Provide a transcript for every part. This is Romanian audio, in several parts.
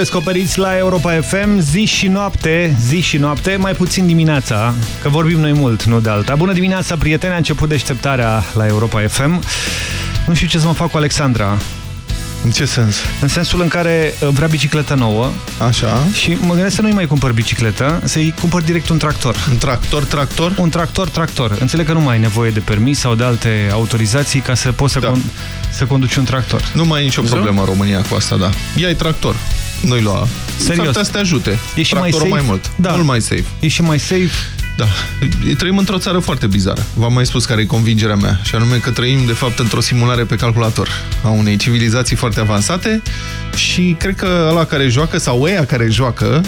descoperiți la Europa FM zi și noapte, zi și noapte, mai puțin dimineața, că vorbim noi mult, nu de alta. Bună dimineața, prieteni, a început deșteptarea la Europa FM. Nu știu ce să mă fac cu Alexandra. În ce sens? În sensul în care uh, vrea bicicletă nouă Așa. și mă gândesc să nu-i mai cumpăr bicicletă, să-i cumpăr direct un tractor. Un tractor, tractor? Un tractor, tractor. Înțeleg că nu mai ai nevoie de permis sau de alte autorizații ca să poți să, Da. con să conduci un tractor. Nu mai e nicio Zău? problemă în România cu asta, da. Ia-i tractor. Nu-i lua. Serios. S-ar putea să te ajute. E și mai Tractorul safe? mai mult. Da. Mult mai safe. E și mai safe. Da. Trăim într-o țară foarte bizară. V-am mai spus care e convingerea mea. Și anume că trăim, de fapt, într-o simulare pe calculator a unei civilizații foarte avansate și cred că ăla care joacă sau ăia care joacă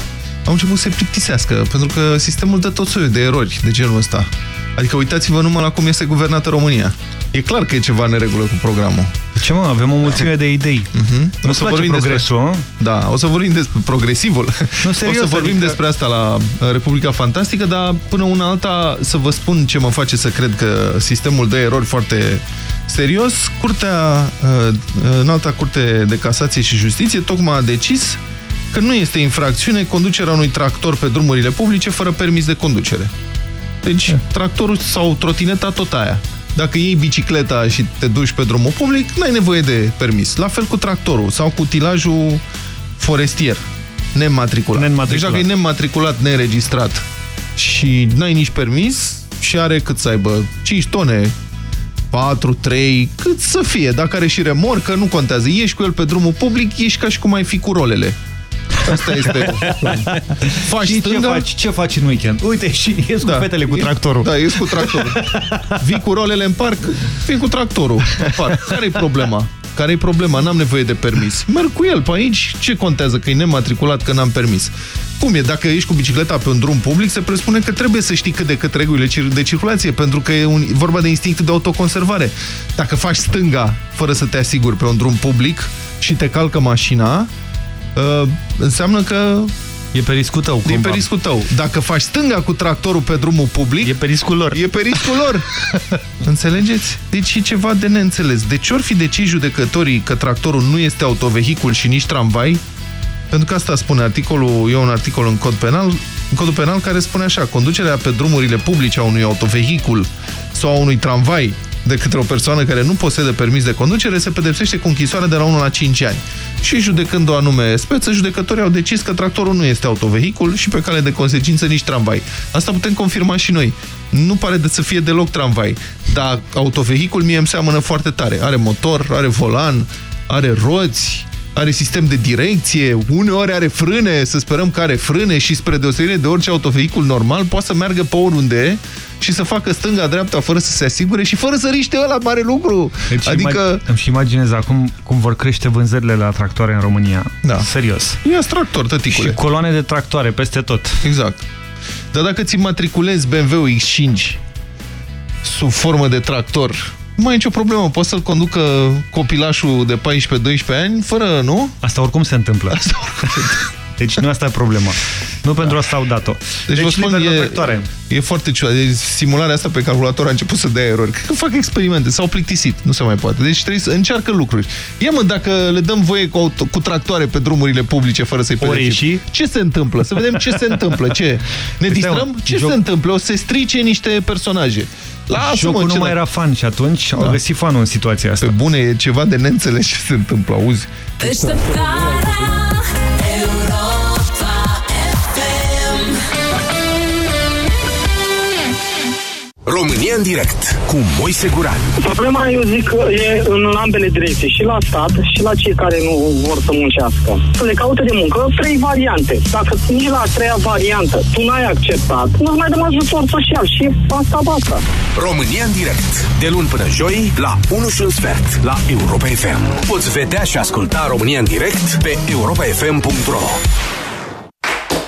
au început să se plictisească, pentru că sistemul dă tot soiul de erori de genul ăsta. Adică uitați-vă numai la cum este guvernată România. E clar că e ceva în neregulă cu programul. Ce mă, avem o mulțime de idei. Mhm. Nu O să place vorbim progresul, despre... Da, o să vorbim despre progresivul. Nu, serios, o să vorbim adică- despre asta la uh, Republica Fantastică, dar până una alta să vă spun ce mă face să cred că sistemul dă erori foarte serios. Curtea, uh, în alta curte de casație și justiție, tocmai a decis că nu este infracțiune conducerea unui tractor pe drumurile publice fără permis de conducere. Deci, tractorul sau trotineta tot aia. Dacă iei bicicleta și te duci pe drumul public, n-ai nevoie de permis. La fel cu tractorul sau cu utilajul forestier, nematriculat. Neînmatriculat. Deci dacă e nematriculat, neregistrat și n-ai nici permis și are cât să aibă 5 tone, 4, 3, cât să fie. Dacă are și remorcă, nu contează. Ieși cu el pe drumul public, ești ca și cum ai fi cu rolele. Asta este. Faci Și ce stânga, faci, ce faci în weekend? Uite, și ies da. cu fetele cu E- tractorul. Da, ies cu tractorul. Vii cu rolele în parc, vii cu tractorul în parc. Care-i problema? Care-i problema? N-am nevoie de permis. Merg cu el pe aici, ce contează? Că e nematriculat, că n-am permis. Cum e? Dacă ești cu bicicleta pe un drum public, se presupune că trebuie să știi cât de cât regulile cir- de circulație, pentru că e un, vorba de instinctul de autoconservare. Dacă faci stânga fără să te asiguri pe un drum public și te calcă mașina, uh, înseamnă că E pe riscul tău, E cumva. pe riscul tău. Dacă faci stânga cu tractorul pe drumul public... E pe riscul lor. E pe riscul lor. Înțelegeți? Deci e ceva de neînțeles. De ce ori fi decis judecătorii că tractorul nu este autovehicul și nici tramvai? Pentru că asta spune articolul, e un articol în cod penal, în codul penal care spune așa, conducerea pe drumurile publice a unui autovehicul sau a unui tramvai de către o persoană care nu posedă permis de conducere se pedepsește cu închisoare de la 1 la 5 ani. Și judecând o anume speță, judecătorii au decis că tractorul nu este autovehicul și pe cale de consecință nici tramvai. Asta putem confirma și noi. Nu pare de să fie deloc tramvai, dar autovehicul mie îmi seamănă foarte tare. Are motor, are volan, are roți, are sistem de direcție, uneori are frâne, să sperăm că are frâne și spre deosebire de orice autovehicul normal, poate să meargă pe oriunde și să facă stânga-dreapta fără să se asigure și fără să riște ăla mare lucru. Deci adică... Îmi și imaginez acum cum vor crește vânzările la tractoare în România. Da. Serios. Ia tractor, tăticule. Și coloane de tractoare peste tot. Exact. Dar dacă ți matriculezi BMW X5 sub formă de tractor, nu mai e nicio problemă. Poți să-l conducă copilașul de 14-12 ani fără, nu? Asta oricum se întâmplă. Asta oricum se întâmplă. Deci nu asta e problema. Nu pentru asta au dat-o. Deci, deci vă spun, e, e foarte ciudat. Deci, simularea asta pe calculator a început să dea erori. Cred că fac experimente. S-au plictisit. Nu se mai poate. Deci trebuie să încearcă lucruri. Ia mă, dacă le dăm voie cu, auto, cu tractoare pe drumurile publice fără să-i pedepsim. Ce se întâmplă? Să vedem ce se întâmplă. Ce? Ne distrăm? Ce joc... se întâmplă? O să se strice niște personaje. Lasă, Jocul mă, nu mai era fan și atunci da. au găsit fanul în situația asta. Pe bune, e ceva de neînțeles ce se întâmplă, auzi? România în direct cu Moise Guran. Problema, eu zic, e în ambele direcții, și la stat, și la cei care nu vor să muncească. Să le caute de muncă trei variante. Dacă nici la a treia variantă tu n-ai acceptat, nu mai dăm ajutor social și asta basta. România în direct, de luni până joi, la 1 și un sfert, la Europa FM. Poți vedea și asculta România în direct pe europafm.ro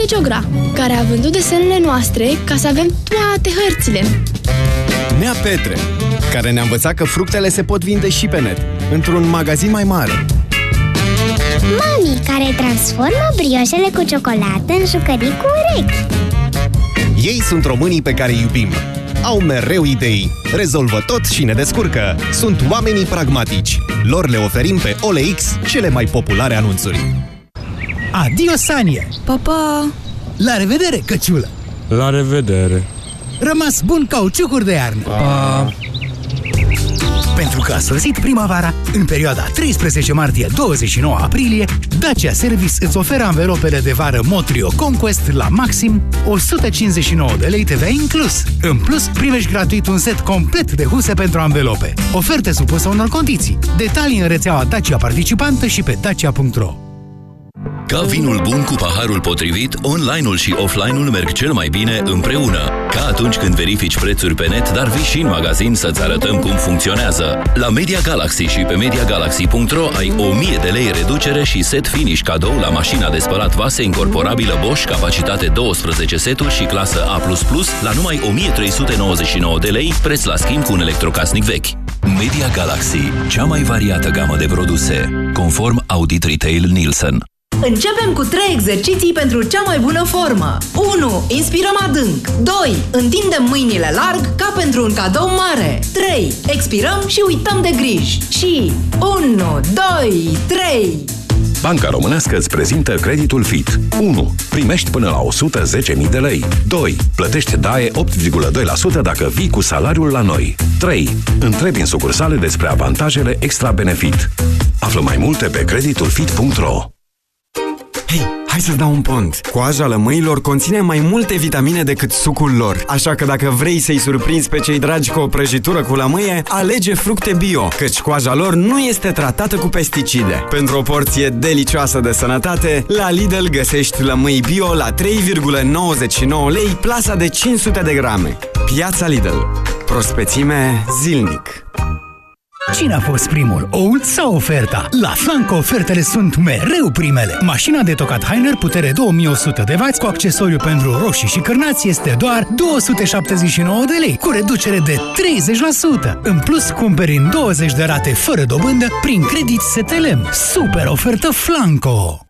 de Geogra, care a vândut desenele noastre ca să avem toate hărțile. Nea Petre, care ne-a învățat că fructele se pot vinde și pe net, într-un magazin mai mare. Mami, care transformă brioșele cu ciocolată în jucării cu urechi. Ei sunt românii pe care îi iubim. Au mereu idei, rezolvă tot și ne descurcă. Sunt oamenii pragmatici. Lor le oferim pe OLX cele mai populare anunțuri. Adio, Sanie! Pa, pa! La revedere, căciulă! La revedere! Rămas bun cauciucuri de iarnă! Pa! Pentru că a sosit primăvara, în perioada 13 martie-29 aprilie, Dacia Service îți oferă anvelopele de vară Motrio Conquest la maxim 159 de lei TVA inclus. În plus, primești gratuit un set complet de huse pentru anvelope. Oferte supusă unor condiții. Detalii în rețeaua Dacia participantă și pe dacia.ro. Ca vinul bun cu paharul potrivit, online-ul și offline-ul merg cel mai bine împreună. Ca atunci când verifici prețuri pe net, dar vii și în magazin să-ți arătăm cum funcționează. La Media Galaxy și pe MediaGalaxy.ro ai 1000 de lei reducere și set finish cadou la mașina de spălat vase incorporabilă Bosch, capacitate 12 seturi și clasă A++ la numai 1399 de lei, preț la schimb cu un electrocasnic vechi. Media Galaxy, cea mai variată gamă de produse, conform Audit Retail Nielsen. Începem cu 3 exerciții pentru cea mai bună formă. 1. Inspirăm adânc. 2. Întindem mâinile larg ca pentru un cadou mare. 3. Expirăm și uităm de griji. Și 1, 2, 3... Banca Românească îți prezintă creditul FIT. 1. Primești până la 110.000 de lei. 2. Plătești DAE 8,2% dacă vii cu salariul la noi. 3. Întrebi în sucursale despre avantajele extra benefit. Află mai multe pe creditulfit.ro Hei, hai să-ți dau un pont. Coaja lămâilor conține mai multe vitamine decât sucul lor. Așa că dacă vrei să-i surprinzi pe cei dragi cu o prăjitură cu lămâie, alege fructe bio, căci coaja lor nu este tratată cu pesticide. Pentru o porție delicioasă de sănătate, la Lidl găsești lămâi bio la 3,99 lei plasa de 500 de grame. Piața Lidl. Prospețime zilnic. Cine a fost primul, oul sau oferta? La Flanco ofertele sunt mereu primele. Mașina de tocat Heiner putere 2100 de W cu accesoriu pentru roșii și cârnați este doar 279 de lei, cu reducere de 30%. În plus, cumperi în 20 de rate fără dobândă prin credit STLM. Super ofertă Flanco!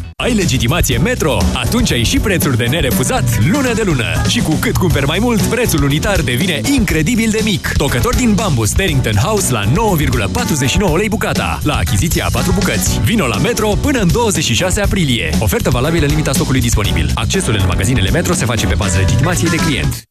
Ai legitimație Metro? Atunci ai și prețuri de nerefuzat lună de lună. Și cu cât cumperi mai mult, prețul unitar devine incredibil de mic. Tocător din bambu Sterrington House la 9,49 lei bucata. La achiziția a 4 bucăți. Vino la Metro până în 26 aprilie. Ofertă valabilă în limita stocului disponibil. Accesul în magazinele Metro se face pe bază legitimației de client.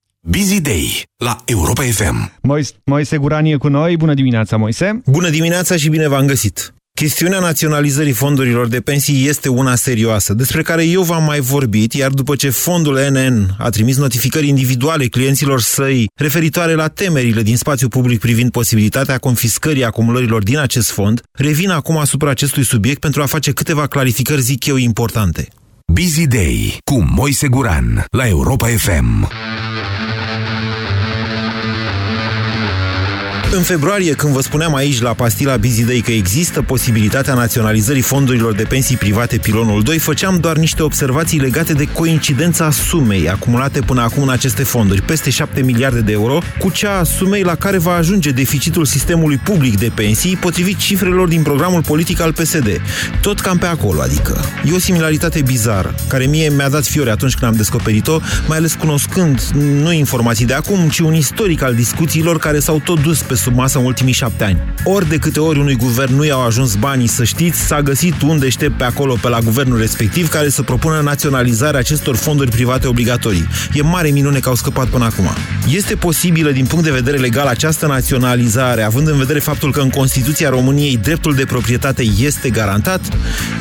Busy Day la Europa FM. Moise, Moise Guran e cu noi, bună dimineața, Moise! Bună dimineața și bine v-am găsit! Chestiunea naționalizării fondurilor de pensii este una serioasă, despre care eu v-am mai vorbit, iar după ce fondul NN a trimis notificări individuale clienților săi referitoare la temerile din spațiu public privind posibilitatea confiscării acumulărilor din acest fond, revin acum asupra acestui subiect pentru a face câteva clarificări, zic eu, importante. Busy Day cu Moise Guran la Europa FM. În februarie, când vă spuneam aici la pastila Busy Day că există posibilitatea naționalizării fondurilor de pensii private pilonul 2, făceam doar niște observații legate de coincidența sumei acumulate până acum în aceste fonduri, peste 7 miliarde de euro, cu cea a sumei la care va ajunge deficitul sistemului public de pensii, potrivit cifrelor din programul politic al PSD. Tot cam pe acolo, adică. E o similaritate bizară, care mie mi-a dat fiore atunci când am descoperit-o, mai ales cunoscând nu informații de acum, ci un istoric al discuțiilor care s-au tot dus pe sub masă în ultimii șapte ani. Ori de câte ori unui guvern nu i-au ajuns banii, să știți, s-a găsit un deștept pe acolo, pe la guvernul respectiv, care să propună naționalizarea acestor fonduri private obligatorii. E mare minune că au scăpat până acum. Este posibilă, din punct de vedere legal, această naționalizare, având în vedere faptul că în Constituția României dreptul de proprietate este garantat?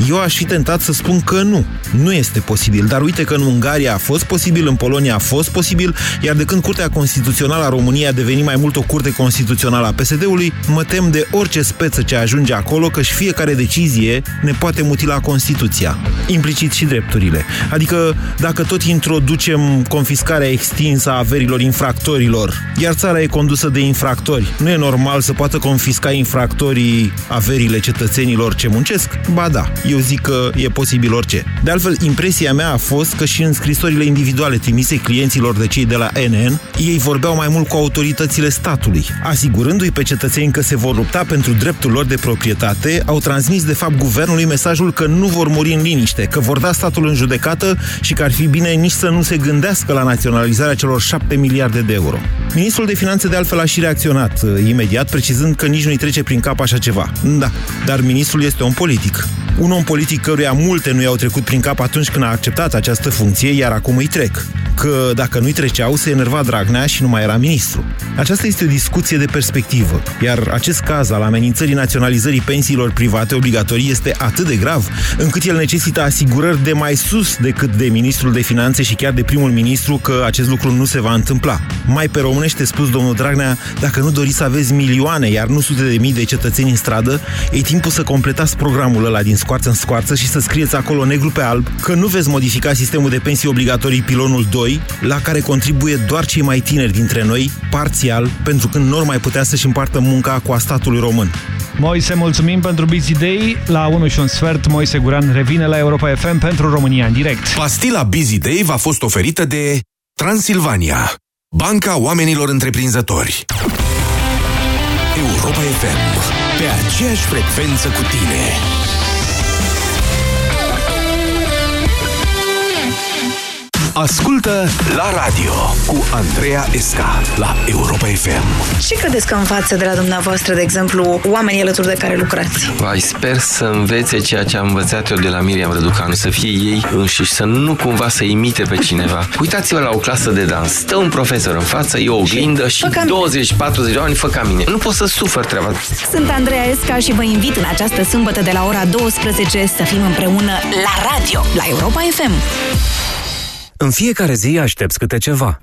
Eu aș fi tentat să spun că nu. Nu este posibil. Dar uite că în Ungaria a fost posibil, în Polonia a fost posibil, iar de când Curtea Constituțională a României a devenit mai mult o curte constituțională a PSD-ului, mă tem de orice speță ce ajunge acolo, că și fiecare decizie ne poate mutila Constituția, implicit și drepturile. Adică, dacă tot introducem confiscarea extinsă a averilor infractorilor, iar țara e condusă de infractori, nu e normal să poată confisca infractorii averile cetățenilor ce muncesc? Ba da, eu zic că e posibil orice. De altfel, impresia mea a fost că și în scrisorile individuale trimise clienților de cei de la NN, ei vorbeau mai mult cu autoritățile statului, asigurându-i pe cetățeni că se vor lupta pentru dreptul lor de proprietate, au transmis de fapt guvernului mesajul că nu vor muri în liniște, că vor da statul în judecată și că ar fi bine nici să nu se gândească la naționalizarea celor 7 miliarde de euro. Ministrul de Finanțe de altfel a și reacționat uh, imediat, precizând că nici nu-i trece prin cap așa ceva. Da, dar ministrul este un politic. Un om politic căruia multe nu i-au trecut prin cap atunci când a acceptat această funcție, iar acum îi trec. Că dacă nu-i treceau, se enerva Dragnea și nu mai era ministru. Aceasta este o discuție de perspectivă, iar acest caz al amenințării naționalizării pensiilor private obligatorii este atât de grav, încât el necesită asigurări de mai sus decât de ministrul de finanțe și chiar de primul ministru că acest lucru nu se va întâmpla. Mai pe românește spus domnul Dragnea, dacă nu doriți să aveți milioane, iar nu sute de mii de cetățeni în stradă, e timpul să completați programul ăla din scoarță în scoarță și să scrieți acolo negru pe alb că nu veți modifica sistemul de pensii obligatorii pilonul 2, la care contribuie doar cei mai tineri dintre noi, parțial, pentru că nu mai putea să-și împartă munca cu a statului român. Moise, mulțumim pentru Busy Day. La 1 și un sfert, Moise Guran revine la Europa FM pentru România în direct. Pastila Busy Day v-a fost oferită de Transilvania, banca oamenilor întreprinzători. Europa FM, pe aceeași frecvență cu tine. Ascultă la radio cu Andreea Esca la Europa FM. Ce credeți că învață de la dumneavoastră, de exemplu, oamenii alături de care lucrați? Vai, sper să învețe ceea ce am învățat eu de la Miriam Răducanu, să fie ei înșiși, să nu cumva să imite pe cineva. Uitați-vă la o clasă de dans, stă un profesor în față, e o oglindă și, și 20-40 de oameni fă ca mine. Nu pot să sufăr treaba. Sunt Andreea Esca și vă invit în această sâmbătă de la ora 12 să fim împreună la radio, la Europa FM. În fiecare zi aștepți câte ceva.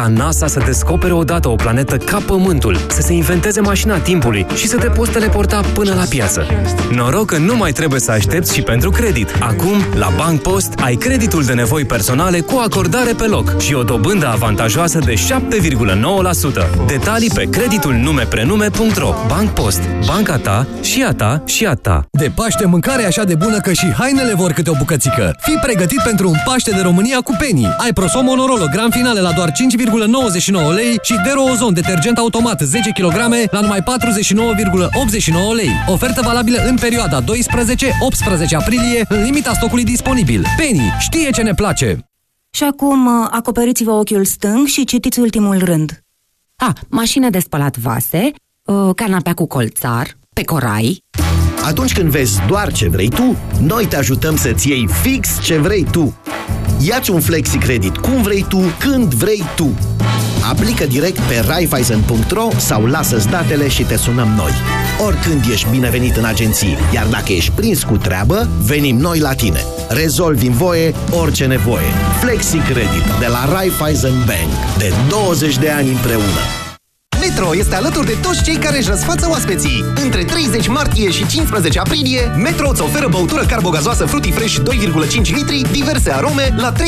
Ca NASA să descopere odată o planetă ca Pământul, să se inventeze mașina timpului și să te poți teleporta până la piață. Noroc că nu mai trebuie să aștepți și pentru credit. Acum, la Bank Post, ai creditul de nevoi personale cu acordare pe loc și o dobândă avantajoasă de 7,9%. Detalii pe creditul nume-prenume.ro Bank Post. Banca ta și a ta și a ta. De Paște mâncare așa de bună că și hainele vor câte o bucățică. Fii pregătit pentru un Paște de România cu Penny. Ai Prosomo Norolo, gran finale la doar 5, 99 lei și Dero Ozon detergent automat 10 kg la numai 49,89 lei. Ofertă valabilă în perioada 12-18 aprilie, în limita stocului disponibil. Penny știe ce ne place! Și acum acoperiți-vă ochiul stâng și citiți ultimul rând. A, mașină de spălat vase, uh, canapea cu colțar, pe corai... Atunci când vezi doar ce vrei tu, noi te ajutăm să-ți iei fix ce vrei tu. Iați un flexi credit cum vrei tu, când vrei tu. Aplică direct pe raiffeisen.ro sau lasă-ți datele și te sunăm noi. Oricând ești binevenit în agenții, iar dacă ești prins cu treabă, venim noi la tine. Rezolvi în voie orice nevoie. Flexi Credit de la Raiffeisen Bank. De 20 de ani împreună. Metro este alături de toți cei care își răsfață oaspeții. Între 30 martie și 15 aprilie, Metro îți oferă băutură carbogazoasă Fruity Fresh 2,5 litri, diverse arome, la 3,24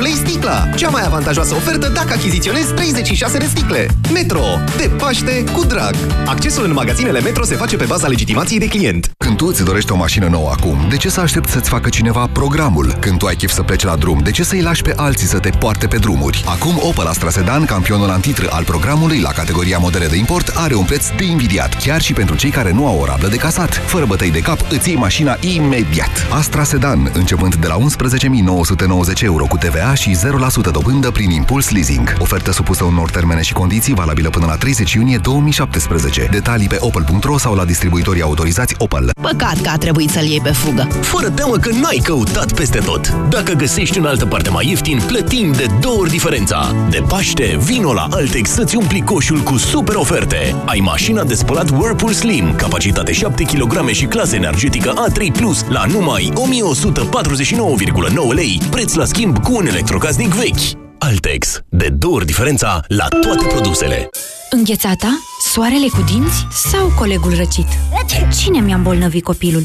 lei sticla. Cea mai avantajoasă ofertă dacă achiziționezi 36 de sticle. Metro. De Paște cu drag. Accesul în magazinele Metro se face pe baza legitimației de client. Când tu îți dorești o mașină nouă acum, de ce să aștepți să-ți facă cineva programul? Când tu ai chef să pleci la drum, de ce să-i lași pe alții să te poarte pe drumuri? Acum Opel Astra Sedan, campionul antitră al programului la categoria modele de import, are un preț de invidiat, chiar și pentru cei care nu au o rablă de casat. Fără bătăi de cap, îți iei mașina imediat. Astra Sedan, începând de la 11.990 euro cu TVA și 0% dobândă prin impuls leasing. Ofertă supusă unor termene și condiții valabilă până la 30 iunie 2017. Detalii pe opel.ro sau la distribuitorii autorizați Opel. Păcat că a trebuit să-l iei pe fugă. Fără teamă că n-ai căutat peste tot. Dacă găsești în altă parte mai ieftin, plătim de două ori diferența. De Paște, vino la Altex să-ți umpli coșul cu super oferte. Ai mașina de spălat Whirlpool Slim, capacitate 7 kg și clasă energetică A3+, la numai 1149,9 lei, preț la schimb cu un electrocasnic vechi. Altex. De două ori diferența la toate produsele. Înghețata? Soarele cu dinți? Sau colegul răcit? Cine mi-a îmbolnăvit copilul?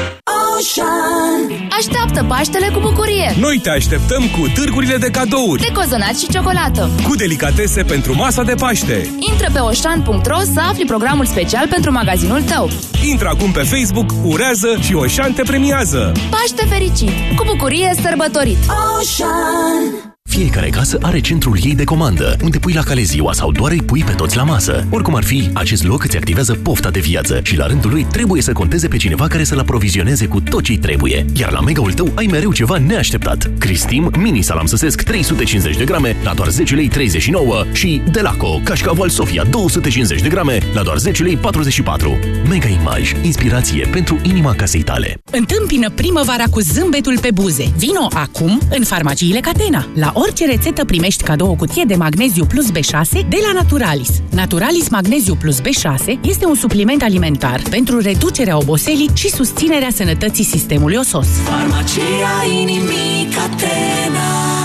Ocean Așteaptă Paștele cu bucurie. Noi te așteptăm cu târgurile de cadouri. De cozonat și ciocolată. Cu delicatese pentru masa de Paște. Intră pe oșan.ro să afli programul special pentru magazinul tău. Intră acum pe Facebook, urează și Oșan te premiază. Paște fericit! Cu bucurie sărbătorit! Ocean Fiecare casă are centrul ei de comandă, unde pui la cale ziua sau doar îi pui pe toți la masă. Oricum ar fi, acest loc îți activează pofta de viață și la rândul lui trebuie să conteze pe cineva care să-l aprovizioneze cu tot ce trebuie. Iar la mega-ul tău ai mereu ceva neașteptat. Cristim, mini salam săsesc 350 de grame la doar 10 lei 39 și Delaco, cașcaval Sofia 250 de grame la doar 10 lei 44. Mega Image, inspirație pentru inima casei tale. Întâmpină primăvara cu zâmbetul pe buze. Vino acum în farmaciile Catena. La orice rețetă primești cadou o cutie de magneziu plus B6 de la Naturalis. Naturalis Magneziu plus B6 este un supliment alimentar pentru reducerea oboselii și susținerea sănătății sistemului osos. Farmacia inimii Catena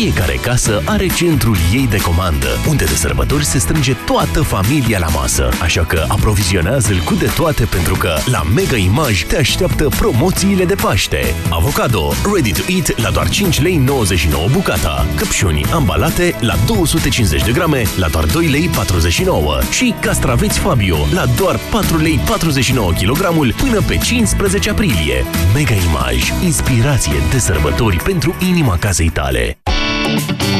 fiecare casă are centrul ei de comandă, unde de sărbători se strânge toată familia la masă. Așa că aprovizionează-l cu de toate pentru că la Mega Image te așteaptă promoțiile de Paște. Avocado ready to eat la doar 5 lei 99 bucata. Căpșuni ambalate la 250 de grame la doar 2 lei 49 și castraveți Fabio la doar 4 lei 49 kg până pe 15 aprilie. Mega Image, inspirație de sărbători pentru inima casei tale.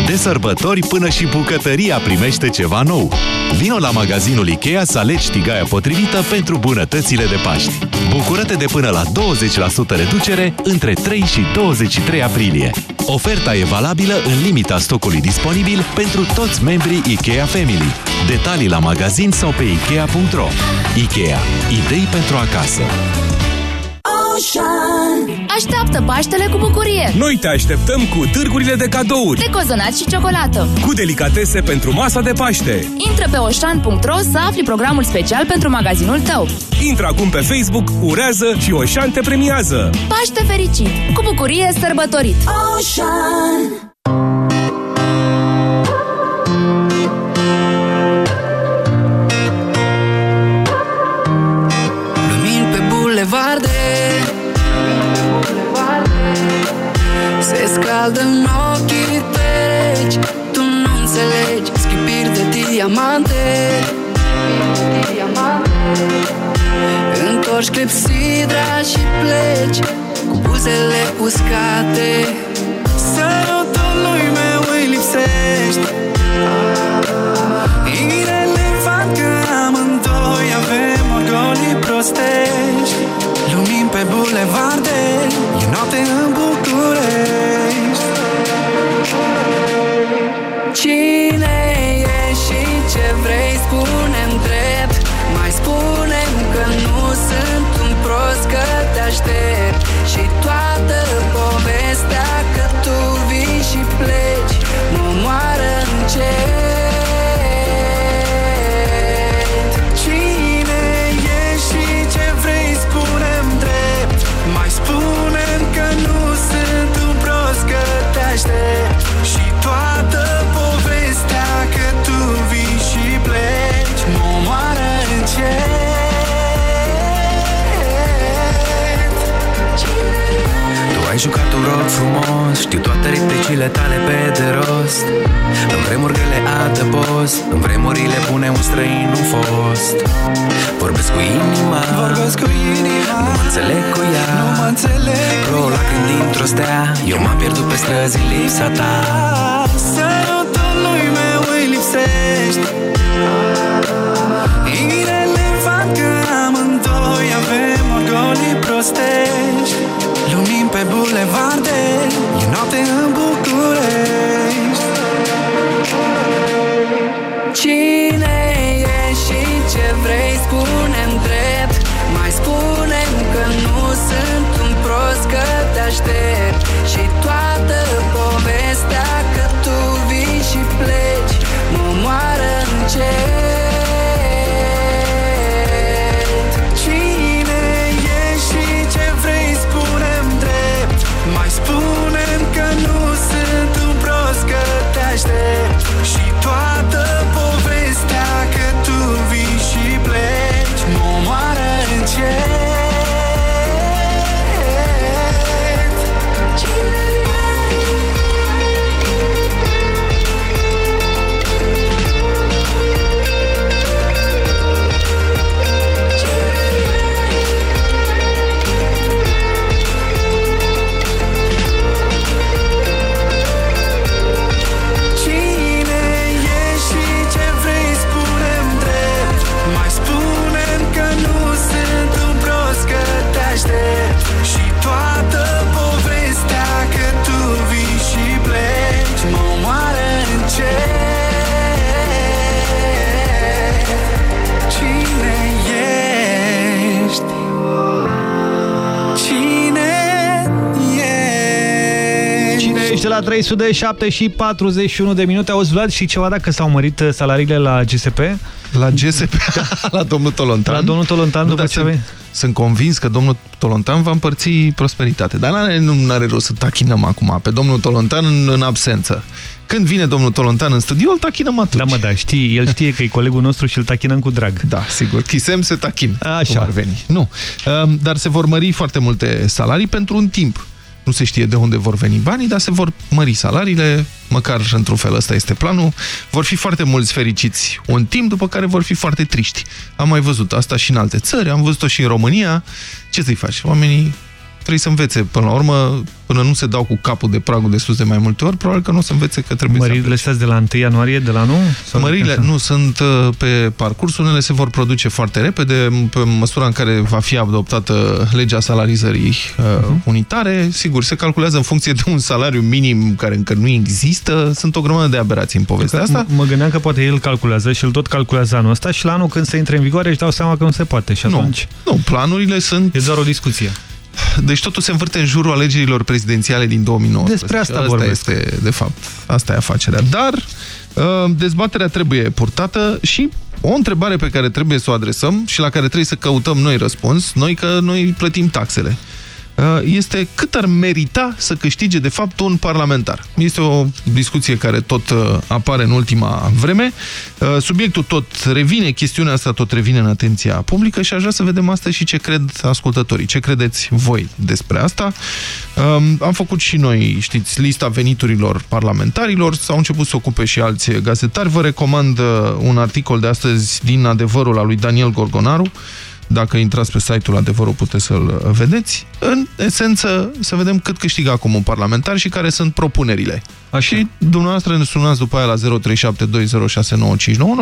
De sărbători până și bucătăria primește ceva nou. Vino la magazinul Ikea să alegi tigaia potrivită pentru bunătățile de Paști. Bucură-te de până la 20% reducere între 3 și 23 aprilie. Oferta e valabilă în limita stocului disponibil pentru toți membrii Ikea Family. Detalii la magazin sau pe Ikea.ro Ikea. Idei pentru acasă. Ocean. Așteaptă Paștele cu bucurie! Noi te așteptăm cu târgurile de cadouri, De cozonat și ciocolată! cu delicatese pentru masa de Paște. Intră pe oșan.ro să afli programul special pentru magazinul tău. Intră acum pe Facebook, urează și Oșan te premiază. Paște fericit! Cu bucurie sărbătorit! Ocean. Se scaldă în ochii tăi Tu nu înțelegi Schipiri de diamante. Întorci clepsidra și pleci Cu buzele uscate. Sărutul lui meu îi lipsești ai jucat un rol frumos. Știu toate replicile tale pe de rost. În vremuri grele adăpost În vremurile bune un străin nu fost. Vorbesc cu inima Vorbesc cu inima Nu mă înțeleg cu ea. Nu mă înțeleg. Plouă lacrimi dintr-o stea Eu m-am pierdut pe străzi în lipsa ta. Sărutul lui meu îi lipsești. Irelevant că amândoi avem orgolii prostești Lumini pe bulevarde E noapte în București. Cine ești și ce vrei spune drept. Mai spune că nu sunt un prost că te aștept la 307 și 41 de minute. Auzi, Vlad, și ceva dacă s-au mărit uh, salariile la GSP? La GSP? la domnul Tolontan? La domnul Tolontan, după ce sunt, sunt convins că domnul Tolontan va împărți prosperitate. Dar nu are rost să tachinăm acum pe domnul Tolontan în, în absență. Când vine domnul Tolontan în studio, îl tachinăm atunci. Da, mă, da, știi, el știe că e colegul nostru și îl tachinăm cu drag. Da, sigur. Chisem se tachin. Așa. ar veni. Nu. Ehm, dar se vor mări foarte multe salarii pentru un timp. Nu se știe de unde vor veni banii, dar se vor mări salariile, măcar într-un fel ăsta este planul. Vor fi foarte mulți fericiți un timp, după care vor fi foarte triști. Am mai văzut asta și în alte țări, am văzut-o și în România. Ce să-i faci? Oamenii trebuie să învețe. Până la urmă, până nu se dau cu capul de pragul de sus de mai multe ori, probabil că nu o să învețe că trebuie Măririle să de la 1 ianuarie, de la nu? Măririle nu sunt uh, pe parcurs, unele se vor produce foarte repede, pe măsura în care va fi adoptată legea salarizării uh, uh -huh. unitare. Sigur, se calculează în funcție de un salariu minim care încă nu există. Sunt o grămadă de aberații în povestea asta. Mă gândeam că poate el calculează și el tot calculează anul ăsta și la anul când se intre în vigoare își dau seama că nu se poate și atunci... Nu, nu planurile sunt... E doar o discuție. Deci totul se învârte în jurul alegerilor prezidențiale din 2019. Despre asta, asta vorbesc. este, de fapt, asta e afacerea. Dar uh, dezbaterea trebuie purtată și o întrebare pe care trebuie să o adresăm și la care trebuie să căutăm noi răspuns, noi că noi plătim taxele. Uh, este cât ar merita să câștige de fapt un parlamentar. Este o discuție care tot uh, apare în ultima vreme. Uh, subiectul tot revine, chestiunea asta tot revine în atenția publică și aș vrea să vedem asta și ce cred ascultătorii. Ce credeți voi despre asta? Um, am făcut și noi, știți, lista veniturilor parlamentarilor, s-au început să ocupe și alți gazetari. Vă recomand un articol de astăzi din adevărul al lui Daniel Gorgonaru, dacă intrați pe site-ul Adevărul puteți să-l vedeți. În esență, să vedem cât câștigă acum un parlamentar și care sunt propunerile. Așa. Și dumneavoastră ne sunați după aia la 0372069599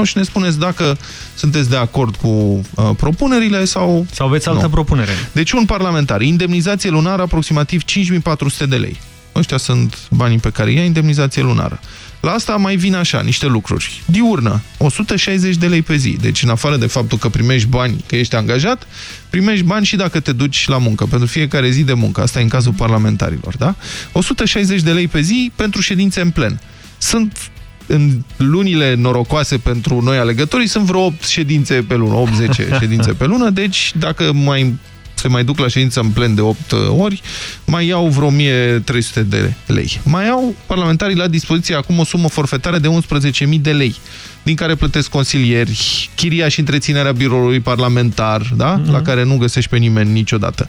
și ne spuneți dacă sunteți de acord cu uh, propunerile sau... Sau aveți altă nu. propunere. Deci un parlamentar, indemnizație lunară aproximativ 5400 de lei. Ăștia sunt banii pe care ia indemnizație lunară. La asta mai vin așa, niște lucruri. Diurnă, 160 de lei pe zi. Deci în afară de faptul că primești bani, că ești angajat, primești bani și dacă te duci la muncă, pentru fiecare zi de muncă. Asta e în cazul parlamentarilor, da? 160 de lei pe zi pentru ședințe în plen. Sunt în lunile norocoase pentru noi alegătorii sunt vreo 8 ședințe pe lună, 8-10 ședințe pe lună, deci dacă mai se mai duc la ședință în plen de 8 ori, mai iau vreo 1300 de lei. Mai au parlamentarii la dispoziție acum o sumă forfetară de 11.000 de lei, din care plătesc consilieri, chiria și întreținerea biroului parlamentar, da? Mm -hmm. la care nu găsești pe nimeni niciodată.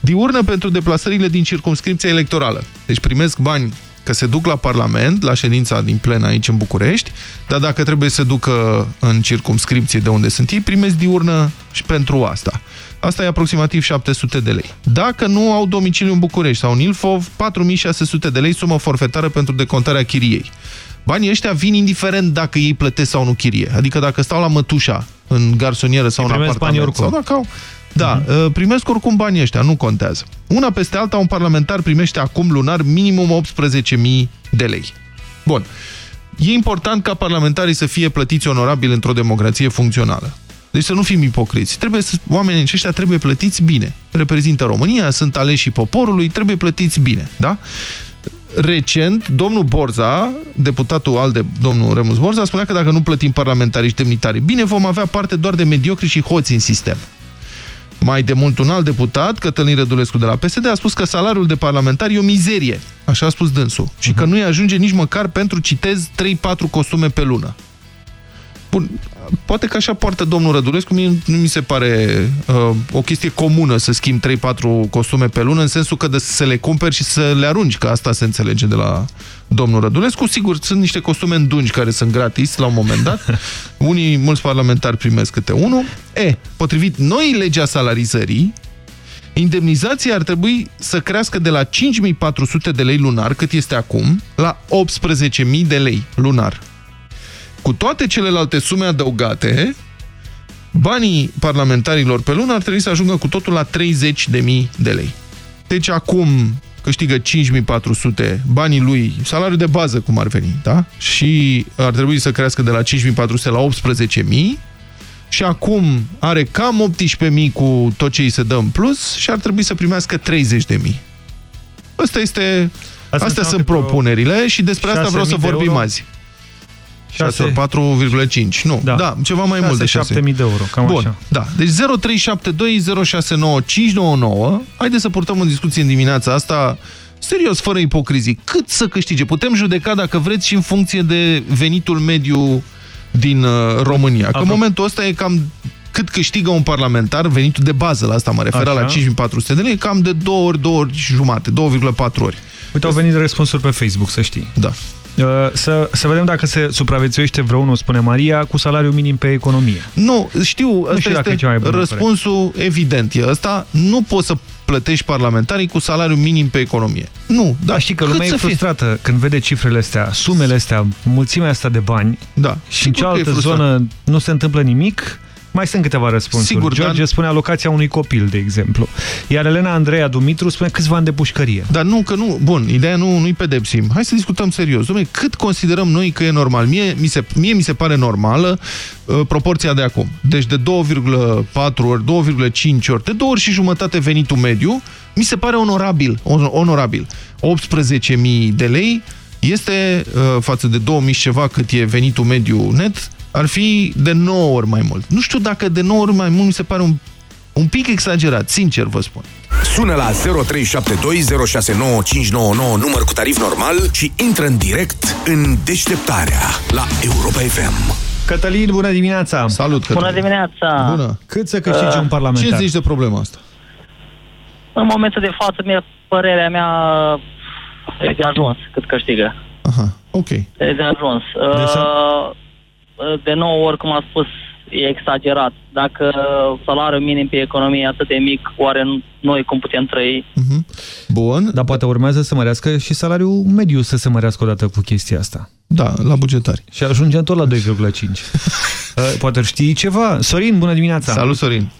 Diurnă pentru deplasările din circumscripția electorală. Deci primesc bani că se duc la Parlament, la ședința din plen aici în București, dar dacă trebuie să ducă în circumscripție de unde sunt ei, primesc diurnă și pentru asta. Asta e aproximativ 700 de lei. Dacă nu au domiciliu în București sau în Ilfov, 4600 de lei sumă forfetară pentru decontarea chiriei. Banii ăștia vin indiferent dacă ei plătesc sau nu chirie. Adică dacă stau la mătușa, în garsonieră sau în apartament. Sau dacă au... Da, uh mhm. -huh. primesc oricum banii ăștia, nu contează. Una peste alta, un parlamentar primește acum lunar minimum 18.000 de lei. Bun. E important ca parlamentarii să fie plătiți onorabil într-o democrație funcțională. Deci să nu fim ipocriți. Trebuie să, oamenii aceștia trebuie plătiți bine. Reprezintă România, sunt aleși poporului, trebuie plătiți bine. Da? Recent, domnul Borza, deputatul al de domnul Remus Borza, spunea că dacă nu plătim parlamentarii și demnitarii bine, vom avea parte doar de mediocri și hoți în sistem. Mai de mult un alt deputat, Cătălin Rădulescu de la PSD, a spus că salariul de parlamentar e o mizerie, așa a spus dânsul, și că nu-i ajunge nici măcar pentru, citez, 3-4 costume pe lună. Bun, poate că așa poartă domnul Rădulescu, mie nu mi se pare uh, o chestie comună să schimb 3-4 costume pe lună, în sensul că de să le cumperi și să le arunci, că asta se înțelege de la domnul Rădulescu. Sigur, sunt niște costume îndungi care sunt gratis la un moment dat. Unii, mulți parlamentari primesc câte unul. E, potrivit noi legea salarizării, indemnizația ar trebui să crească de la 5400 de lei lunar, cât este acum, la 18.000 de lei lunar. Cu toate celelalte sume adăugate, banii parlamentarilor pe lună ar trebui să ajungă cu totul la 30.000 de lei. Deci acum câștigă 5.400 banii lui, salariul de bază cum ar veni, da? Și ar trebui să crească de la 5.400 la 18.000 și acum are cam 18.000 cu tot ce îi se dă în plus și ar trebui să primească 30.000. Ăsta este Astea înseamnă sunt că vreo propunerile și despre asta vreau să 6.000 de vorbim euro. azi. 6 ori 4,5. Nu, da. da, ceva mai mult de 6. 7.000 de euro, cam Bun, așa. da. Deci 0372069599. Haideți să purtăm în discuție în dimineața asta serios, fără ipocrizii. Cât să câștige? Putem judeca, dacă vreți, și în funcție de venitul mediu din uh, România. Că în momentul ăsta e cam cât câștigă un parlamentar, venitul de bază, la asta mă refer, Așa. la 5400 de lei, cam de două ori, două ori și jumate, 2,4 ori. Uite, au venit răspunsuri pe Facebook, să știi. Da. Uh, Să, să vedem dacă se supraviețuiește vreunul, spune Maria, cu salariu minim pe economie. Nu, știu, ăsta știu dacă e este cea mai bună răspunsul evident. E ăsta, nu poți să plătești parlamentarii cu salariu minim pe economie. Nu, da, Știi că cât lumea e să fie? frustrată când vede cifrele astea, sumele astea, mulțimea asta de bani da. și în Sigur că e cealaltă frustrant. zonă nu se întâmplă nimic, mai sunt câteva răspunsuri. Sigur, George dar- spune alocația unui copil, de exemplu. Iar Elena Andreea Dumitru spune câțiva ani de pușcărie. Dar nu, că nu, bun, ideea nu, nu-i pedepsim. Hai să discutăm serios. Dom'le, cât considerăm noi că e normal? Mie mi se, mie mi se pare normală uh, proporția de acum. Deci de 2,4 ori, 2,5 ori, de două ori și jumătate venitul mediu, mi se pare onorabil. on- onorabil. 18.000 de lei este, uh, față de 2000 și ceva cât e venitul mediu net, ar fi de 9 ori mai mult. Nu știu dacă de 9 ori mai mult mi se pare un, un pic exagerat, sincer vă spun. Sună la 0372069599 număr cu tarif normal și intră în direct în deșteptarea la Europa FM. Cătălin, bună dimineața! Salut, Bună dimineața! Bună! Cât să câștige Uh, un parlamentar? Ce zici de problema asta? În momentul de față, mie, părerea mea e de ajuns cât câștigă. Aha, ok. E de ajuns. Uh, de nou, ori, cum am spus, e exagerat. Dacă salariul minim pe economie e atât de mic, oare noi cum putem trăi? Bun. Dar poate urmează să mărească și salariul mediu să se mărească odată cu chestia asta. Da, la bugetari. Și ajungem tot la 2,5. Uh, poate știi ceva? Sorin, bună dimineața! Salut, Sorin!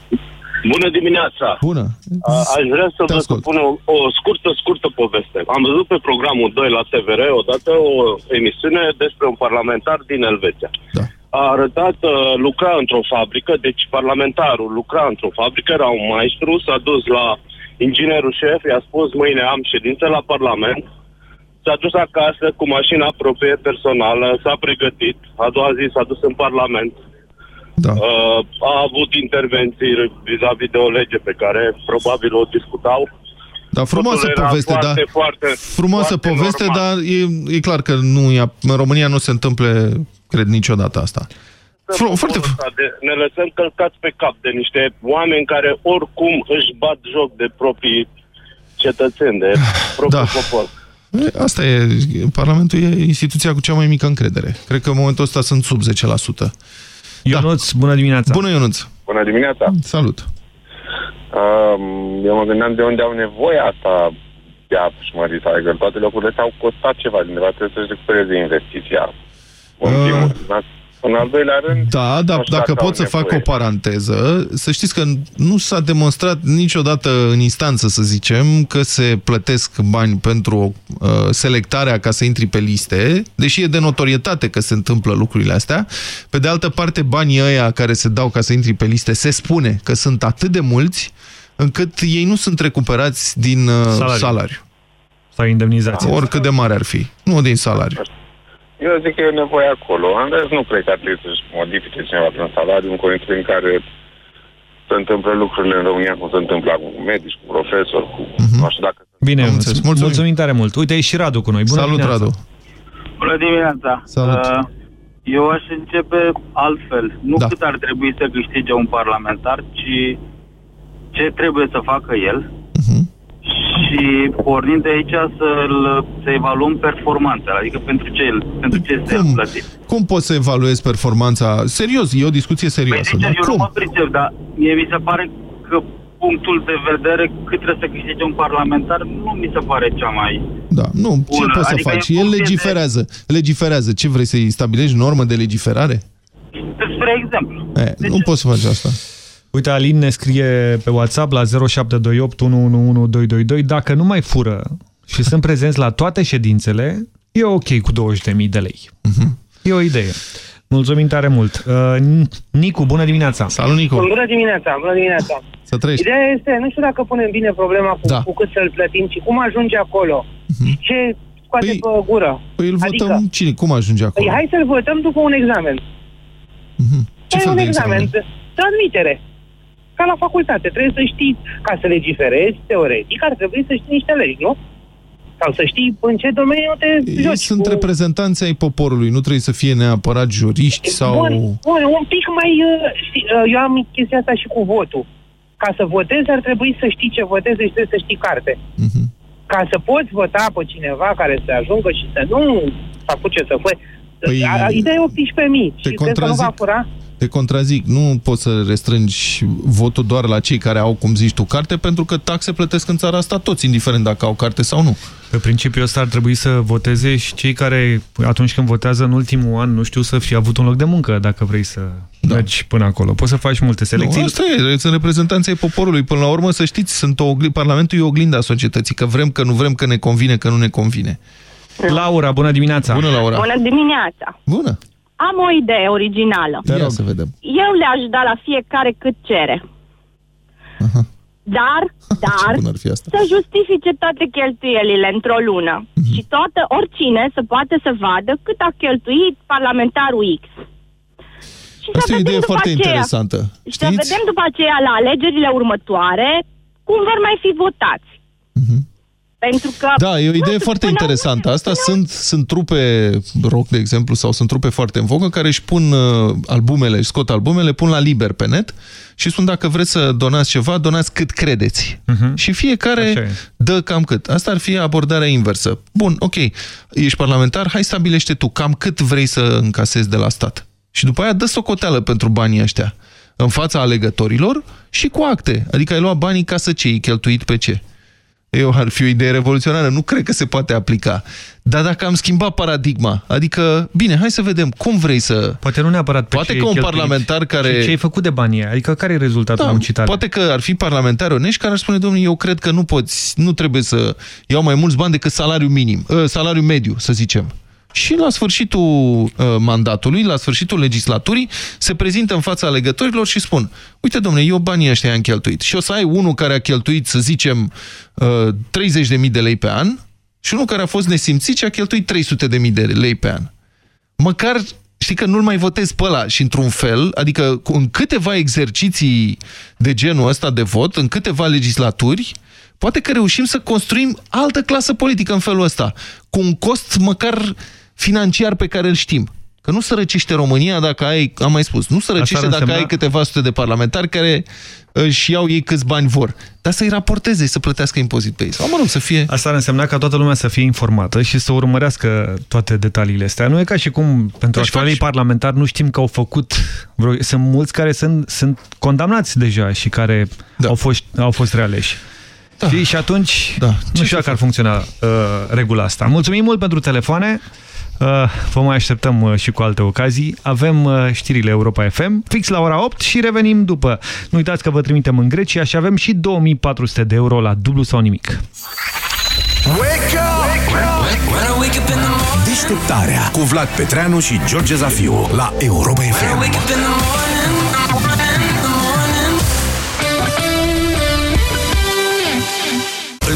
Bună dimineața! Bună! A, aș vrea să vă spun o, o scurtă, scurtă poveste. Am văzut pe programul 2 la TVR odată o emisiune despre un parlamentar din Elveția. Da. A arătat, uh, lucra într-o fabrică, deci parlamentarul lucra într-o fabrică, era un maestru, s-a dus la inginerul șef, i-a spus mâine am ședință la Parlament, s-a dus acasă cu mașina proprie personală, s-a pregătit, a doua zi s-a dus în Parlament, Da. Uh, a avut intervenții vis-a-vis de o lege pe care probabil o discutau. Da, frumoasă Totul era poveste, foarte, da. Foarte, Frumoasă foarte poveste, normal. dar e, e clar că nu e, în România nu se întâmple, cred, niciodată asta. Fru- foarte Ăsta de, ne lăsăm călcați pe cap de niște oameni care oricum își bat joc de proprii cetățeni, de propriul Da. popor. E, Asta e, Parlamentul e instituția cu cea mai mică încredere. Cred că în momentul ăsta sunt sub 10%. Ionuț, bună dimineața! Bună, Ionuț! Bună dimineața! Salut! Um, eu mă gândeam de unde au nevoie asta de a șmări salariul. Că Toate locurile s-au costat ceva, cineva trebuie să-și recupereze investiția. În primul rând. În al doilea rând... Da, dar nu știu dacă au pot să fac nevoie. o paranteză, să știți că nu s-a demonstrat niciodată în instanță, să zicem, că se plătesc bani pentru uh, selectarea ca să intri pe liste, deși e de notorietate că se întâmplă lucrurile astea. Pe de altă parte, banii ăia care se dau ca să intri pe liste, se spune că sunt atât de mulți încât ei nu sunt recuperați din uh, Salariu. salariu. Sau indemnizație. Oricât de mare ar fi. Nu din salariu. Eu zic că e nevoie acolo. Andres nu cred că ar trebui să-și modifice cineva prin salariu în condiții în care se întâmplă lucrurile în România cum se întâmplă cu medici, cu profesori, cu... Mhm. Nu știu dacă... Bine, Am Ionuț, înțeles. mulțumim. mulțumim tare mult. Uite, e și Radu cu noi. Bună Salut, dimineața. Radu. Bună dimineața! Salut. Uh, eu aș începe altfel. Nu Da. cât ar trebui să câștige un parlamentar, ci ce trebuie să facă el. Mhm. Și pornind de aici să-l, să evaluăm performanța, adică pentru ce, pentru ce este el plătit. Cum poți să evaluezi performanța? Serios, e o discuție serioasă. Deci da? eu nu Cum? mă pricep, dar mie mi se pare că punctul de vedere cât trebuie să câștige un parlamentar nu mi se pare cea mai... Da, nu, ce Bună, poți să adică faci? e El funcție de- legiferează. Legiferează. Ce vrei să-i stabilești? Normă de legiferare? Spre exemplu. E, nu poți să faci asta. Uite, Alin ne scrie pe WhatsApp la 0728 111222 dacă nu mai fură și sunt prezenți la toate ședințele, e ok cu 20.000 de lei. E o idee. Mulțumim tare mult. Uh, Nicu, bună dimineața! Salut, Nicu! Bună dimineața, bună dimineața. Să trăiești. Ideea este, nu știu dacă punem bine problema cu, Da. cu cât să-l plătim și cum ajunge acolo. Mhm. Și ce scoate Păi- pe gură. Păi îl votăm Adică- cine? Cum ajunge acolo? Păi hai să-l votăm după un examen. Ce Păi fel un de examen examen? de transmitere. Ca la facultate. Trebuie să știi, ca să legiferezi, teoretic, ar trebui să știi niște legi, nu? Sau să știi în ce domeniu te Ei joci. sunt reprezentanții ai poporului, nu trebuie să fie neapărat juriști sau... Bun, bun, un pic mai... uh, Știi, uh, eu am chestia asta și cu votul. Ca să votezi ar trebui să știi ce votezi și trebuie să știi carte. Mhm. Ca să poți vota pe cineva care să ajungă și să nu apuce să fă... Păi, a- Ideea e 18.000 și cred că nu va contrazic. fura. Te contrazic, nu poți să restrângi votul doar la cei care au, cum zici tu, carte, pentru că taxe plătesc în țara asta toți, indiferent dacă au carte sau nu. Pe principiul ăsta ar trebui să voteze și cei care, atunci când votează în ultimul an, nu știu să fi avut un loc de muncă, dacă vrei să da. mergi până acolo. Poți să faci multe selecții. Nu, asta e, sunt reprezentanții ai poporului. Până la urmă, să știți, sunt o, ogli- Parlamentul e oglinda societății, că vrem, că nu vrem, că ne convine, că nu ne convine. Laura, bună dimineața! Bună, Laura! Bună dimineața! Bună! Am o idee originală. Ia să vedem. Eu le-aș da la fiecare cât cere. Dar, dar, bun ar fi asta. să justifice toate cheltuielile într-o lună. Mhm. Și toată, oricine să poate să vadă cât a cheltuit parlamentarul X. Și Asta e o vedem idee după foarte aceea- interesantă. Și să vedem după aceea la alegerile următoare cum vor mai fi votați. Pentru că... Mhm. Da, e o idee foarte interesantă. Asta sunt, sunt trupe rock, de exemplu, sau sunt trupe foarte în vogă, care își pun uh, albumele, își scot albumele, pun la liber pe net și spun dacă vreți să donați ceva, donați cât credeți. Și fiecare dă cam cât. Asta ar fi abordarea inversă. Bun, ok, ești parlamentar, hai stabilește tu cam cât vrei să încasezi de la stat. Și după aia dă socoteală pentru banii ăștia în fața alegătorilor și cu acte. Adică ai luat banii ca să ce, ai cheltuit pe ce. Eu ar fi o idee revoluționară, nu cred că se poate aplica. Dar dacă am schimbat paradigma, adică, bine, hai să vedem, cum vrei să... Poate nu neapărat pe Poate ce că ai un cheltuit, parlamentar care... ci Ce ai făcut de banii aia? Adică care e rezultatul Da, muncii tale? poate că ar fi parlamentari onești care ar spune, domnule, eu cred că nu poți, nu trebuie să iau mai mulți bani decât salariul minim, uh, salariul mediu, să zicem. Și la sfârșitul uh, mandatului, la sfârșitul legislaturii, se prezintă în fața alegătorilor și spun, uite, domnule, eu banii ăștia i-am cheltuit. Și o să ai unul care a cheltuit, să zicem, uh, 30.000 de lei pe an și unul care a fost nesimțit și a cheltuit 300.000 de lei pe an. Măcar știi că nu-l mai votezi pe ăla și într-un fel, adică cu- în câteva exerciții de genul ăsta de vot, în câteva legislaturi, poate că reușim să construim altă clasă politică în felul ăsta, cu un cost măcar financiar pe care îl știm. Că nu sărăcește România dacă ai, am mai spus, nu sărăcește Asta ar dacă însemna- ai câteva sute de parlamentari care își iau ei câți bani vor. Dar să-i raporteze, să plătească impozit pe ei. Sau mă rog, să fie... Asta ar însemna ca toată lumea să fie informată și să urmărească toate detaliile astea. Nu e ca și cum pentru Deci actualii faci- parlamentari nu știm că au făcut... Vreo... Sunt mulți care sunt, sunt condamnați deja și care da. au, fost, au fost realeși. Da. Și, și atunci, da. nu știu dacă ar funcționa uh, regula asta. Mulțumim mult pentru telefoane. Uh, vă mai așteptăm uh, și cu alte ocazii. Avem uh, știrile Europa FM fix la ora 8 și revenim după. Nu uitați că vă trimitem în Grecia și avem și 2400 de euro la dublu sau nimic. Deșteptarea cu Vlad Petreanu și George Zafiu la Europa FM.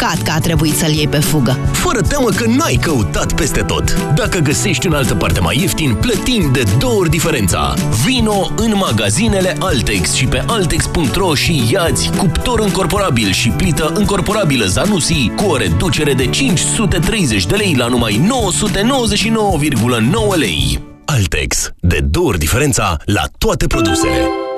Păcat că a trebuit să-l iei pe fugă. Fără teamă că n-ai căutat peste tot. Dacă găsești în altă parte mai ieftin, plătim de două ori diferența. Vino în magazinele Altex și pe altex.ro și iați cuptor încorporabil și plită încorporabilă Zanussi cu o reducere de 530 de lei la numai 999,9 lei. Altex. De două ori diferența la toate produsele.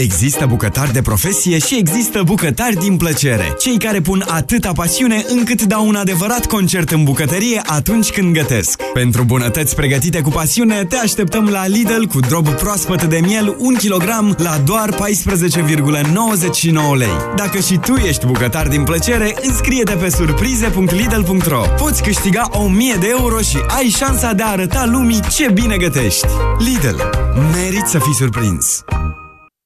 Există bucătari de profesie și există bucătari din plăcere. Cei care pun atâta pasiune încât dau un adevărat concert în bucătărie atunci când gătesc. Pentru bunătăți pregătite cu pasiune, te așteptăm la Lidl cu drob proaspăt de miel 1 kg la doar 14,99 lei. Dacă și tu ești bucătar din plăcere, înscrie-te pe surprize.lidl.ro. Poți câștiga 1000 de euro și ai șansa de a arăta lumii ce bine gătești. Lidl. Merit să fii surprins.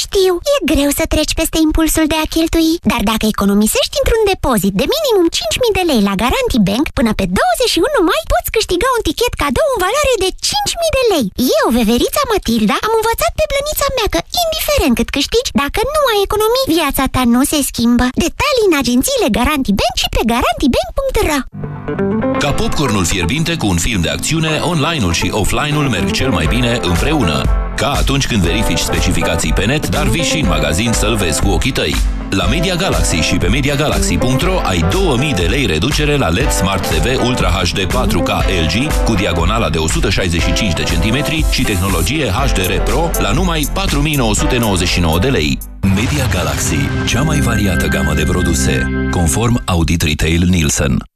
Știu, e greu să treci peste impulsul de a cheltui, dar dacă economisești într-un depozit de minimum 5.000 de lei la Garanti Bank, până pe 21 mai poți câștiga un tichet cadou în valoare de 5.000 de lei. Eu, veverița Matilda, am învățat pe blănița mea că, indiferent cât câștigi, dacă nu ai economii, viața ta nu se schimbă. Detalii în agențiile Garanti Bank și pe garantibank.ro Ca popcornul fierbinte cu un film de acțiune, online-ul și offline-ul merg cel mai bine împreună. Ca atunci când verifici specificații pe net, dar vii și în magazin să-l vezi cu ochii tăi. La Media Galaxy și pe MediaGalaxy.ro ai 2000 de lei reducere la LED Smart TV Ultra HD 4K LG cu diagonala de 165 de centimetri și tehnologie HDR Pro la numai 4999 de lei. Media Galaxy, cea mai variată gamă de produse, conform Audit Retail Nielsen.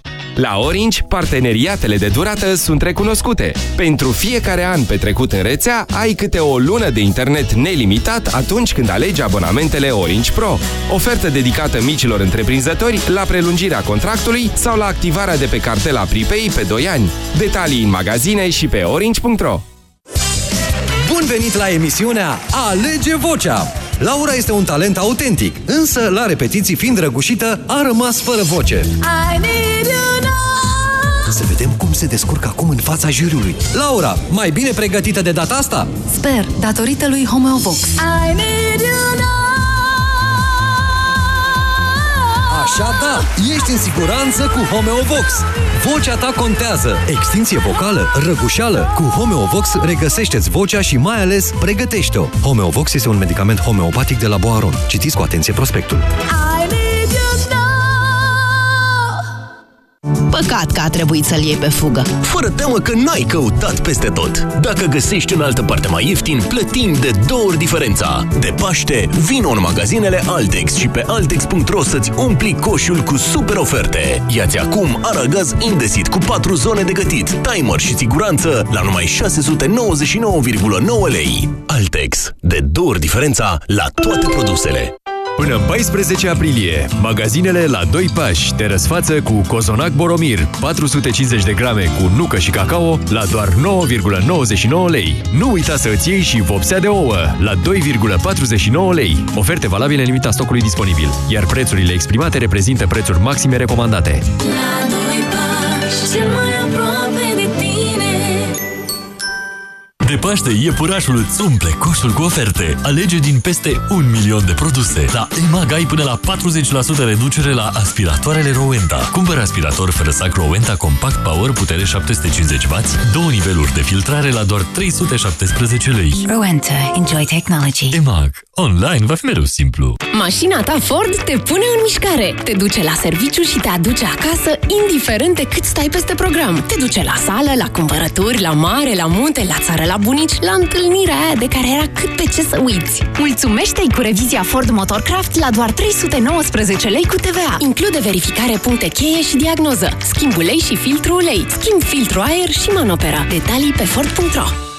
La Orange, parteneriatele de durată sunt recunoscute. Pentru fiecare an petrecut în rețea, ai câte o lună de internet nelimitat atunci când alegi abonamentele Orange Pro. Ofertă dedicată micilor întreprinzători la prelungirea contractului sau la activarea de pe cartela Pripei pe 2 ani. Detalii în magazine și pe orange.ro Bun venit la emisiunea Alege Vocea! Laura este un talent autentic, însă la repetiții fiind răgușită, a rămas fără voce. I need you now. Să vedem cum se descurcă acum în fața juriului. Laura, mai bine pregătită de data asta? Sper, datorită lui Homeovox. I need you now. Așa da, ești în siguranță cu Homeovox. Vocea ta contează. Extinție vocală, răgușeală. Cu Homeovox regăsește-ți vocea și mai ales pregătește-o. Homeovox este un medicament homeopatic de la Boaron. Citiți cu atenție prospectul. I Păcat că a trebuit să-l iei pe fugă. Fără teamă că n-ai căutat peste tot. Dacă găsești în altă parte mai ieftin, plătim de două ori diferența. De Paște, vino în magazinele Altex și pe Altex.ro să-ți umpli coșul cu super oferte. Iați acum aragaz Indesit cu 4 zone de gătit, timer și siguranță la numai 699,9 lei. Altex. De două ori diferența la toate produsele. Până 14 aprilie, magazinele la 2 pași te răsfață cu cozonac Boromir, 450 de grame cu nucă și cacao la doar 9,99 lei. Nu uita să îți iei și vopsea de ouă la 2,49 lei. Oferte valabile în limita stocului disponibil, iar prețurile exprimate reprezintă prețuri maxime recomandate. La doi pași, cel mai De Paște, iepurașul îți umple coșul cu oferte. Alege din peste un milion de produse. La EMAG ai până la 40% reducere la aspiratoarele Rowenta. Cumpără aspirator fără sac Rowenta Compact Power putere 750W, două niveluri de filtrare la doar 317 lei. Rowenta. Enjoy technology. EMAG. Online va fi mereu simplu. Mașina ta Ford te pune în mișcare. Te duce la serviciu și te aduce acasă, indiferent de cât stai peste program. Te duce la sală, la cumpărături, la mare, la munte, la țară, la bunici, la întâlnirea aia de care era cât pe ce să uiți. Mulțumește-i cu revizia Ford Motorcraft la doar 319 lei cu TVA. Include verificare puncte cheie și diagnoză, schimb ulei și filtru ulei, schimb filtru aer și manopera. Detalii pe Ford.ro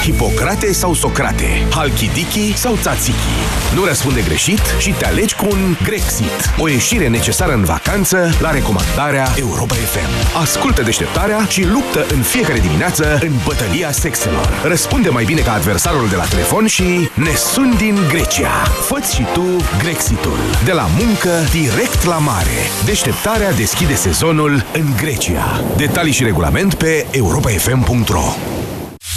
Hipocrate sau Socrate, Halkidiki sau Tzatziki. Nu răspunde greșit și te alegi cu un Grexit. O ieșire necesară în vacanță la recomandarea Europa FM. Ascultă deșteptarea și luptă în fiecare dimineață în bătălia sexelor. Răspunde mai bine ca adversarul de la telefon și ne suni din Grecia. Făți și tu Grexitul. De la muncă direct la mare. Deșteptarea deschide sezonul în Grecia. Detalii și regulament pe europafm.ro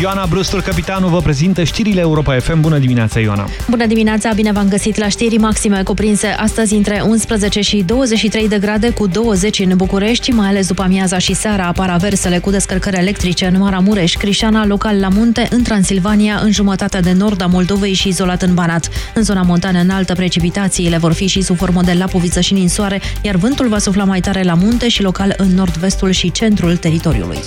Ioana Brustur, capitanul, vă prezintă știrile Europa FM. Bună dimineața, Ioana! Bună dimineața, bine v-am găsit la știri maxime cuprinse astăzi între 11 și 23 de grade cu 20 în București, mai ales după amiaza și seara apar aversele cu descărcări electrice în Maramureș, Crișana, local la munte, în Transilvania, în jumătatea de nord a Moldovei și izolat în Banat. În zona montană înaltă, precipitațiile vor fi și sub formă de lapoviță și ninsoare, iar vântul va sufla mai tare la munte și local în nord-vestul și centrul teritoriului.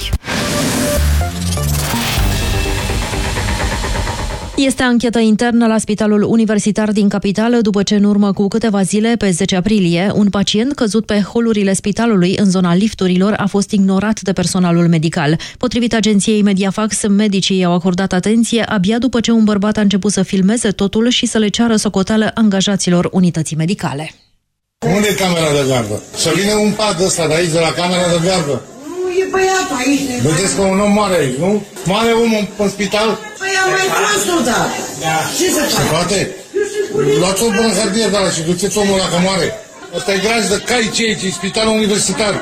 Este anchetă internă la Spitalul Universitar din capitală după ce în urmă cu câteva zile, pe 10 aprilie, un pacient căzut pe holurile spitalului în zona lifturilor a fost ignorat de personalul medical. Potrivit agenției Mediafax, medicii i-au acordat atenție abia după ce un bărbat a început să filmeze totul și să le ceară socoteală angajaților unității medicale. Unde e camera de gardă? Să vină un pad ăsta de aici, de la camera de gardă. E băiatul aici. Vedeți că un om moare aici, nu? Moare omul în spital? Păi am mai consultat. Da. Ce să Se fac? poate? Luați o bună hârtie de la și duceți omul ăla că moare. Ăsta e graj de cai ce aici, e spitalul universitar.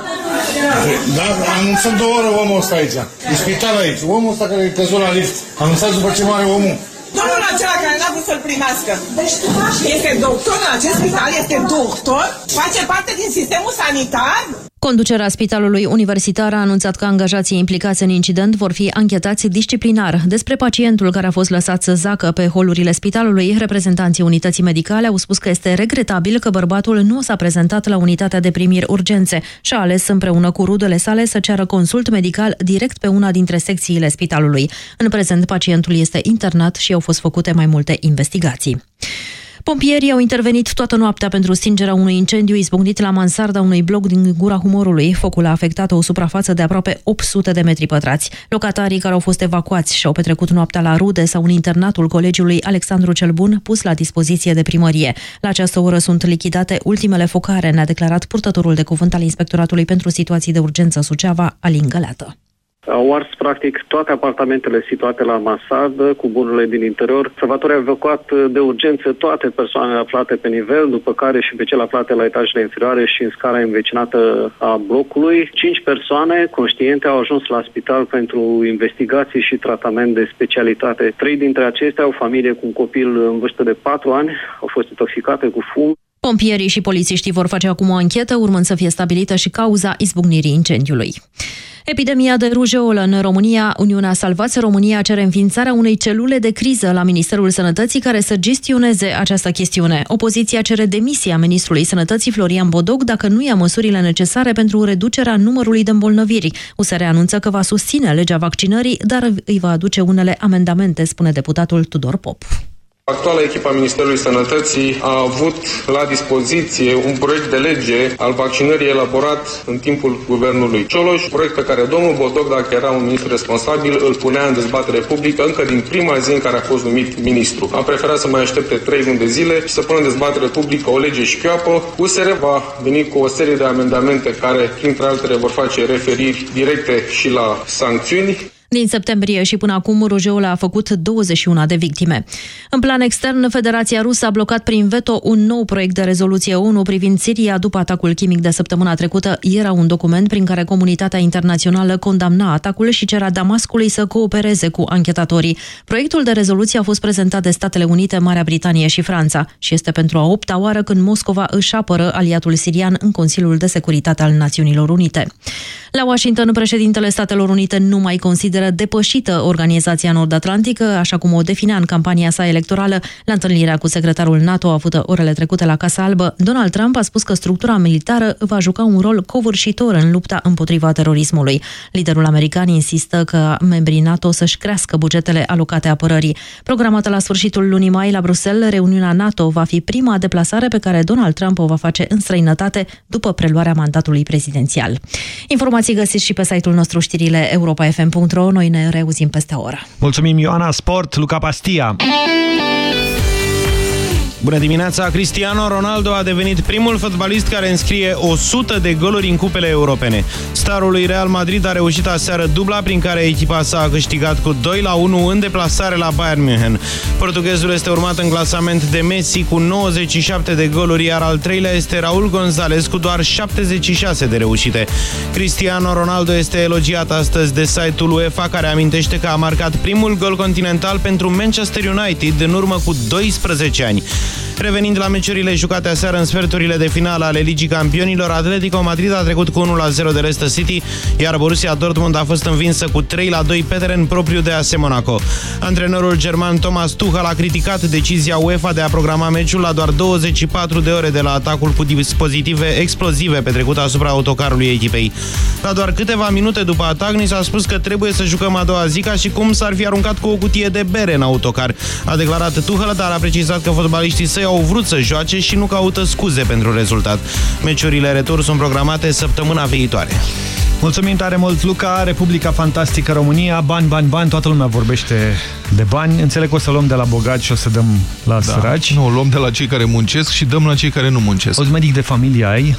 Da, anunțăm două ore omul ăsta aici. E spital aici. Omul ăsta care e căzut la lift. Anunțați după ce moare omul. Domnul acela care n-a vrut să-l primească. Deci este doctor în acest spital, este doctor, face parte din sistemul sanitar. Conducerea Spitalului Universitar a anunțat că angajații implicați în incident vor fi anchetați disciplinar. Despre pacientul care a fost lăsat să zacă pe holurile spitalului, reprezentanții unității medicale au spus că este regretabil că bărbatul nu s-a prezentat la unitatea de primiri urgențe și a ales împreună cu rudele sale să ceară consult medical direct pe una dintre secțiile spitalului. În prezent, pacientul este internat și au fost făcute mai multe investigații. Pompierii au intervenit toată noaptea pentru stingerea unui incendiu izbucnit la mansarda unui bloc din Gura Humorului. Focul a afectat o suprafață de aproape 800 de metri pătrați. Locatarii care au fost evacuați și au petrecut noaptea la rude sau în internatul colegiului Alexandru cel Bun, pus la dispoziție de primărie. La această oră sunt lichidate ultimele focare, ne-a declarat purtătorul de cuvânt al Inspectoratului pentru Situații de Urgență Suceava, Alin Găleată. Au ars practic toate apartamentele situate la mansardă cu bunurile din interior. Salvatorii au evacuat de urgență toate persoanele aflate pe nivel, după care și pe cele aflate la etajele inferioare și în scara învecinată a blocului. Cinci persoane conștiente au ajuns la spital pentru investigații și tratament de specialitate. Trei dintre acestea au familie cu un copil în vârstă de patru ani, au fost intoxicate cu fum. Pompierii și polițiștii vor face acum o anchetă, urmând să fie stabilită și cauza izbucnirii incendiului. Epidemia de rujeolă în România, Uniunea Salvați România cere înființarea unei celule de criză la Ministerul Sănătății care să gestioneze această chestiune. Opoziția cere demisia ministrului Sănătății Florian Bodoc dacă nu ia măsurile necesare pentru reducerea numărului de îmbolnăviri. USR anunță că va susține legea vaccinării, dar îi va aduce unele amendamente, spune deputatul Tudor Pop. Actuala echipa Ministerului Sănătății a avut la dispoziție un proiect de lege al vaccinării elaborat în timpul guvernului Cioloș, proiect pe care domnul Botoc, dacă era un ministru responsabil, îl punea în dezbatere publică încă din prima zi în care a fost numit ministru. A preferat să mai aștepte trei luni de zile și să pună în dezbatere publică o lege șchioapă. USR va veni cu o serie de amendamente care, printre altele, vor face referiri directe și la sancțiuni. Din septembrie și până acum, rujeul a făcut 21 de victime. În plan extern, Federația Rusă a blocat prin veto un nou proiect de rezoluție ONU privind Siria după atacul chimic de săptămâna trecută. Era un document prin care comunitatea internațională condamna atacul și cerea Damascului să coopereze cu anchetatorii. Proiectul de rezoluție a fost prezentat de Statele Unite, Marea Britanie și Franța și este pentru a opta oară când Moscova își apără aliatul sirian în Consiliul de Securitate al Națiunilor Unite. La Washington, președintele Statelor Unite nu mai consideră depășită Organizația Nord-Atlantică, așa cum o definea în campania sa electorală. La întâlnirea cu secretarul NATO avută orele trecute la Casa Albă, Donald Trump a spus că structura militară va juca un rol covârșitor în lupta împotriva terorismului. Liderul american insistă că membrii NATO să-și crească bugetele alocate apărării. Programată la sfârșitul lunii mai la Bruxelles, reuniunea NATO va fi prima deplasare pe care Donald Trump o va face în străinătate după preluarea mandatului prezidențial. Informații găsiți și pe site-ul nostru știrile europa.fm.ro. Noi ne reauzim peste o oră. Mulțumim, Ioana. Sport, Luca Pastia. Bună dimineața! Cristiano Ronaldo a devenit primul fotbalist care înscrie 100 de goluri în cupele europene. Starul lui Real Madrid a reușit aseară dubla prin care echipa sa a câștigat cu 2 la 1 în deplasare la Bayern München. Portughezul este urmat în clasament de Messi cu 97 de goluri, iar al treilea este Raul González cu doar 76 de reușite. Cristiano Ronaldo este elogiat astăzi de site-ul UEFA care amintește că a marcat primul gol continental pentru Manchester United în urmă cu 12 ani. Revenind la meciurile jucate aseară în sferturile de finală ale Ligii Campionilor, Atletico Madrid a trecut cu 1-0 de Leicester City, iar Borussia Dortmund a fost învinsă cu 3-2 pe teren propriu de AS Monaco. Antrenorul german Thomas Tuchel a criticat decizia UEFA de a programa meciul la doar 24 de ore de la atacul cu dispozitive explozive petrecut asupra autocarului echipei. La doar câteva minute după atac, ni s-a spus că trebuie să jucăm a doua zi ca și cum s-ar fi aruncat cu o cutie de bere în autocar. A declarat Tuchel, dar a precizat că fotbaliștii săi au vrut să joace și nu caută scuze pentru rezultat. Meciurile retur sunt programate săptămâna viitoare. Mulțumim tare mult, Luca, Republica Fantastică România, bani, bani, bani, toată lumea vorbește de bani. Înțeleg că o să luăm de la bogați și o să dăm la da. săraci. Nu, luăm de la cei care muncesc și dăm la cei care nu muncesc. Ozi medic de familie ai?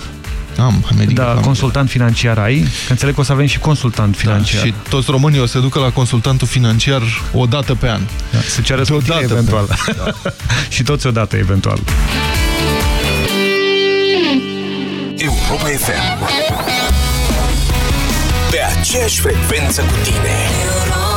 Am, medic da, de familie. consultant financiar ai? Că înțeleg că o să avem și consultant financiar. Da, și toți românii o să ducă la consultantul financiar o dată pe an. Da, se ceară scutire eventual. Da. și toți odată eventual. Europa FM Pe aceeași frecvență cu tine Europa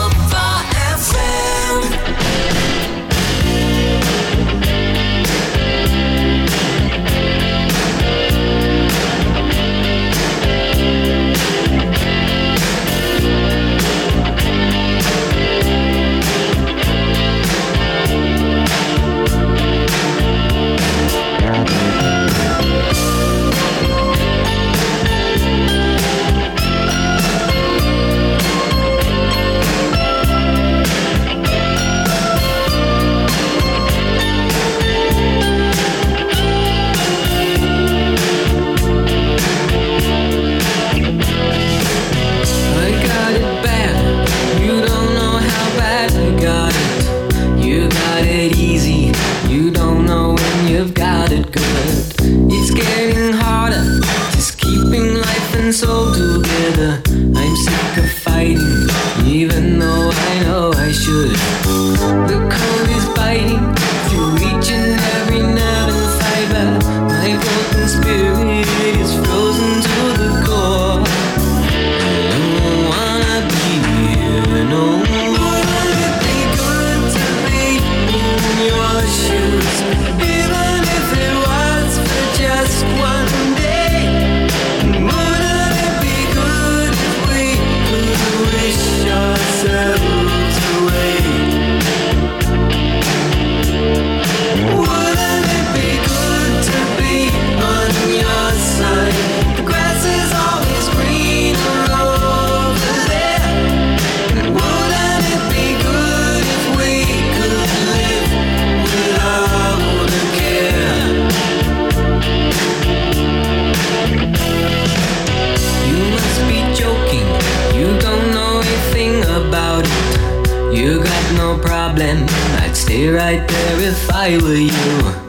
I were you.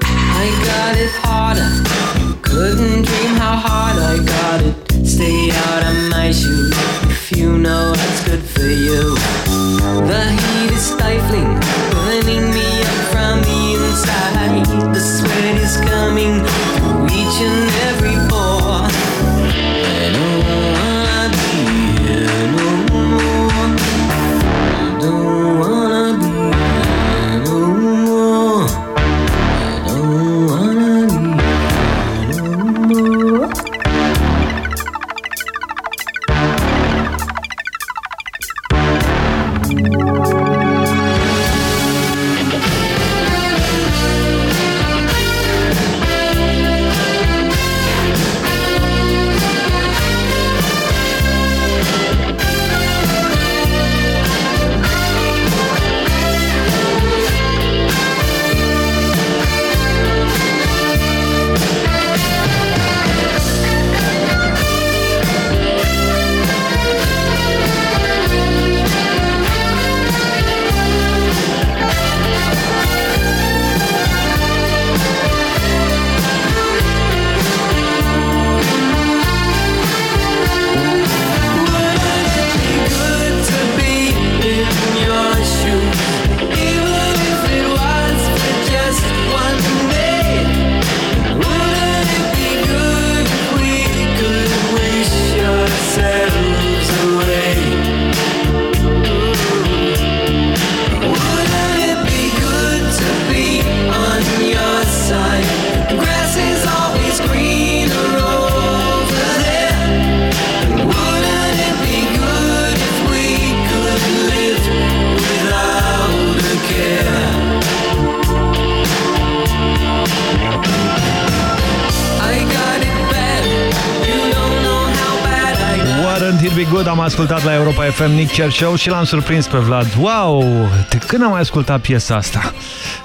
Ascultat la Europa FM Nick Kershaw și l-am surprins pe Vlad. Wow! De când am mai ascultat piesa asta?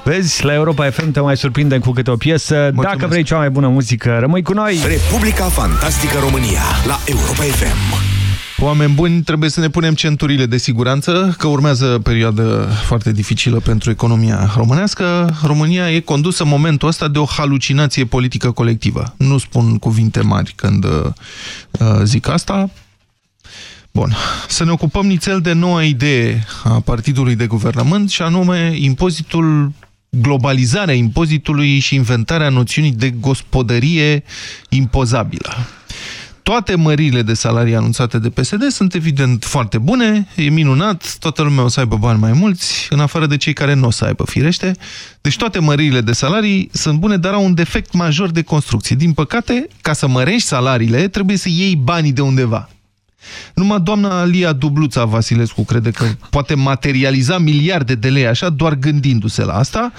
Vezi, la Europa FM te mai surprindem cu câte o piesă. Mulțumesc. Dacă vrei cea mai bună muzică, rămâi cu noi! Republica Fantastică România la Europa FM. Oameni buni, trebuie să ne punem centurile de siguranță, că urmează perioadă foarte dificilă pentru economia românească. România e condusă în momentul ăsta de o halucinație politică colectivă. Nu spun cuvinte mari când uh, zic asta. Bun. Să ne ocupăm nițel de noua idee a partidului de guvernământ și anume impozitul globalizarea impozitului și inventarea noțiunii de gospodărie impozabilă. Toate mările de salarii anunțate de PSD sunt evident foarte bune, e minunat, toată lumea o să aibă bani mai mulți, în afară de cei care nu o să aibă, firește. Deci toate măririle de salarii sunt bune, dar au un defect major de construcție. Din păcate, ca să mărești salariile, trebuie să iei banii de undeva. Numai doamna Lia Dubluța Vasilescu crede că poate materializa miliarde de lei așa doar gândindu-se la asta.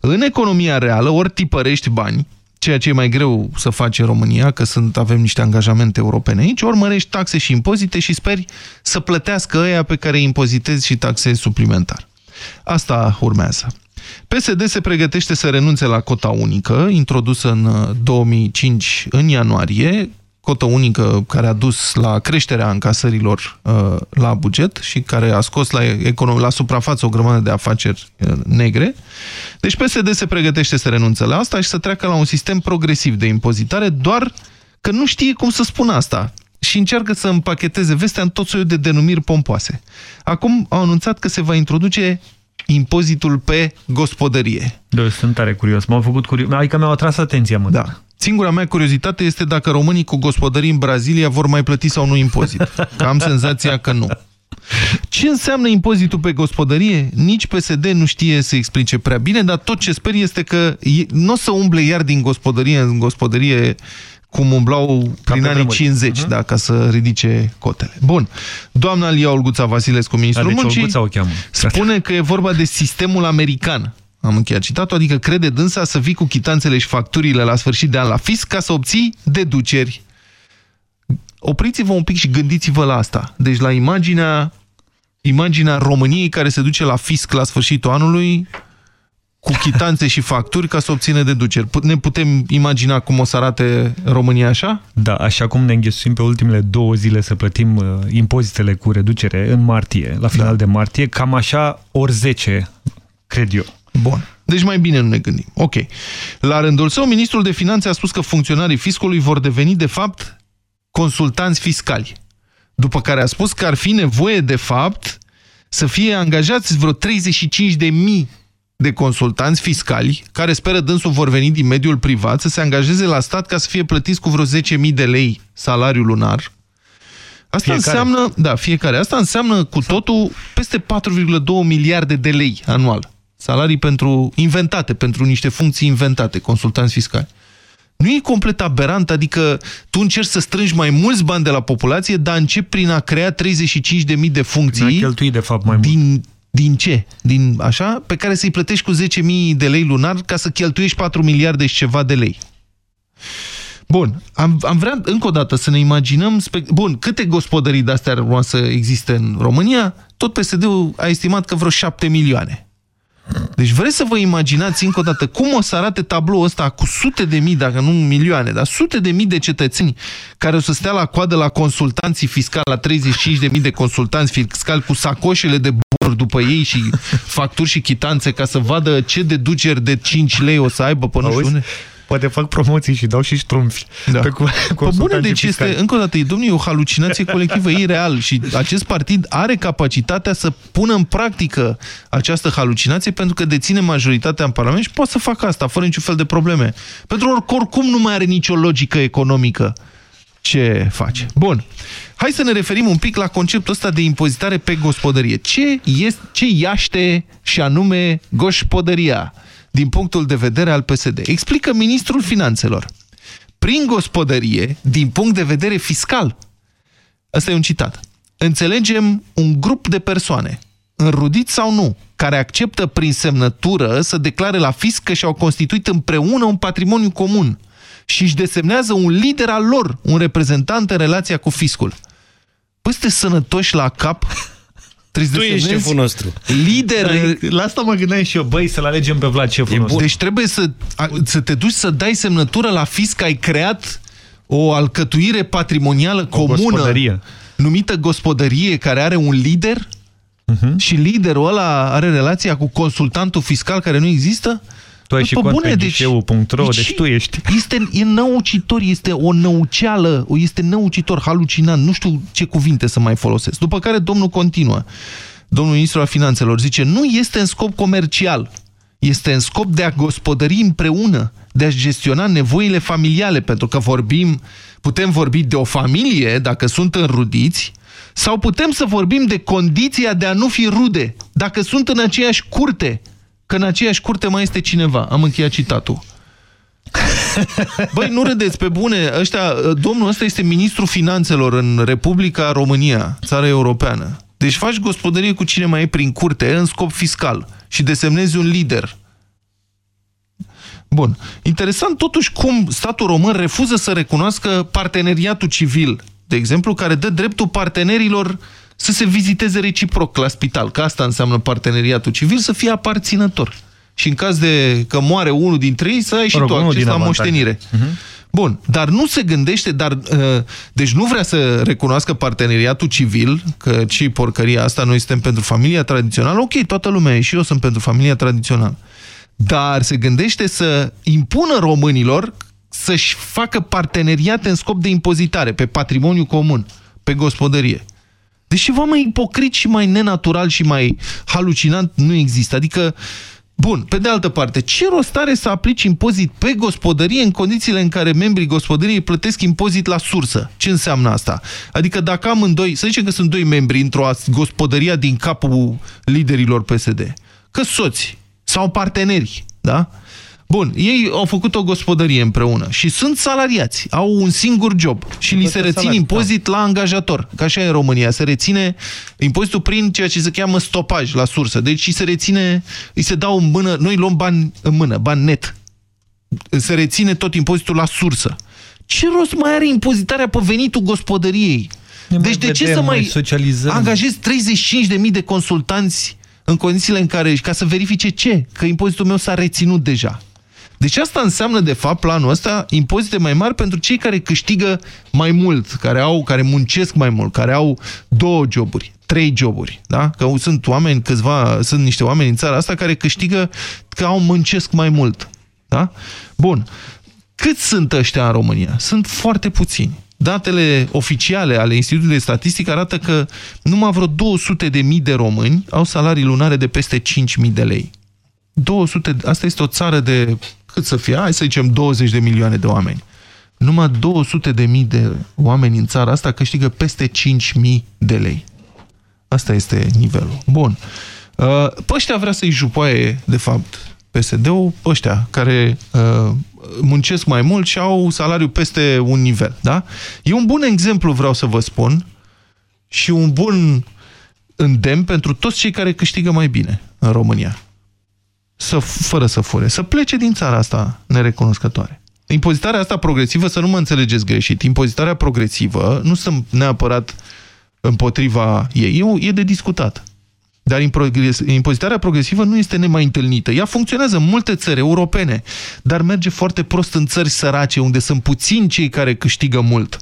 În economia reală, ori tipărești bani, ceea ce e mai greu să faci în România, că sunt, avem niște angajamente europene aici, ori mărești taxe și impozite și speri să plătească ăia pe care îi impozitezi și taxezi suplimentar. Asta urmează. PSD se pregătește să renunțe la cota unică, introdusă în 2005 în ianuarie, cotă unică care a dus la creșterea încasărilor uh, la buget și care a scos la, la suprafață o grămadă de afaceri uh, negre. Deci PSD se pregătește să renunțe la asta și să treacă la un sistem progresiv de impozitare, doar că nu știe cum să spună asta și încearcă să împacheteze vestea în tot soiul de denumiri pompoase. Acum au anunțat că se va introduce impozitul pe gospodărie. Da, sunt tare curios. M-au făcut curios. Adică mi-au atras atenția, mă. Da. Singura mea curiozitate este dacă românii cu gospodării în Brazilia vor mai plăti sau nu impozit. Că am senzația că nu. Ce înseamnă impozitul pe gospodărie? Nici PSD nu știe să explice prea bine, dar tot ce sper este că nu o să umble iar din gospodărie în gospodărie cum umblau prin anii 50, uh -huh. da, ca să ridice cotele. Bun. Doamna Lia Olguța Vasilescu, ministrul deci muncii, o cheamă. spune că e vorba de sistemul american. Am încheiat citatul, adică crede dânsa să vii cu chitanțele și facturile la sfârșit de an la fisc ca să obții deduceri. Opriți-vă un pic și gândiți-vă la asta. Deci la imaginea, imaginea României care se duce la fisc la sfârșitul anului cu chitanțe și facturi ca să obține deduceri. Ne putem imagina cum o să arate România așa? Da, așa cum ne înghesuim pe ultimele două zile să plătim uh, impozitele cu reducere în martie, la final da. de martie, cam așa ori 10, cred eu. Bun. Deci mai bine nu ne gândim. Ok. La rândul său, ministrul de finanțe a spus că funcționarii fiscului vor deveni, de fapt, consultanți fiscali. După care a spus că ar fi nevoie, de fapt, să fie angajați vreo 35 de mii de consultanți fiscali, care speră dânsul vor veni din mediul privat, să se angajeze la stat ca să fie plătiți cu vreo 10.000 de lei salariul lunar. Asta fiecare. înseamnă, da, fiecare. Asta înseamnă cu totul peste 4,2 miliarde de lei anual. Salarii pentru inventate, pentru niște funcții inventate, consultanți fiscali. Nu e complet aberant, adică tu încerci să strângi mai mulți bani de la populație, dar începi prin a crea 35.000 de funcții cheltui, de fapt, mai din, mult. din ce? Din așa? Pe care să-i plătești cu 10.000 de lei lunar ca să cheltuiești 4 miliarde și ceva de lei. Bun, am, am vrea încă o dată să ne imaginăm... Bun, câte gospodării de-astea ar urma să existe în România? Tot PSD-ul a estimat că vreo 7 milioane. Deci vreți să vă imaginați încă o dată cum o să arate tabloul ăsta cu sute de mii, dacă nu milioane, dar sute de mii de cetățeni care o să stea la coadă la consultanții fiscali, la 35 de mii de consultanți fiscali cu sacoșele de bunuri după ei și facturi și chitanțe ca să vadă ce deduceri de 5 lei o să aibă până nu știu Poate fac promoții și dau și ștrumfi. Da. Pe, cu, pe bune, deci fiscali. este, încă o dată, domnule, o halucinație colectivă, e real și acest partid are capacitatea să pună în practică această halucinație pentru că deține majoritatea în Parlament și poate să facă asta fără niciun fel de probleme. Pentru că oricum nu mai are nicio logică economică ce face. Bun. Hai să ne referim un pic la conceptul ăsta de impozitare pe gospodărie. Ce, este, ce iaște și anume gospodăria? Din punctul de vedere al PSD. Explică ministrul finanțelor. Prin gospodărie, din punct de vedere fiscal, ăsta e un citat, înțelegem un grup de persoane, înrudiți sau nu, care acceptă prin semnătură să declare la fisc că și-au constituit împreună un patrimoniu comun și își desemnează un lider al lor, un reprezentant în relația cu fiscul. Bă, sunteți sănătoși la cap? Trebuie Tu să ești semnezi șeful nostru. Lider. Dar La asta mă gândeam și eu, băi, să-l alegem pe Vlad șeful nostru. Deci trebuie să, a, să te duci să dai semnătură la fisc că ai creat o alcătuire patrimonială comună gospodărie. numită gospodărie care are un lider Mhm. și liderul ăla are relația cu consultantul fiscal care nu există? Tu ai Bă, și pe cont bune, pe deci- ghișeu.ro, deci tu ești. Este e năucitor, este o năuceală, este năucitor, halucinant, nu știu ce cuvinte să mai folosesc. După care domnul continuă, domnul ministru al finanțelor zice, nu este în scop comercial, este în scop de a gospodări împreună, de a gestiona nevoile familiale, pentru că vorbim, putem vorbi de o familie, dacă sunt înrudiți, sau putem să vorbim de condiția de a nu fi rude, dacă sunt în aceeași curte, că în aceeași curte mai este cineva. Am încheiat citatul. Băi, nu râdeți, pe bune, ăștia, domnul ăsta este ministrul finanțelor în Republica România, țara europeană. Deci faci gospodărie cu cine mai e prin curte, în scop fiscal, și desemnezi un lider. Bun. Interesant totuși cum statul român refuză să recunoască parteneriatul civil, de exemplu, care dă dreptul partenerilor să se viziteze reciproc la spital, că asta înseamnă parteneriatul civil, să fie aparținător. Și în caz de că moare unul dintre ei, să ai și Mă rog, tu unul acces din la avantaje. moștenire. Bun, dar nu se gândește, dar uh, deci nu vrea să recunoască parteneriatul civil, că ce porcăria asta, noi suntem pentru familia tradițională, ok, toată lumea e și eu sunt pentru familia tradițională. Dar se gândește să impună românilor să-și facă parteneriate în scop de impozitare pe patrimoniu comun, pe gospodărie. Deci ceva mai ipocrit și mai nenatural și mai halucinant nu există. Adică, bun, pe de altă parte, ce rost are să aplici impozit pe gospodărie în condițiile în care membrii gospodăriei plătesc impozit la sursă? Ce înseamnă asta? Adică dacă amândoi, să zicem că sunt doi membri într-o as- gospodăria din capul liderilor PSD, că soți sau parteneri, da? Bun, ei au făcut o gospodărie împreună și sunt salariați, au un singur job și li se Plătesc reține salarii, impozit la angajator, că așa e în România, se reține impozitul prin ceea ce se cheamă stopaj la sursă, deci îi se reține, îi se dau în mână, noi luăm bani în mână, bani net, se reține tot impozitul la sursă. Ce rost mai are impozitarea pe venitul gospodăriei? Ne deci mai de ce vedem, să mai mai socializăm? angajezi 35.000 de consultanți în condițiile în care, ca să verifice ce? Că impozitul meu s-a reținut deja. Deci asta înseamnă, de fapt, planul ăsta, impozite mai mari pentru cei care câștigă mai mult, care au, care muncesc mai mult, care au două joburi, trei joburi, da? Că sunt oameni, câțiva, sunt niște oameni în țara asta care câștigă, că au muncesc mai mult, da? Bun. Cât sunt ăștia în România? Sunt foarte puțini. Datele oficiale ale Institutului de Statistică arată că numai vreo 200 de mii de români au salarii lunare de peste 5.000 de lei. 200, asta este o țară de, cât să fie, hai să zicem 20 de milioane de oameni. Numai 200 de mii de oameni în țara asta câștigă peste 5.000 de lei. Asta este nivelul. Bun. Uh, Pe ăștia vrea să-i jupoaie, de fapt, PSD-ul, pe ăștia care uh, muncesc mai mult și au salariu peste un nivel. Da? E un bun exemplu, vreau să vă spun, și un bun îndemn pentru toți cei care câștigă mai bine în România. Să, fără să fure. Să plece din țara asta nerecunoscătoare. Impozitarea asta progresivă, să nu mă înțelegeți greșit, impozitarea progresivă nu sunt neapărat împotriva ei, e, e de discutat. Dar impozitarea progresivă nu este nemai întâlnită. Ea funcționează în multe țări europene, dar merge foarte prost în țări sărace, unde sunt puțini cei care câștigă mult.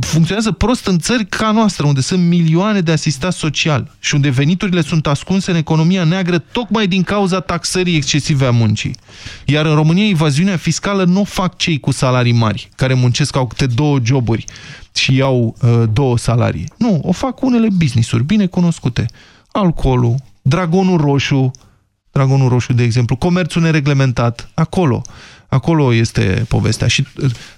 Funcționează prost în țări ca noastră, unde sunt milioane de asistați social și unde veniturile sunt ascunse în economia neagră tocmai din cauza taxării excesive a muncii. Iar în România, evaziunea fiscală nu o fac cei cu salarii mari, care muncesc au câte două joburi și iau uh, două salarii. Nu, o fac unele business-uri bine cunoscute. Alcoolul, dragonul roșu, dragonul roșu, de exemplu, comerțul nereglementat, acolo. Acolo este povestea. Și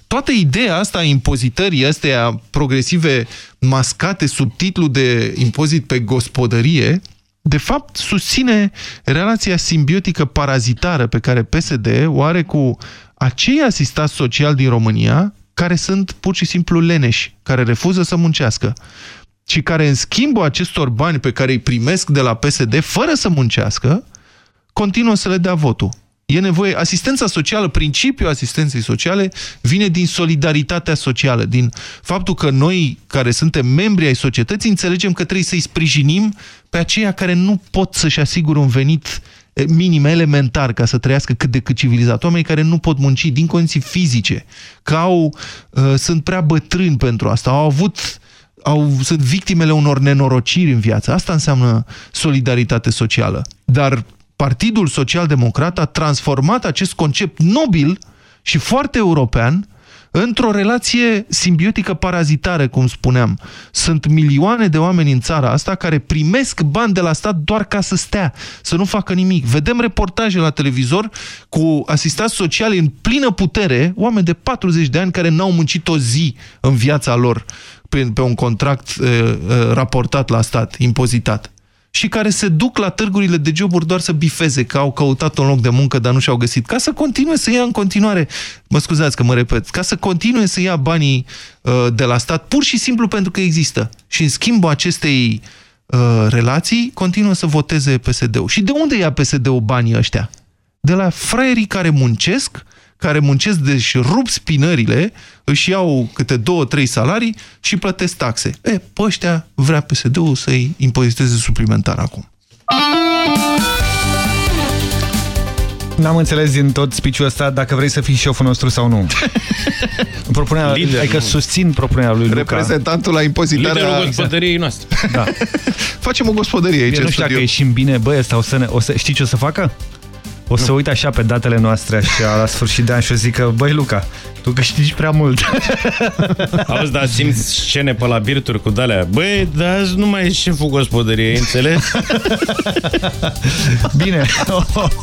toată ideea asta a impozitării astea progresive mascate sub titlu de impozit pe gospodărie, de fapt susține relația simbiotică parazitară pe care PSD o are cu acei asistați sociali din România care sunt pur și simplu leneși, care refuză să muncească și care în schimbul acestor bani pe care îi primesc de la PSD, fără să muncească, continuă să le dea votul. E nevoie, asistența socială, principiul asistenței sociale vine din solidaritatea socială, din faptul că noi, care suntem membri ai societății, înțelegem că trebuie să-i sprijinim pe aceia care nu pot să-și asigure un venit minim, elementar, ca să trăiască cât de cât civilizat. Oamenii care nu pot munci din condiții fizice, că au, uh, sunt prea bătrâni pentru asta, au avut au, sunt victimele unor nenorociri în viață. Asta înseamnă solidaritate socială. Dar Partidul Social Democrat a transformat acest concept nobil și foarte european într-o relație simbiotică parazitară, cum spuneam. Sunt milioane de oameni în țara asta care primesc bani de la stat doar ca să stea, să nu facă nimic. Vedem reportaje la televizor cu asistați sociali în plină putere, oameni de 40 de ani care n-au muncit o zi în viața lor pe, pe un contract uh, uh, raportat la stat, impozitat și care se duc la târgurile de joburi doar să bifeze, că au căutat un loc de muncă, dar nu și-au găsit, ca să continue să ia în continuare, mă scuzați că mă repet, ca să continue să ia banii uh, de la stat, pur și simplu pentru că există. Și în schimbul acestei uh, relații, continuă să voteze PSD-ul. Și de unde ia PSD-ul banii ăștia? De la fraierii care muncesc, care muncesc, deci rup spinările, își iau câte două, trei salarii și plătesc taxe. E, pe ăștia vrea PSD-ul să-i impoziteze suplimentar acum. N-am înțeles din tot spiciul ăsta dacă vrei să fii șeful nostru sau nu. propunerea, Lider, adică nu. susțin propunerea lui Luca. Reprezentantul la impozitarea... Liderul gospodăriei noastre. Da. Facem o gospodărie aici Eu nu în știu dacă studio. ieșim bine, băi, ăsta o să, ne, o să știi ce o să facă? O să uite așa pe datele noastre așa la sfârșit de an și o zică, băi Luca, tu câștigi prea mult. Auzi, dar simți scene pe la birturi cu dalea. Băi, dar azi nu mai e șeful gospodăriei, înțeles? Bine,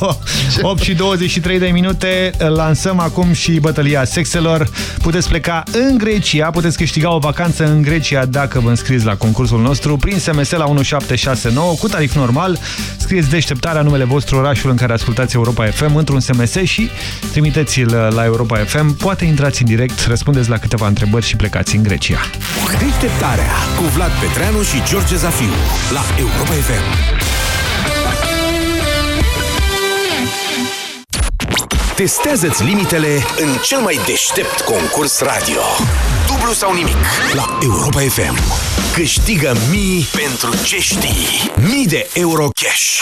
8 și 23 de minute, lansăm acum și bătălia sexelor. Puteți pleca în Grecia, puteți câștiga o vacanță în Grecia dacă vă înscriți la concursul nostru prin SMS la 1769 cu tarif normal. Scrieți deșteptarea numele vostru, orașul în care ascultați Europa FM într-un SMS și trimiteți-l la Europa FM. Poate intrați în direct, răspundeți la câteva întrebări și plecați în Grecia. Deșteptarea cu Vlad Petreanu și George Zafiu la Europa FM. Testează-ți limitele în cel mai deștept concurs radio. Dublu sau nimic la Europa FM. Câștigă mii pentru ce știi. Mii de euro cash.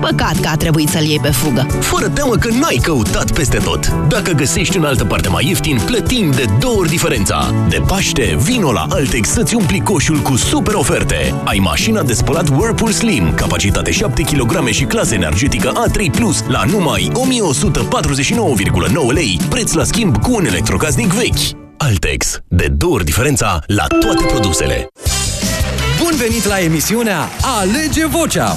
Păcat că a trebuit să-l iei pe fugă. Fără teamă că n-ai căutat peste tot. Dacă găsești în altă parte mai ieftin, plătim de două ori diferența. De Paște, vino la Altex să-ți umpli coșul cu super oferte. Ai mașina de spălat Whirlpool Slim, capacitate 7 kg și clasă energetică A3+, la numai 1149,9 lei, preț la schimb cu un electrocasnic vechi. Altex. De două ori diferența la toate produsele. Bun venit la emisiunea Alege Vocea!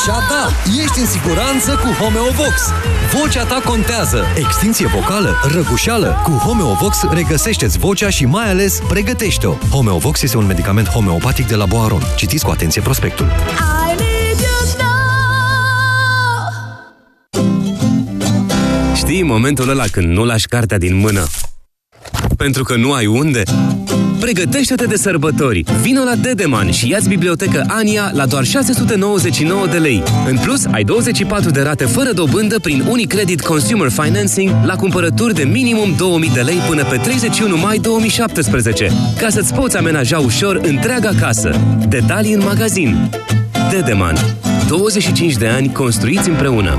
Așa da, ești în siguranță cu Homeovox. Vocea ta contează. Extinție vocală, răgușeală. Cu Homeovox regăsește-ți vocea și mai ales pregătește-o. Homeovox este un medicament homeopatic de la Boaron. Citiți cu atenție prospectul. Știi momentul ăla când nu lași cartea din mână? Pentru că nu ai unde? Pregătește-te de sărbători! Vino la Dedeman și ia-ți bibliotecă Ania la doar 699 de lei. În plus, ai 24 de rate fără dobândă prin Unicredit Consumer Financing la cumpărături de minimum 2000 de lei până pe 31 mai 2017, ca să-ți poți amenaja ușor întreaga casă. Detalii în magazin. Dedeman. 25 de ani construiți împreună.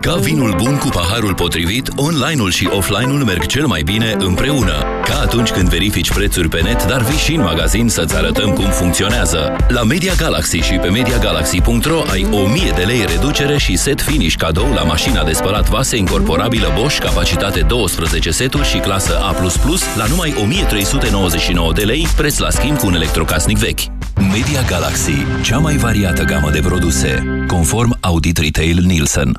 Ca vinul bun cu paharul potrivit, online-ul și offline-ul merg cel mai bine împreună. Ca atunci când verifici prețuri pe net, dar vii și în magazin să-ți arătăm cum funcționează. La Media Galaxy și pe MediaGalaxy.ro ai 1000 de lei reducere și set finish cadou la mașina de spălat vase incorporabilă Bosch, capacitate 12 seturi și clasă A++ la numai 1399 de lei, preț la schimb cu un electrocasnic vechi. Media Galaxy, cea mai variată gamă de produse, conform Audit Retail Nielsen.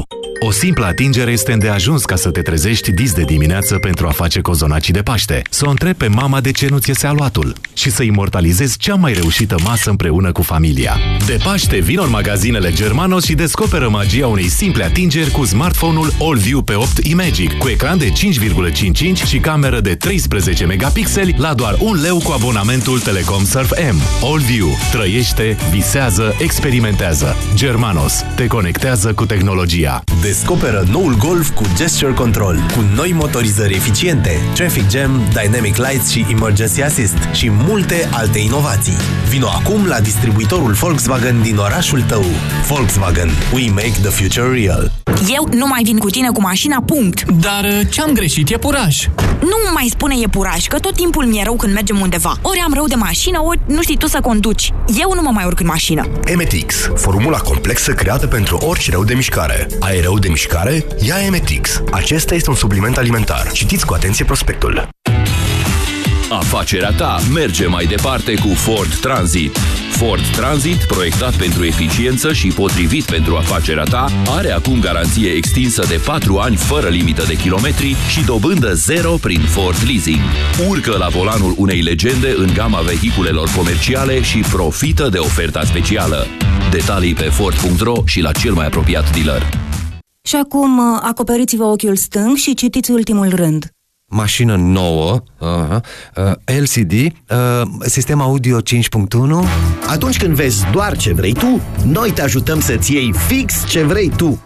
O simplă atingere este îndeajuns ca să te trezești dis de dimineață pentru a face cozonacii de Paște, să o întrebi pe mama de ce nu ți iese aluatul și să imortalizezi cea mai reușită masă împreună cu familia. De Paște vino în magazinele Germanos și descoperă magia unei simple atingeri cu smartphone-ul AllView pe 8 iMagic, cu ecran de 5,55 și cameră de 13 megapixeli la doar un leu cu abonamentul Telecom Surf M. AllView. Trăiește, visează, experimentează. Germanos. Te conectează cu tehnologia. Descoperă noul Golf cu Gesture Control, cu noi motorizări eficiente, Traffic Jam, Dynamic Lights și Emergency Assist și multe alte inovații. Vino acum la distribuitorul Volkswagen din orașul tău. Volkswagen. We make the future real. Eu nu mai vin cu tine cu mașina, punct. Dar uh, ce-am greșit? E puraj. Nu mai spune e puraj, că tot timpul mi-e rău când mergem undeva. Ori am rău de mașină, ori nu știi tu să conduci. Eu nu mă mai urc în mașină. Emetix, formula complexă creată pentru orice rău de mișcare. Ai rău de mișcare? Ia Emetix. Acesta este un supliment alimentar. Citiți cu atenție prospectul. Afacerea ta merge mai departe cu Ford Transit. Ford Transit, proiectat pentru eficiență și potrivit pentru afacerea ta, are acum garanție extinsă de 4 ani fără limită de kilometri și dobândă zero prin Ford Leasing. Urcă la volanul unei legende în gama vehiculelor comerciale și profită de oferta specială. Detalii pe Ford.ro și la cel mai apropiat dealer. Și acum uh, acoperiți-vă ochiul stâng și citiți ultimul rând. Mașină nouă, uh, uh, LCD, uh, sistem audio 5.1. Atunci când vezi doar ce vrei tu, noi te ajutăm să-ți iei fix ce vrei tu.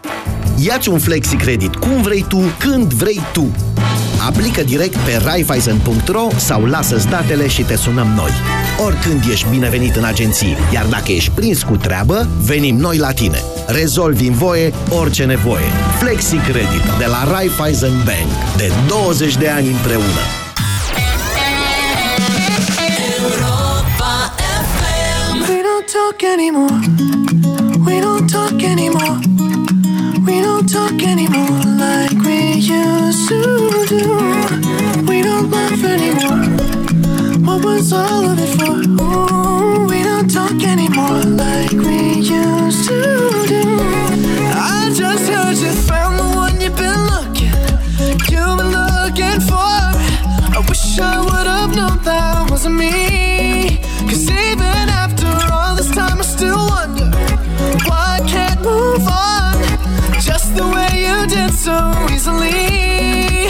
Iați un flexi credit cum vrei tu, când vrei tu. Aplică direct pe Raiffeisen.ro sau lasă-ți datele și te sunăm noi. Oricând ești binevenit în agenții, iar dacă ești prins cu treabă, venim noi la tine. Rezolvi în voie orice nevoie. Flexi Credit de la Raiffeisen Bank. De 20 de ani împreună. We don't talk anymore. We don't talk anymore. We don't talk anymore was all of it for? Ooh, we don't talk anymore like we used to do. I just heard you found the one you've been looking, you've been looking for. I wish I would have known that wasn't me. Cause even after all this time, I still wonder why I can't move on just the way you did so easily.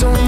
Don't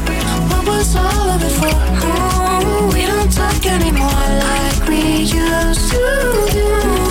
Was all it for? Oh, we don't talk anymore like we used to do.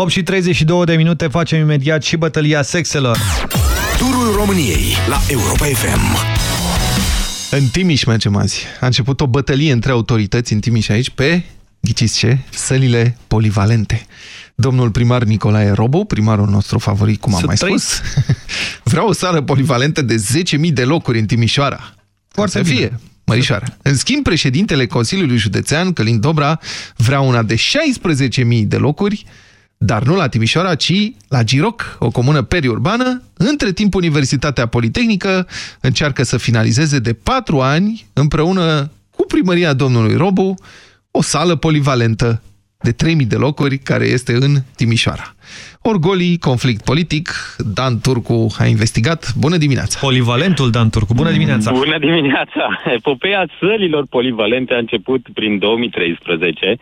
8 și 32 de minute facem imediat și bătălia sexelor. Turul României la Europa FM. În Timiș mergem azi. A început o bătălie între autorități în Timiș aici pe, ghiciți ce, sălile polivalente. Domnul primar Nicolae Robu, primarul nostru favorit, cum am Să mai trăiți. spus, vrea o sală polivalentă de 10.000 de locuri în Timișoara. Foarte să bine. fie, mărișoara. În schimb, președintele Consiliului Județean, Călin Dobra, vrea una de 16.000 de locuri, dar nu la Timișoara, ci la Giroc, o comună periurbană. Între timp, Universitatea Politehnică încearcă să finalizeze de patru ani, împreună cu primăria domnului Robu, o sală polivalentă de 3.000 de locuri, care este în Timișoara. Orgolii, conflict politic, Dan Turcu a investigat. Bună dimineața! Polivalentul Dan Turcu, bună dimineața! Bună dimineața! Epopeea sălilor polivalente a început prin 2013.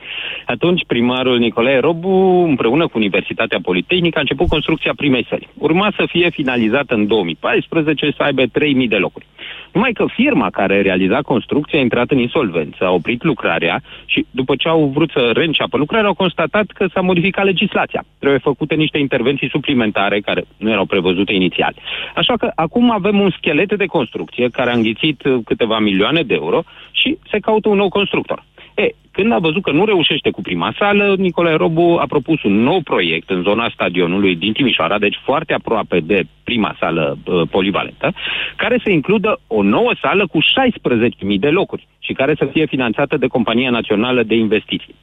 Atunci primarul Nicolae Robu, împreună cu Universitatea Politehnică, a început construcția primei săli. Urma să fie finalizată în 2014, să aibă 3.000 de locuri. Numai că firma care realiza construcția a intrat în insolvență, a oprit lucrarea și după ce au vrut să reînceapă lucrarea, au constatat că s-a modificat legislația. Trebuie făcute niște intervenții suplimentare care nu erau prevăzute inițial. Așa că acum avem un schelet de construcție care a înghițit uh, câteva milioane de euro și se caută un nou constructor. E, când a văzut că nu reușește cu prima sală, Nicolae Robu a propus un nou proiect în zona stadionului din Timișoara, deci foarte aproape de prima sală uh, polivalentă, care să includă o nouă sală cu 16.000 de locuri și care să fie finanțată de Compania Națională de Investiții.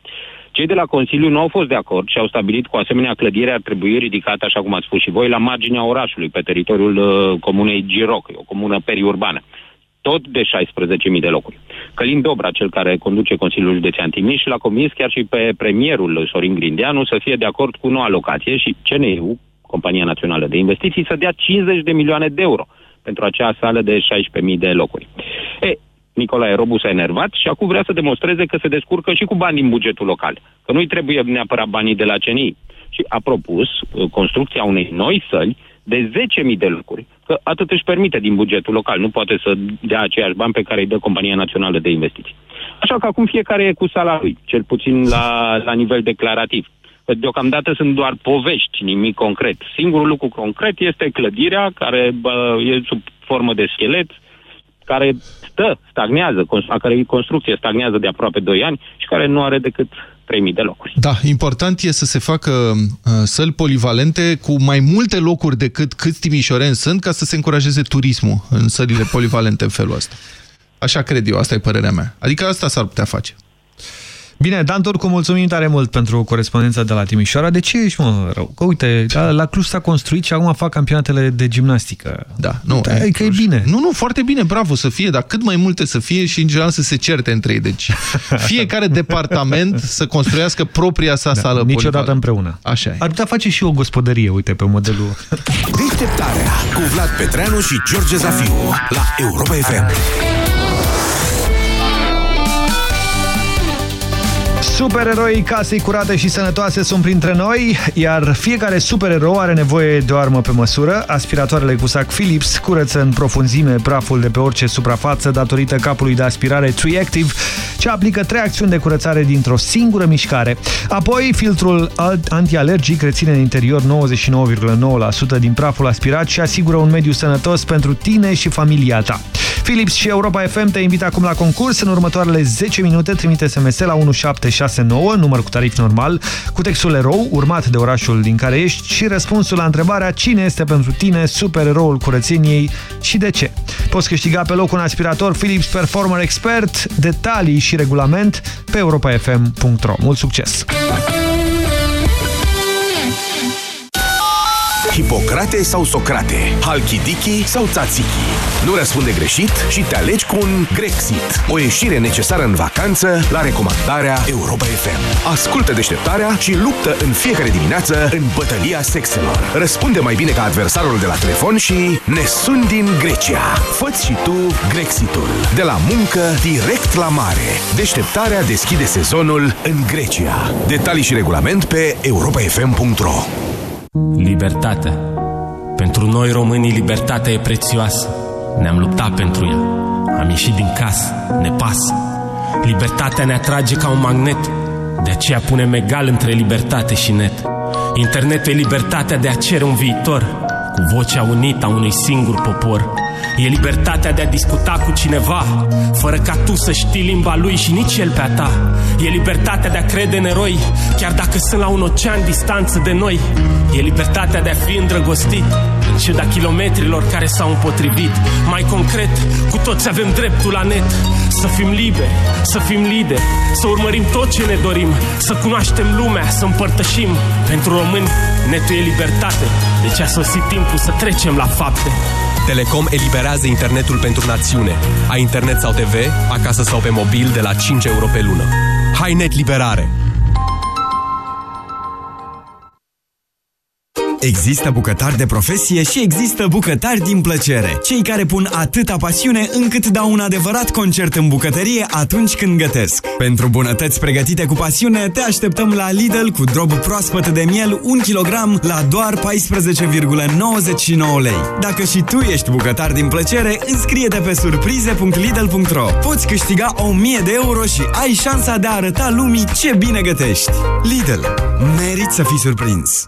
Cei de la Consiliu nu au fost de acord și au stabilit că o asemenea clădire ar trebui ridicată, așa cum ați spus și voi, la marginea orașului, pe teritoriul uh, comunei Giroc, o comună periurbană tot de 16.000 de locuri. Călin Dobra, cel care conduce Consiliul Județean Timiș, l-a convins chiar și pe premierul Sorin Grindeanu să fie de acord cu noua locație și CNU, Compania Națională de Investiții, să dea 50 de milioane de euro pentru acea sală de 16.000 de locuri. E, Nicolae Robu s-a enervat și acum vrea să demonstreze că se descurcă și cu bani din bugetul local, că nu-i trebuie neapărat banii de la CNI. Și a propus uh, construcția unei noi săli de 10.000 de locuri, că atât își permite din bugetul local, nu poate să dea aceiași bani pe care îi dă Compania Națională de Investiții. Așa că acum fiecare e cu sala lui, cel puțin la, la nivel declarativ. Deocamdată sunt doar povești, nimic concret. Singurul lucru concret este clădirea, care bă, e sub formă de schelet, care stă, stagnează, cons- a cărei construcție stagnează de aproape 2 ani și care nu are decât 3.000 de locuri. Da, important e să se facă uh, săli polivalente cu mai multe locuri decât câți timișoreni sunt ca să se încurajeze turismul în sălile polivalente în felul ăsta. Așa cred eu, asta e părerea mea. Adică asta s-ar putea face. Bine, Dan Turcu, mulțumim tare mult pentru corespondența de la Timișoara. De ce ești, mă, rău? Că uite, la, la Cluj s-a construit și acum fac campionatele de gimnastică. Da, nu. Da, e că e bine. Nu, nu, foarte bine, bravo să fie, dar cât mai multe să fie și în general să se certe între ei. Deci fiecare departament să construiască propria sa Da, sală niciodată polivalentă. împreună. Așa e. Ar putea face și o gospodărie, uite, pe modelul... Deșteptarea cu Vlad Petreanu și George Zafiu la Europa FM. Supereroii casei curate și sănătoase sunt printre noi, iar fiecare supererou are nevoie de o armă pe măsură. Aspiratoarele cu sac Philips curăță în profunzime praful de pe orice suprafață datorită capului de aspirare Triactive, ce aplică trei acțiuni de curățare dintr-o singură mișcare. Apoi, filtrul alt- antialergic reține în interior 99,9% din praful aspirat și asigură un mediu sănătos pentru tine și familia ta. Philips și Europa FM te invită acum la concurs. În următoarele 10 minute trimite SMS la 1769, număr cu tarif normal, cu textul erou, urmat de orașul din care ești și răspunsul la întrebarea cine este pentru tine supereroul curățeniei și de ce. Poți câștiga pe loc un aspirator Philips Performer Expert, detalii și regulament pe europafm.ro. Mult succes! Hipocrate sau Socrate, Halkidiki sau Tzatziki. Nu răspunde greșit și te alegi cu un Grexit. O ieșire necesară în vacanță la recomandarea Europa FM. Ascultă deșteptarea și luptă în fiecare dimineață în bătălia sexelor. Răspunde mai bine ca adversarul de la telefon și ne suni din Grecia. Făți și tu Grexitul. De la muncă direct la mare. Deșteptarea deschide sezonul în Grecia. Detalii și regulament pe europafm.ro Libertatea. Pentru noi românii libertatea e prețioasă. Ne-am luptat pentru ea. Am ieșit din casă. Ne pasă. Libertatea ne atrage ca un magnet. De aceea punem egal între libertate și net. Internetul e libertatea de a cere un viitor cu vocea unită a unui singur popor. E libertatea de a discuta cu cineva Fără ca tu să știi limba lui și nici el pe a ta E libertatea de a crede în eroi Chiar dacă sunt la un ocean distanță de noi E libertatea de a fi îndrăgostit În ciuda kilometrilor care s-au împotrivit Mai concret, cu toți avem dreptul la net Să fim liberi, să fim lideri Să urmărim tot ce ne dorim Să cunoaștem lumea, să împărtășim Pentru români, netul e libertate Deci a sosit timpul să trecem la fapte Telecom eliberează internetul pentru națiune. Ai internet sau TV, acasă sau pe mobil, de la 5 euro pe lună. Hai net liberare! Există bucătari de profesie și există bucătari din plăcere. Cei care pun atâta pasiune încât dau un adevărat concert în bucătărie atunci când gătesc. Pentru bunătăți pregătite cu pasiune, te așteptăm la Lidl cu drob proaspăt de miel 1 kg la doar 14,99 lei. Dacă și tu ești bucătar din plăcere, înscrie-te pe surprize.lidl.ro. Poți câștiga 1000 de euro și ai șansa de a arăta lumii ce bine gătești. Lidl. Merit să fii surprins.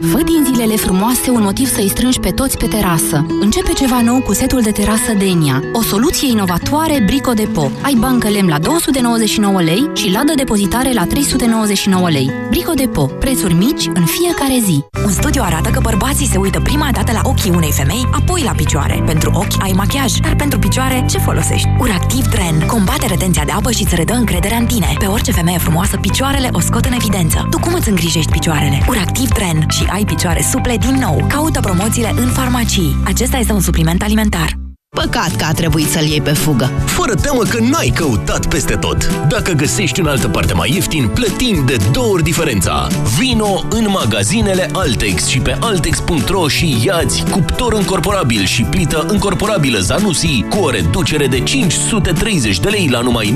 Fă din zilele frumoase un motiv să-i strângi pe toți pe terasă. Începe ceva nou cu setul de terasă Denia. O soluție inovatoare Brico Depo. Ai bancă lemn la 299 lei și ladă depozitare la 399 lei. Brico Depo. Prețuri mici în fiecare zi. Un studiu arată că bărbații se uită prima dată la ochii unei femei, apoi la picioare. Pentru ochi ai machiaj, dar pentru picioare ce folosești? Uractiv Dren combate retenția de apă și îți redă încrederea în tine. Pe orice femeie frumoasă, picioarele o scot în evidență. Tu cum îți îngrijești picioarele? Uractiv Dren și ai picioare suple din nou. Caută promoțiile în farmacii. Acesta este un supliment alimentar. Păcat că a trebuit să-l iei pe fugă. Fără teamă că n-ai căutat peste tot. Dacă găsești în altă parte mai ieftin, plătim de două ori diferența. Vino în magazinele Altex și pe altex.ro și iați cuptor încorporabil și plită încorporabilă Zanussi cu o reducere de 530 de lei la numai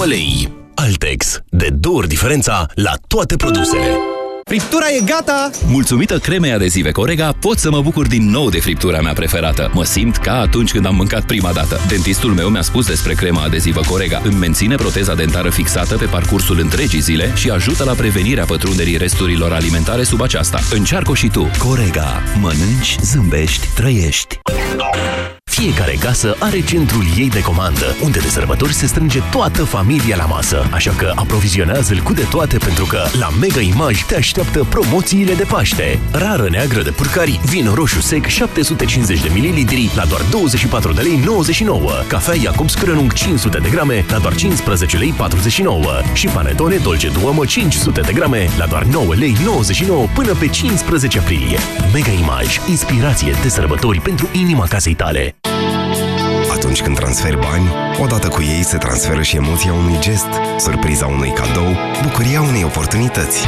999,9 lei. Altex. De două ori diferența la toate produsele. Friptura e gata! Mulțumită cremei adezive Corega, pot să mă bucur din nou de friptura mea preferată. Mă simt ca atunci când am mâncat prima dată. Dentistul meu mi-a spus despre crema adezivă Corega. Îmi menține proteza dentară fixată pe parcursul întregii zile și ajută la prevenirea pătrunderii resturilor alimentare sub aceasta. Încearcă și tu. Corega. Mănânci, zâmbești, trăiești. Fiecare casă are centrul ei de comandă, unde de sărbători se strânge toată familia la masă. Așa că aprovizionează-l cu de toate pentru că la Mega Image te așteaptă promoțiile de Paște. Rară neagră de purcari, vin roșu sec 750 de ml la doar 24 de lei 99. Cafea Jacobs Crănung 500 de grame la doar 15 lei 49. Și panetone Dolce Duomo 500 de grame la doar 9 lei 99 până pe 15 aprilie. Mega Image, inspirație de sărbători pentru inima casei tale. Atunci când transferi bani, odată cu ei se transferă și emoția unui gest, surpriza unui cadou, bucuria unei oportunități.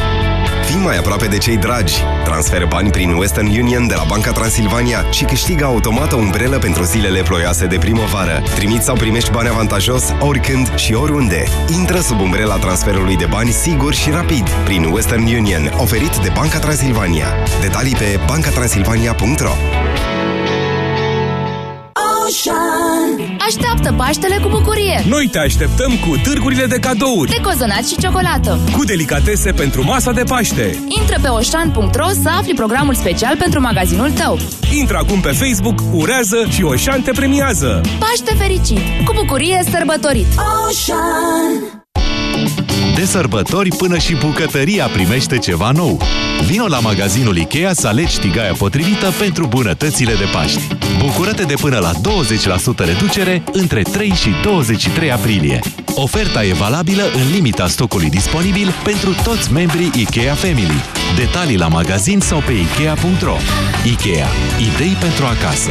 Fii mai aproape de cei dragi. Transferă bani prin Western Union de la Banca Transilvania și câștigă automat o umbrelă pentru zilele ploioase de primăvară. Trimiți sau primești bani avantajos oricând și oriunde. Intră sub umbrela transferului de bani sigur și rapid prin Western Union, oferit de Banca Transilvania. Detalii pe bancatransilvania.ro Ocean Așteaptă Paștele cu bucurie Noi te așteptăm cu târgurile de cadouri, De cozonați și ciocolată cu delicatese pentru masa de Paște. Intră pe oșan.ro să afli programul special pentru magazinul tău Intră acum pe Facebook, urează și Oșan te premiază. Paște fericit! Cu bucurie sărbătorit! Ocean De sărbători până și bucătăria primește ceva nou. Vino la magazinul Ikea să alegi tigaia potrivită pentru bunătățile de Paști. Bucură-te de până la 20% reducere între 3 și 23 aprilie. Oferta e valabilă în limita stocului disponibil pentru toți membrii Ikea Family. Detalii la magazin sau pe Ikea.ro. Ikea. Idei pentru acasă.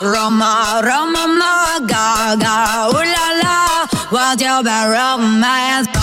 Roma, Roma, Roma, Roma, Ooh la la, what your romance?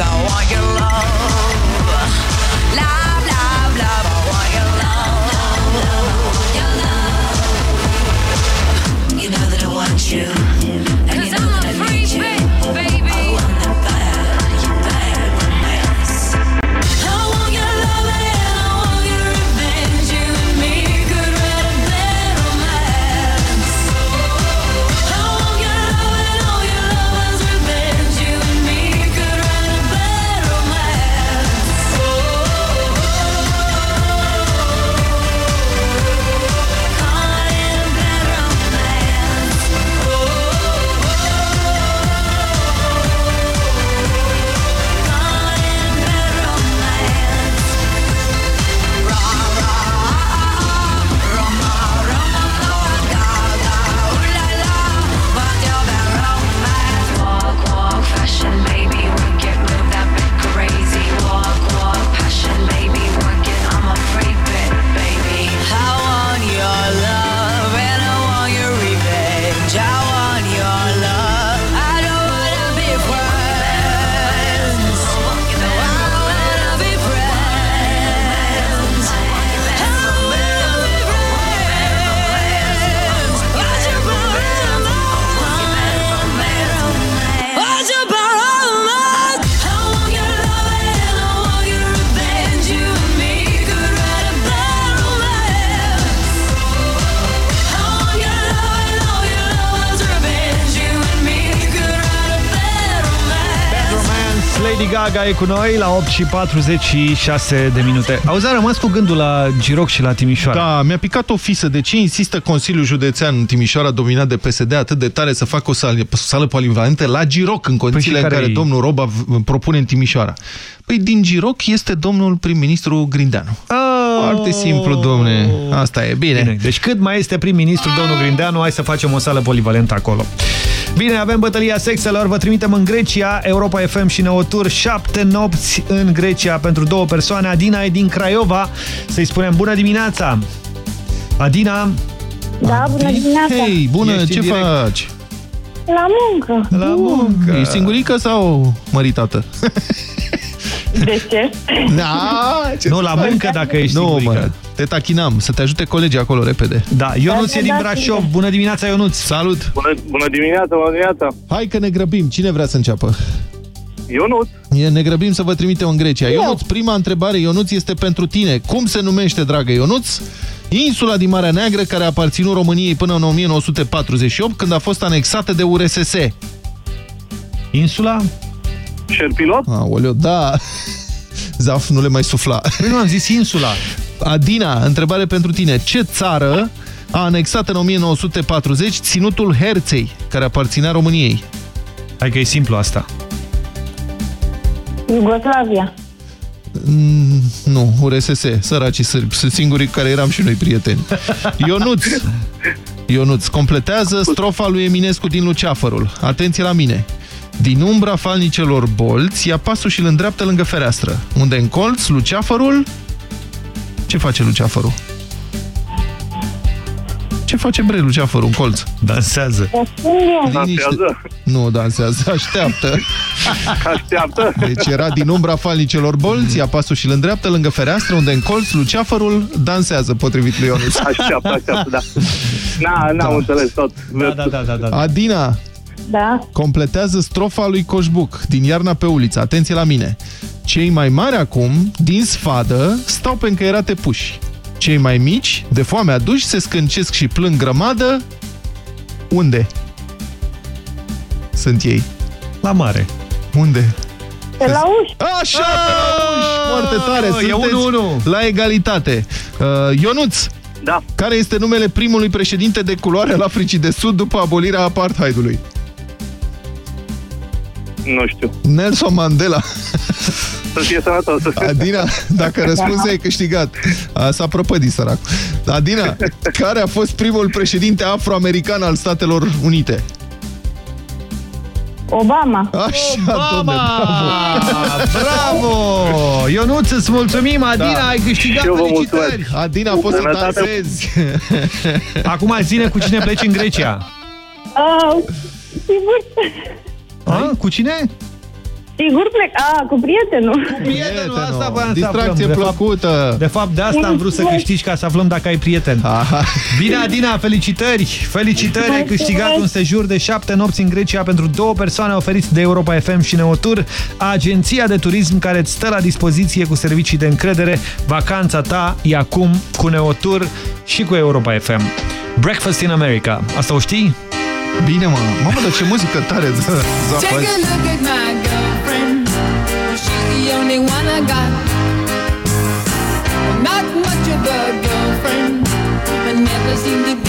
I want your love. Lady Gaga e cu noi la 8 și 46 de minute. Auzi, am rămas cu gândul la Giroc și la Timișoara. Da, mi-a picat o fisă. De ce insistă Consiliul Județean Timișoara, dominat de PSD, atât de tare să facă o sală, sală polivalentă la Giroc, în condițiile Păi și în care care-i- domnul Roba v- propune în Timișoara? Păi din Giroc este domnul prim-ministru Grindeanu. Foarte simplu, domne. Asta e, bine. Bine, deci cât mai este prim-ministru domnul Grindeanu, hai să facem o sală polivalentă acolo. Bine, avem bătălia sexelor, vă trimitem în Grecia, Europa FM și Neotur, șapte nopți în Grecia pentru două persoane. Adina e din Craiova, să-i spunem bună dimineața! Adina, Da, bună dimineața. Hei, bună, Ești în ce direct. faci? La muncă. la muncă! Ești singurică sau măritată? De ce? Da, ce Nu, la muncă dacă ești Nu, singurică. mă, te tachinam, să te ajute colegii acolo repede. Da, Ionuț e din Da, Brașov. Bună dimineața, Ionuț! Salut! Bună, bună dimineața, bună dimineața. Hai că ne grăbim. Cine vrea să înceapă? Ionuț, E, ne grăbim să vă trimitem în Grecia. Ionuț, prima întrebare, Ionuț, este pentru tine. Cum se numește, dragă Ionuț, insula din Marea Neagră care a aparținut României până în 1948, când a fost anexată de URSS? Insula? Șerpilot? Aoleu, da. Zaf, nu le mai sufla. Păi nu am zis insula. Adina, întrebare pentru tine. Ce țară a anexat în 1940 ținutul Herței, care aparținea României? Hai că e simplu asta. Iugoslavia. Mm, nu, URSS, săracii sârbi, sunt singurii cu care eram și noi prieteni. Ionuț, Ionuț, completează strofa lui Eminescu din Luceafărul. Atenție la mine. Din umbra falnicelor bolți, ia pasul și îl îndreaptă lângă fereastră. Unde în colț, Luceafărul... Ce face Luceafărul? Ce face bre Luceafărul în colț? Dansează. Dansează? Nu dansează, așteaptă. Așteaptă? Deci era din umbra falnicelor bolți, ia pasul și îl îndreaptă lângă fereastră, unde în colț Luceafărul dansează, potrivit lui Ionuț. Așteaptă, așteaptă, da. Na, n-am înțeles tot. Da, da, da, da, da. Adina, Da? completează strofa lui Coșbuc, din Iarna pe uliță. Atenție la mine. Cei mai mari acum, din sfadă, stau pe încăierate puși. Cei mai mici, de foame aduși, se scâncesc și plâng grămadă. Unde? Sunt ei. La mare. Unde? Pe la uși. Așa! Foarte tare! E Sunteți 1-1. la egalitate. Uh, Ionuț, Da. care este numele primului președinte de culoare al Africii de Sud după abolirea apartheidului? Nu știu. Nelson Mandela. Să fie sănătos. Adina, dacă răspunzi ai câștigat. A, S-a prăpădit sărac. Adina, care a fost primul președinte afroamerican al Statelor Unite? Obama. Așa, domne, bravo! Bravo! Ionuț, îți mulțumim, Adina, Da. ai câștigat, Și eu vă felicitări! Adina, poți să Sănătate. dansezi. Acum zine cu cine pleci în Grecia. Uh, sigur. A? Cu cine? Sigur plec. A, cu prietenul. Prietenul, asta voiam să Distracție aflăm. De fapt, plăcută. de fapt, de asta am vrut să câștigi ca să aflăm dacă ai prieten. Aha. Bine, Adina, felicitări! Felicitări, ai câștigat un sejur de șapte nopți în Grecia pentru două persoane oferiți de Europa FM și Neotur, agenția de turism care îți stă la dispoziție cu servicii de încredere. Vacanța ta e acum cu Neotur și cu Europa FM. Breakfast in America. Asta o știi? Bine, mă. Mamă, dar ce muzică tare dă Zaf Take azi. a look at my girlfriend. She's the only one I got. Not much of a girlfriend, but never seem to get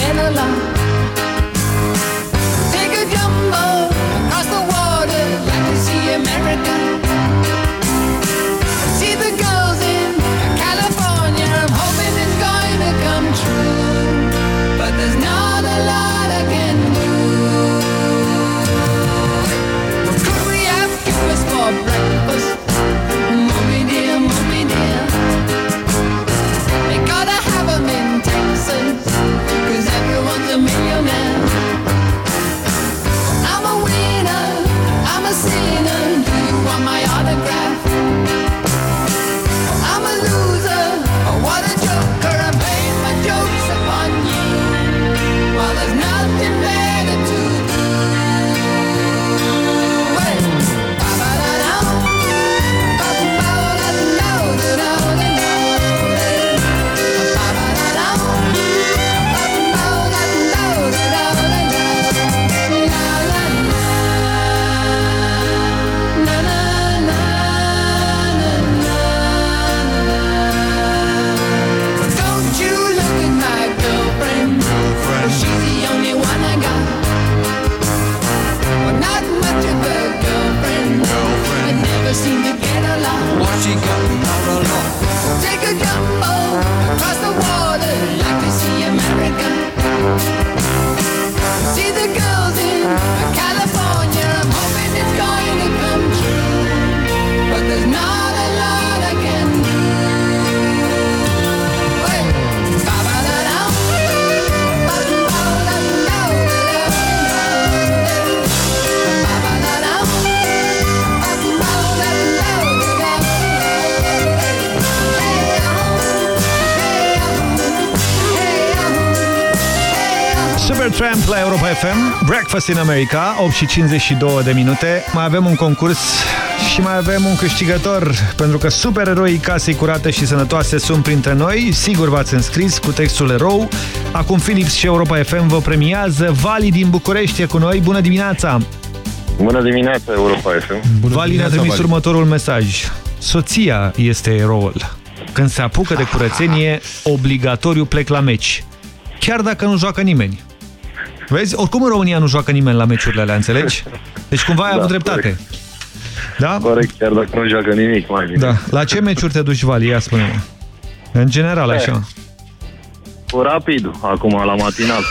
la Europa FM, Breakfast in America, 8 și 52 de minute. Mai avem un concurs și mai avem un câștigător, pentru că supereroii casei curate și sănătoase sunt printre noi. Sigur v-ați înscris cu textul erou. Acum Philips și Europa FM vă premiază. Vali din București e cu noi. Bună dimineața! Bună dimineața, Europa FM. Vali ne-a trimis următorul mesaj. Soția este eroul. Când se apucă de curățenie, obligatoriu plec la meci. Chiar dacă nu joacă nimeni. Vezi? Oricum în România nu joacă nimeni la meciurile alea, înțelegi? Deci cumva ai Da, avut dreptate. corect. Da? Corect, chiar dacă nu joacă nimic, mai bine. Da. La ce meciuri te duci, Vali? Ia spune-mă. În general, așa. Cu rapid, acum, la matinal.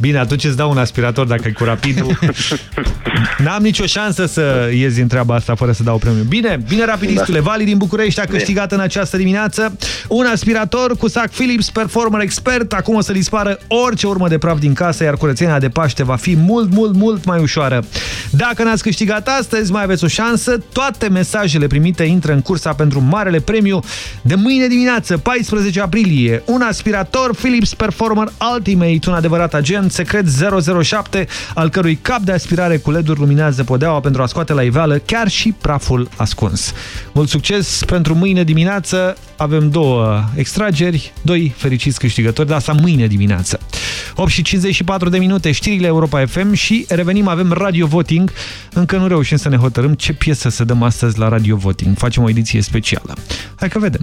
Bine, atunci îți dau un aspirator dacă e cu rapidul. N-am nicio șansă să ies din treaba asta fără să dau premiu. Bine, bine rapidistule. Da. Vali din București a câștigat în această dimineață un aspirator cu sac Philips Performer Expert. Acum o să dispară orice urmă de praf din casă, iar curățenia de Paște va fi mult, mult, mult mai ușoară. Dacă n-ați câștigat astăzi, mai aveți o șansă. Toate mesajele primite intră în cursa pentru marele premiu de mâine dimineață, 14 aprilie. Un aspirator Philips Performer Ultimate, un adevărat agent secret 007, al cărui cap de aspirare cu LED-uri luminează podeaua pentru a scoate la iveală chiar și praful ascuns. Mult succes pentru mâine dimineață. Avem două extrageri, doi fericiți câștigători, dar asta mâine dimineață. 8 și 54 de minute, știrile Europa FM și revenim, avem Radio Voting. Încă nu reușim să ne hotărâm ce piesă să dăm astăzi la Radio Voting. Facem o ediție specială. Hai că vedem.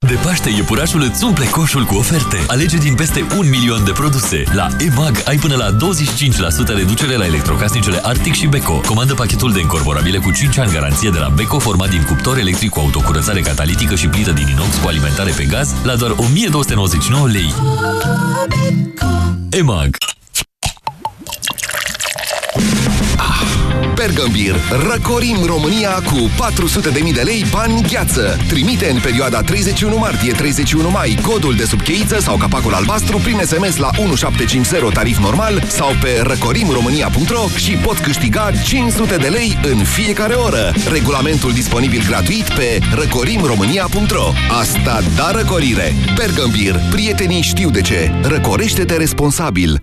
De Paște, iepurașul îți umple coșul cu oferte. Alege din peste un milion de produse. La EMAG ai până la 25% reducere la electrocasnicele Arctic și Beko. Comandă pachetul de încorporabile cu 5 ani garanție de la Beko, format din cuptor electric cu autocurățare catalitică și plită din inox cu alimentare pe gaz, la doar 1299 lei. EMAG Bergambir. Răcorim România cu 400.000 de lei bani gheață. Trimite în perioada 31 martie-31 mai codul de subcheiță sau capacul albastru prin SMS la 1750 tarif normal sau pe răcorimromânia.ro și pot câștiga 500 de lei în fiecare oră. Regulamentul disponibil gratuit pe răcorimromânia.ro Asta da răcorire! Bergambir. Prietenii știu de ce. Răcorește-te responsabil.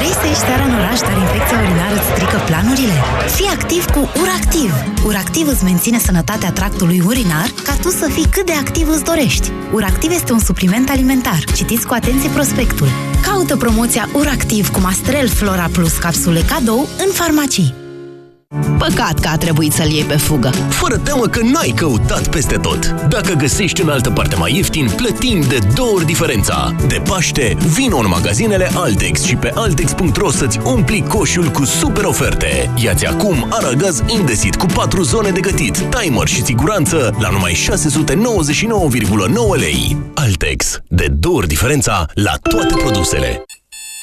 Vrei să ieși seara în oraș, dar infecția urinară îți strică planurile? Fii activ cu URACTIV! URACTIV îți menține sănătatea tractului urinar ca tu să fii cât de activ îți dorești. URACTIV este un supliment alimentar. Citiți cu atenție prospectul. Caută promoția URACTIV cu Mastrel Flora Plus capsule cadou în farmacii. Păcat că a trebuit să-l iei pe fugă. Fără teamă că n-ai căutat peste tot. Dacă găsești în altă parte mai ieftin, plătim de două ori diferența. De Paște, vino în magazinele Altex și pe Altex.ro să-ți umpli coșul cu super oferte. Iați acum aragaz Indesit cu 4 zone de gătit, timer și siguranță la numai 699,9 lei. Altex, de două ori diferența la toate produsele.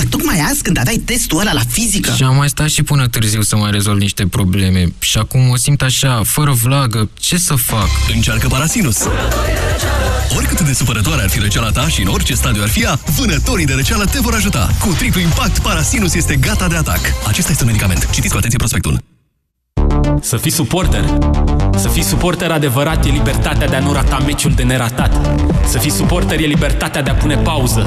Dar tocmai azi, când aveai testul ăla la fizică... Și am mai stat și până târziu să mai rezolv niște probleme. Și acum o simt așa, fără vlagă. Ce să fac? Încearcă Parasinus! Oricât de supărătoare ar fi răceala ta și în orice stadiu ar fi ea, vânătorii de răceală te vor ajuta. Cu triplu impact, Parasinus este gata de atac. Acesta este un medicament. Citiți cu atenție prospectul. Să fii suporter. Să fii suporter adevărat e libertatea de a nu rata meciul de neratat. Să fii suporter e libertatea de a pune pauză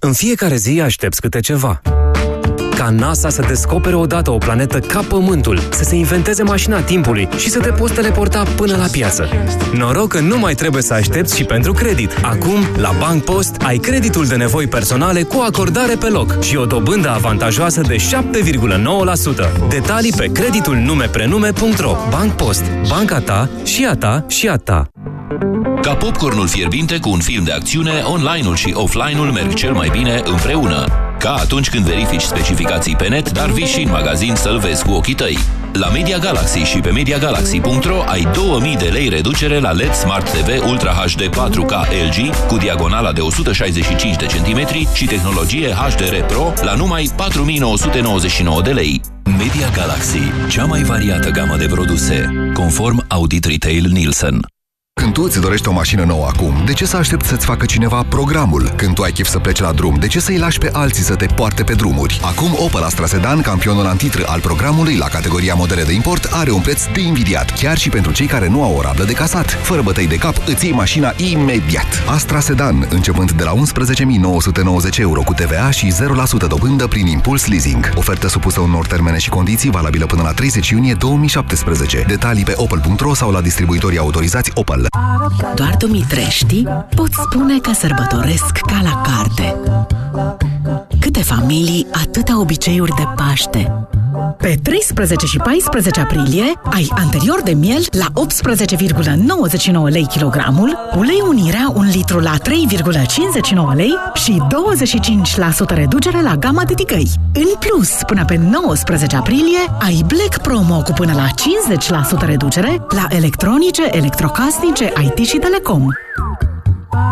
În fiecare zi aștepți câte ceva. Ca NASA să descopere odată o planetă ca Pământul, să se inventeze mașina timpului și să te poți teleporta până la piață. Noroc că nu mai trebuie să aștepți și pentru credit. Acum, la Bank Post, ai creditul de nevoi personale cu acordare pe loc și o dobândă avantajoasă de 7,9%. Detalii pe creditul numeprenume.ro Bank Post. Banca ta și a ta și a ta. Ca popcornul fierbinte cu un film de acțiune, online-ul și offline-ul merg cel mai bine împreună. Ca atunci când verifici specificații pe net, dar vii și în magazin să-l vezi cu ochii tăi. La Media Galaxy și pe MediaGalaxy.ro ai 2000 de lei reducere la LED Smart TV Ultra HD 4K LG cu diagonala de 165 de centimetri și tehnologie HDR Pro la numai 4999 de lei. Media Galaxy, cea mai variată gamă de produse, conform Audit Retail Nielsen. Când tu îți dorești o mașină nouă acum, de ce să aștepți să-ți facă cineva programul? Când tu ai chef să pleci la drum, de ce să-i lași pe alții să te poarte pe drumuri? Acum Opel Astra Sedan, campionul antitră al programului la categoria modele de import, are un preț de invidiat, chiar și pentru cei care nu au o rablă de casat. Fără bătăi de cap, îți iei mașina imediat. Astra Sedan, începând de la 11.990 euro cu TVA și 0% dobândă prin impuls leasing. Ofertă supusă unor termene și condiții valabilă până la 30 iunie 2017. Detalii pe opel.ro sau la distribuitorii autorizați Opel. Doar Dumitrești pot spune că sărbătoresc ca la carte. Câte familii, atâtea obiceiuri de Paște. Pe 13 și 14 aprilie ai anterior de miel la 18,99 lei kilogramul, ulei unirea un litru la 3,59 lei și 25% reducere la gama de tigăi. În plus, până pe 19 aprilie ai Black Promo cu până la 50% reducere la electronice, electrocasnice, IT și telecom.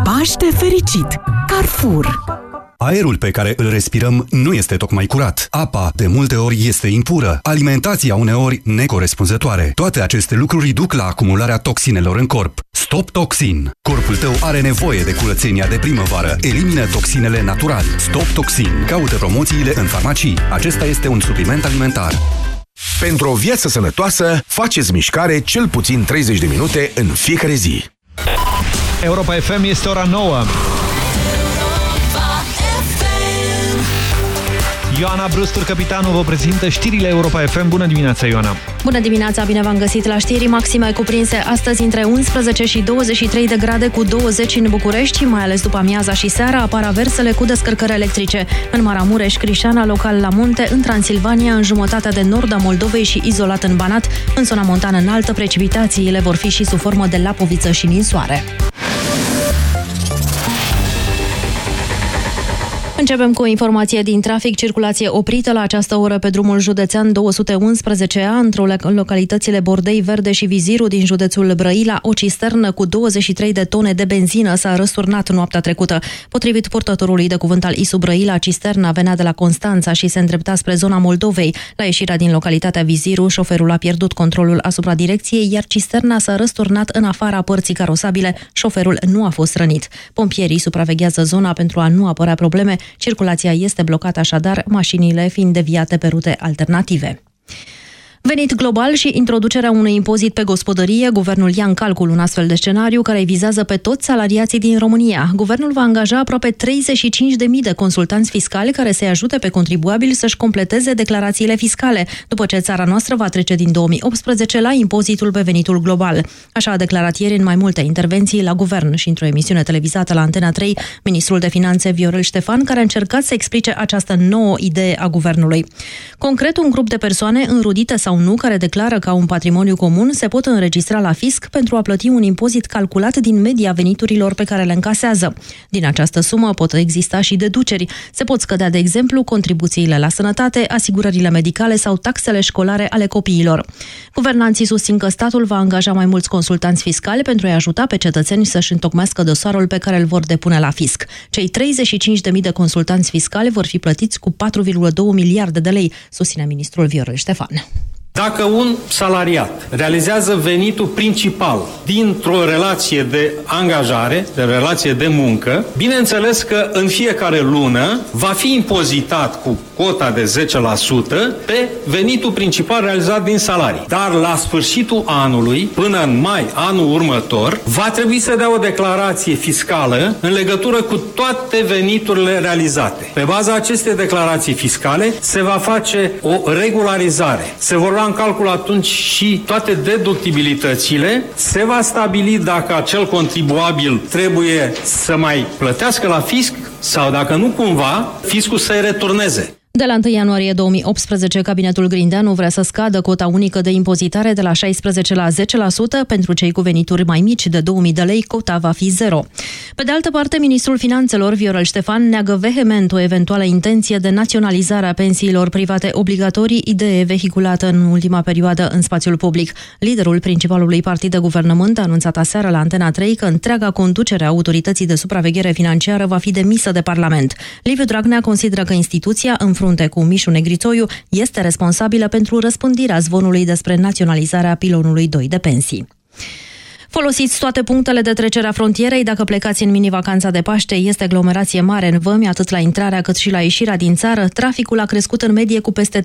Paște fericit! Carrefour! Aerul pe care îl respirăm nu este tocmai curat. Apa, de multe ori, este impură. Alimentația, uneori, necorespunzătoare. Toate aceste lucruri duc la acumularea toxinelor în corp. Stop Toxin. Corpul tău are nevoie de curățenia de primăvară. Elimină toxinele natural. Stop Toxin. Caută promoțiile în farmacii. Acesta este un supliment alimentar. Pentru o viață sănătoasă, faceți mișcare cel puțin 30 de minute în fiecare zi. Europa FM este ora 9. Ioana Brustur, capitanul, vă prezintă știrile Europa FM. Bună dimineața, Ioana! Bună dimineața, bine v-am găsit la știri maxime cuprinse astăzi între 11 și 23 de grade cu 20 în București, mai ales după amiaza și seara apar aversele cu descărcări electrice. În Maramureș, Crișana, local la munte, în Transilvania, în jumătatea de nord a Moldovei și izolat în Banat, în zona montană înaltă, precipitațiile vor fi și sub formă de lapoviță și ninsoare. Începem cu o informație din trafic. Circulație oprită la această oră pe drumul județean 211A, într-o localitățile Bordei Verde și Viziru din județul Brăila. O cisternă cu 23 de tone de benzină s-a răsturnat noaptea trecută. Potrivit purtătorului de cuvânt al ISU Brăila, cisterna venea de la Constanța și se îndrepta spre zona Moldovei. La ieșirea din localitatea Viziru, șoferul a pierdut controlul asupra direcției, iar cisterna s-a răsturnat în afara părții carosabile. Șoferul nu a fost rănit. Pompierii supraveghează zona pentru a nu apărea probleme. Circulația este blocată așadar, mașinile fiind deviate pe rute alternative. Venit global și introducerea unui impozit pe gospodărie, guvernul ia în calcul un astfel de scenariu care vizează pe toți salariații din România. Guvernul va angaja aproape 35.000 de consultanți fiscali care să-i ajute pe contribuabili să-și completeze declarațiile fiscale, după ce țara noastră va trece din 2018 la impozitul pe venitul global. Așa a declarat ieri în mai multe intervenții la guvern și într-o emisiune televizată la Antena 3, ministrul de finanțe Viorel Ștefan, care a încercat să explice această nouă idee a guvernului. Concret, un grup de persoane înrudite sau nu, care declară ca un patrimoniu comun, se pot înregistra la fisc pentru a plăti un impozit calculat din media veniturilor pe care le încasează. Din această sumă pot exista și deduceri. Se pot scădea, de exemplu, contribuțiile la sănătate, asigurările medicale sau taxele școlare ale copiilor. Guvernanții susțin că statul va angaja mai mulți consultanți fiscali pentru a-i ajuta pe cetățeni să-și întocmească dosarul pe care îl vor depune la fisc. Cei 35.000 de consultanți fiscali vor fi plătiți cu 4,2 miliarde de lei, susține ministrul Viorel Ștefan. Dacă un salariat realizează venitul principal dintr-o relație de angajare, de relație de muncă, bineînțeles că în fiecare lună va fi impozitat cu cota de 10% pe venitul principal realizat din salarii. Dar la sfârșitul anului, până în mai anul următor, va trebui să dea o declarație fiscală în legătură cu toate veniturile realizate. Pe baza acestei declarații fiscale se va face o regularizare. Se vor lua în calcul atunci și toate deductibilitățile. Se va stabili dacă acel contribuabil trebuie să mai plătească la fisc sau dacă nu cumva, fiscul să-i returneze. De la 1 ianuarie 2018, cabinetul Grindeanu vrea să scadă cota unică de impozitare de la 16 la 10%. Pentru cei cu venituri mai mici de 2000 de lei, cota va fi zero. Pe de altă parte, ministrul finanțelor, Viorel Ștefan, neagă vehement o eventuală intenție de naționalizare a pensiilor private obligatorii, idee vehiculată în ultima perioadă în spațiul public. Liderul principalului partid de guvernământ a anunțat aseară la Antena 3 că întreaga conducere a autorității de supraveghere financiară va fi demisă de Parlament. Liviu Dragnea consideră că instituția, în frunte cu Mișu Negrițoiu, este responsabilă pentru răspândirea zvonului despre naționalizarea pilonului 2 de pensii. Folosiți toate punctele de trecere a frontierei dacă plecați în mini-vacanța de Paște. Este aglomerație mare în vămi, atât la intrarea cât și la ieșirea din țară. Traficul a crescut în medie cu peste 30%,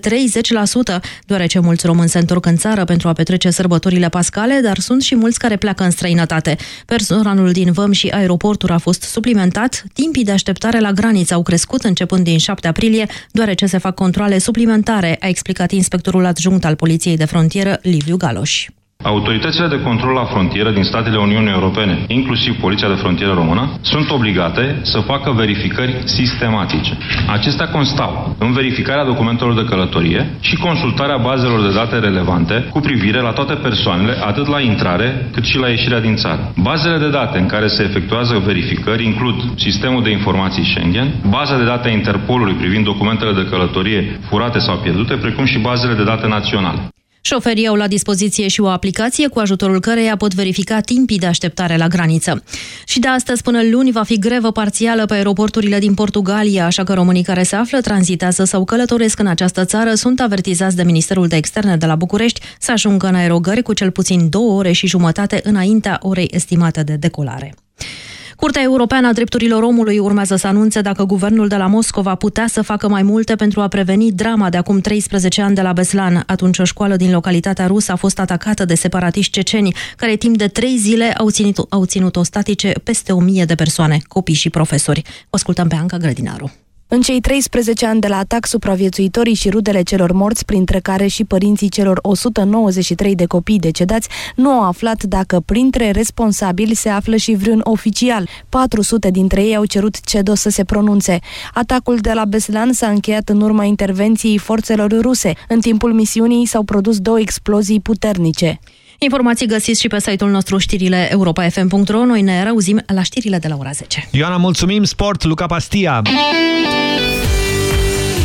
deoarece mulți români se întorc în țară pentru a petrece sărbătorile pascale, dar sunt și mulți care pleacă în străinătate. Personalul din văm și aeroporturi a fost suplimentat. Timpii de așteptare la graniță au crescut începând din 7 aprilie, deoarece se fac controle suplimentare, a explicat inspectorul adjunct al Poliției de Frontieră, Liviu Galoș. Autoritățile de control la frontieră din statele Uniunii Europene, inclusiv Poliția de Frontieră Română, sunt obligate să facă verificări sistematice. Acestea constau în verificarea documentelor de călătorie și consultarea bazelor de date relevante cu privire la toate persoanele, atât la intrare cât și la ieșirea din țară. Bazele de date în care se efectuează verificări includ sistemul de informații Schengen, baza de date a Interpolului privind documentele de călătorie furate sau pierdute, precum și bazele de date naționale. Șoferii au la dispoziție și o aplicație cu ajutorul căreia pot verifica timpii de așteptare la graniță. Și de astăzi până luni va fi grevă parțială pe aeroporturile din Portugalia, așa că românii care se află, tranzitează sau călătoresc în această țară sunt avertizați de Ministerul de Externe de la București să ajungă în aerogări cu cel puțin două ore și jumătate înaintea orei estimate de decolare. Curtea Europeană a Drepturilor Omului urmează să anunțe dacă guvernul de la Moscova putea să facă mai multe pentru a preveni drama de acum 13 ani de la Beslan. Atunci o școală din localitatea rusă a fost atacată de separatiști ceceni, care timp de trei zile au ținut, au ținut ostatice peste o mie de persoane, copii și profesori. O ascultăm pe Anca Grădinaru. În cei 13 ani de la atac, supraviețuitorii și rudele celor morți, printre care și părinții celor 193 de copii decedați, nu au aflat dacă printre responsabili se află și vreun oficial. 400 dintre ei au cerut CEDO să se pronunțe. Atacul de la Beslan s-a încheiat în urma intervenției forțelor ruse. În timpul misiunii s-au produs două explozii puternice. Informații găsiți și pe site-ul nostru știrile europa.fm.ro. Noi ne reauzim la știrile de la ora 10. Ioana, mulțumim! Sport, Luca Pastia!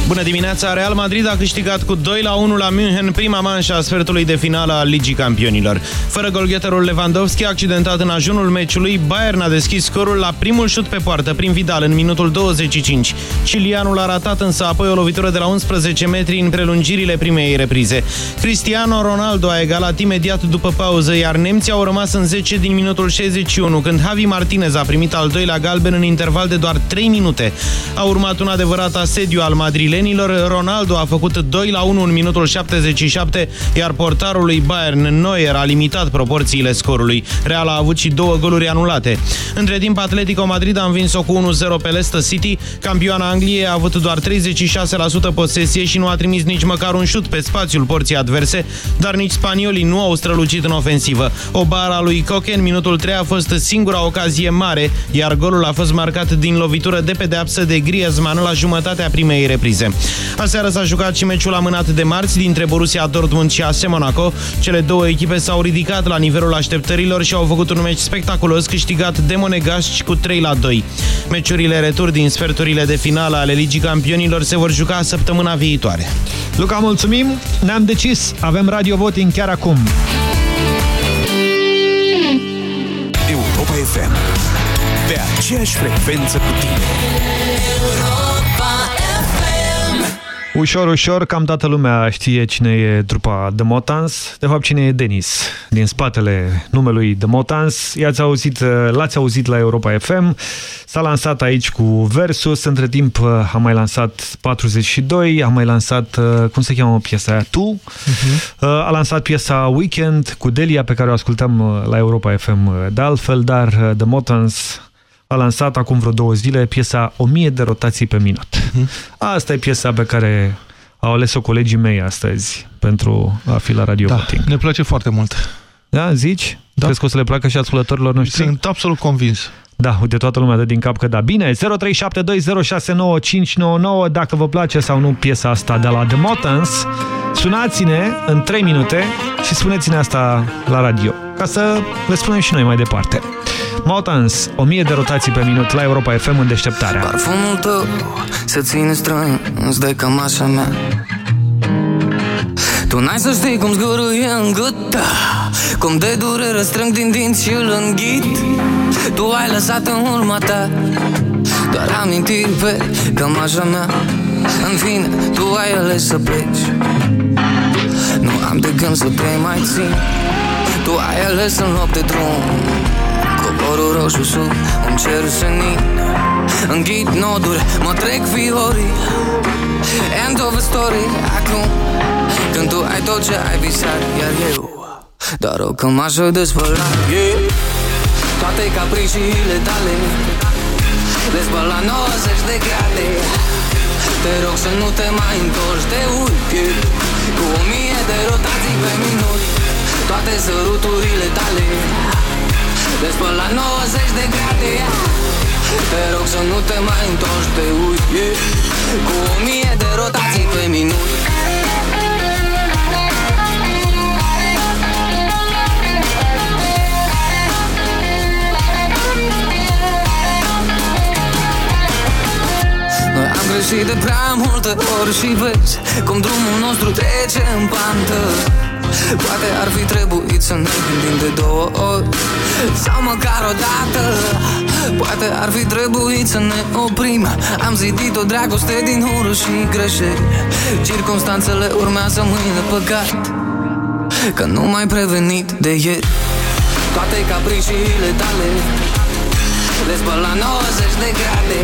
Bună dimineața! Real Madrid a câștigat cu 2 la 1 la München prima manșă a sfertului de finală al Ligii Campionilor. Fără golgheterul Lewandowski, accidentat în ajunul meciului, Bayern a deschis scorul la primul șut pe poartă prin Vidal în minutul 25. Cilianul a ratat însă apoi o lovitură de la 11 metri în prelungirile primei reprize. Cristiano Ronaldo a egalat imediat după pauză, iar nemții au rămas în 10 din minutul 61, când Javi Martinez a primit al doilea galben în interval de doar 3 minute. A urmat un adevărat asediu al Madrid milenilor, Ronaldo a făcut 2 la 1 în minutul 77, iar portarul lui Bayern Neuer a limitat proporțiile scorului. Real a avut și două goluri anulate. Între timp, Atletico Madrid a învins-o cu 1-0 pe Leicester City. Campioana Angliei a avut doar 36% posesie și nu a trimis nici măcar un șut pe spațiul porții adverse, dar nici spaniolii nu au strălucit în ofensivă. O bara lui Coque în minutul 3 a fost singura ocazie mare, iar golul a fost marcat din lovitură de pedeapsă de Griezmann la jumătatea primei reprize noastre. Aseară s-a jucat și meciul amânat de marți dintre Borussia Dortmund și AS Monaco. Cele două echipe s-au ridicat la nivelul așteptărilor și au făcut un meci spectaculos câștigat de monegaști cu 3 la 2. Meciurile retur din sferturile de finală ale Ligii Campionilor se vor juca săptămâna viitoare. Luca, mulțumim! Ne-am decis, avem radio voting chiar acum. Europa FM. Pe aceeași frecvență cu tine. Ușor, ușor, cam toată lumea știe cine e trupa The Motans. De fapt, cine e Denis, din spatele numelui The Motans. I-ați auzit, l-ați auzit la Europa FM. S-a lansat aici cu Versus. Între timp a mai lansat 42, a mai lansat, cum se cheamă piesa aia? Tu. Uh -huh. A lansat piesa Weekend cu Delia, pe care o ascultăm la Europa FM de altfel, dar The Motans a lansat acum vreo două zile piesa 1000 de rotații pe minut. Uh-huh. Asta e piesa pe care au ales-o colegii mei astăzi pentru a fi la Radio da, Voting. ne place foarte mult. Da, zici? Da. Crezi că o să le placă și ascultătorilor noștri? Sunt absolut convins. Da, uite, toată lumea dă din cap că da. Bine, 0372069599 dacă vă place sau nu piesa asta de la The Motans. Sunați-ne în 3 minute și spuneți-ne asta la radio, ca să le spunem și noi mai departe. Motans, 1000 de rotații pe minut la Europa FM în deșteptarea. Parfumul tău se ține strân, îți dai cam așa mea. Tu n-ai să știi cum zgârâie în gât da. Cum de durere strâng din dinți și îl înghit Tu ai lăsat în urma ta Doar amintiri pe cămașa mea În fine, tu ai ales să pleci Nu am de gând să te mai țin Tu ai ales în loc de drum Coborul roșu sub un cer senin Înghit noduri, mă trec fiorii End of a story Acum când tu ai tot ce ai visat Iar eu doar o cămașă de spălat. Yeah. Toate capriciile tale Le spăl la 90 de grade. Te rog să nu te mai întorci de uite Cu o mie de rotații pe minut Toate săruturile tale. Le spăl la 90 de grade. Te rog să nu te mai întorci de uite Cu o mie de rotații pe minut. Noi am greșit de prea multe ori și vezi Cum drumul nostru trece în pantă Poate ar fi trebuit să ne gândim de două ori. Sau măcar o dată. Poate ar fi trebuit să ne oprim. Am zidit o dragoste din ură și greșeli. Circunstanțele urmează mâine păcat. Că nu mai prevenit de ieri. Toate capriciile tale Le spăl la 90 de grade.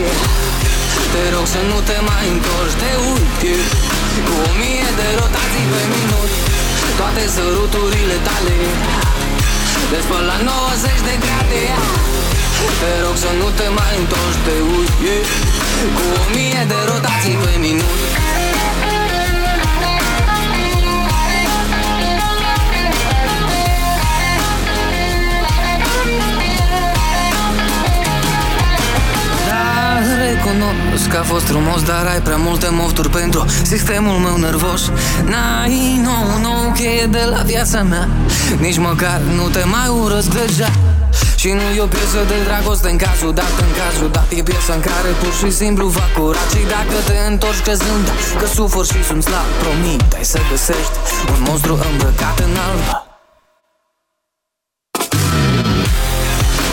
Te rog să nu te mai întorci de uite Cu o mie de rotații pe minut Toate săruturile tale. Le spăl la 90 de grade. Te rog să nu te mai întorci de uite Cu o mie de rotații pe minut recunosc că a fost frumos Dar ai prea multe mofturi pentru sistemul meu nervos. N-ai nou, nou cheie de la viața mea. Nici măcar nu te mai urăsc deja. Și nu e o piesă de dragoste în cazul dat, în cazul dat. E piesă în care pur și simplu fac curat. Și dacă te întorci crezând că sufăr și sunt slab Promit, ai să găsești un monstru îmbrăcat în alb.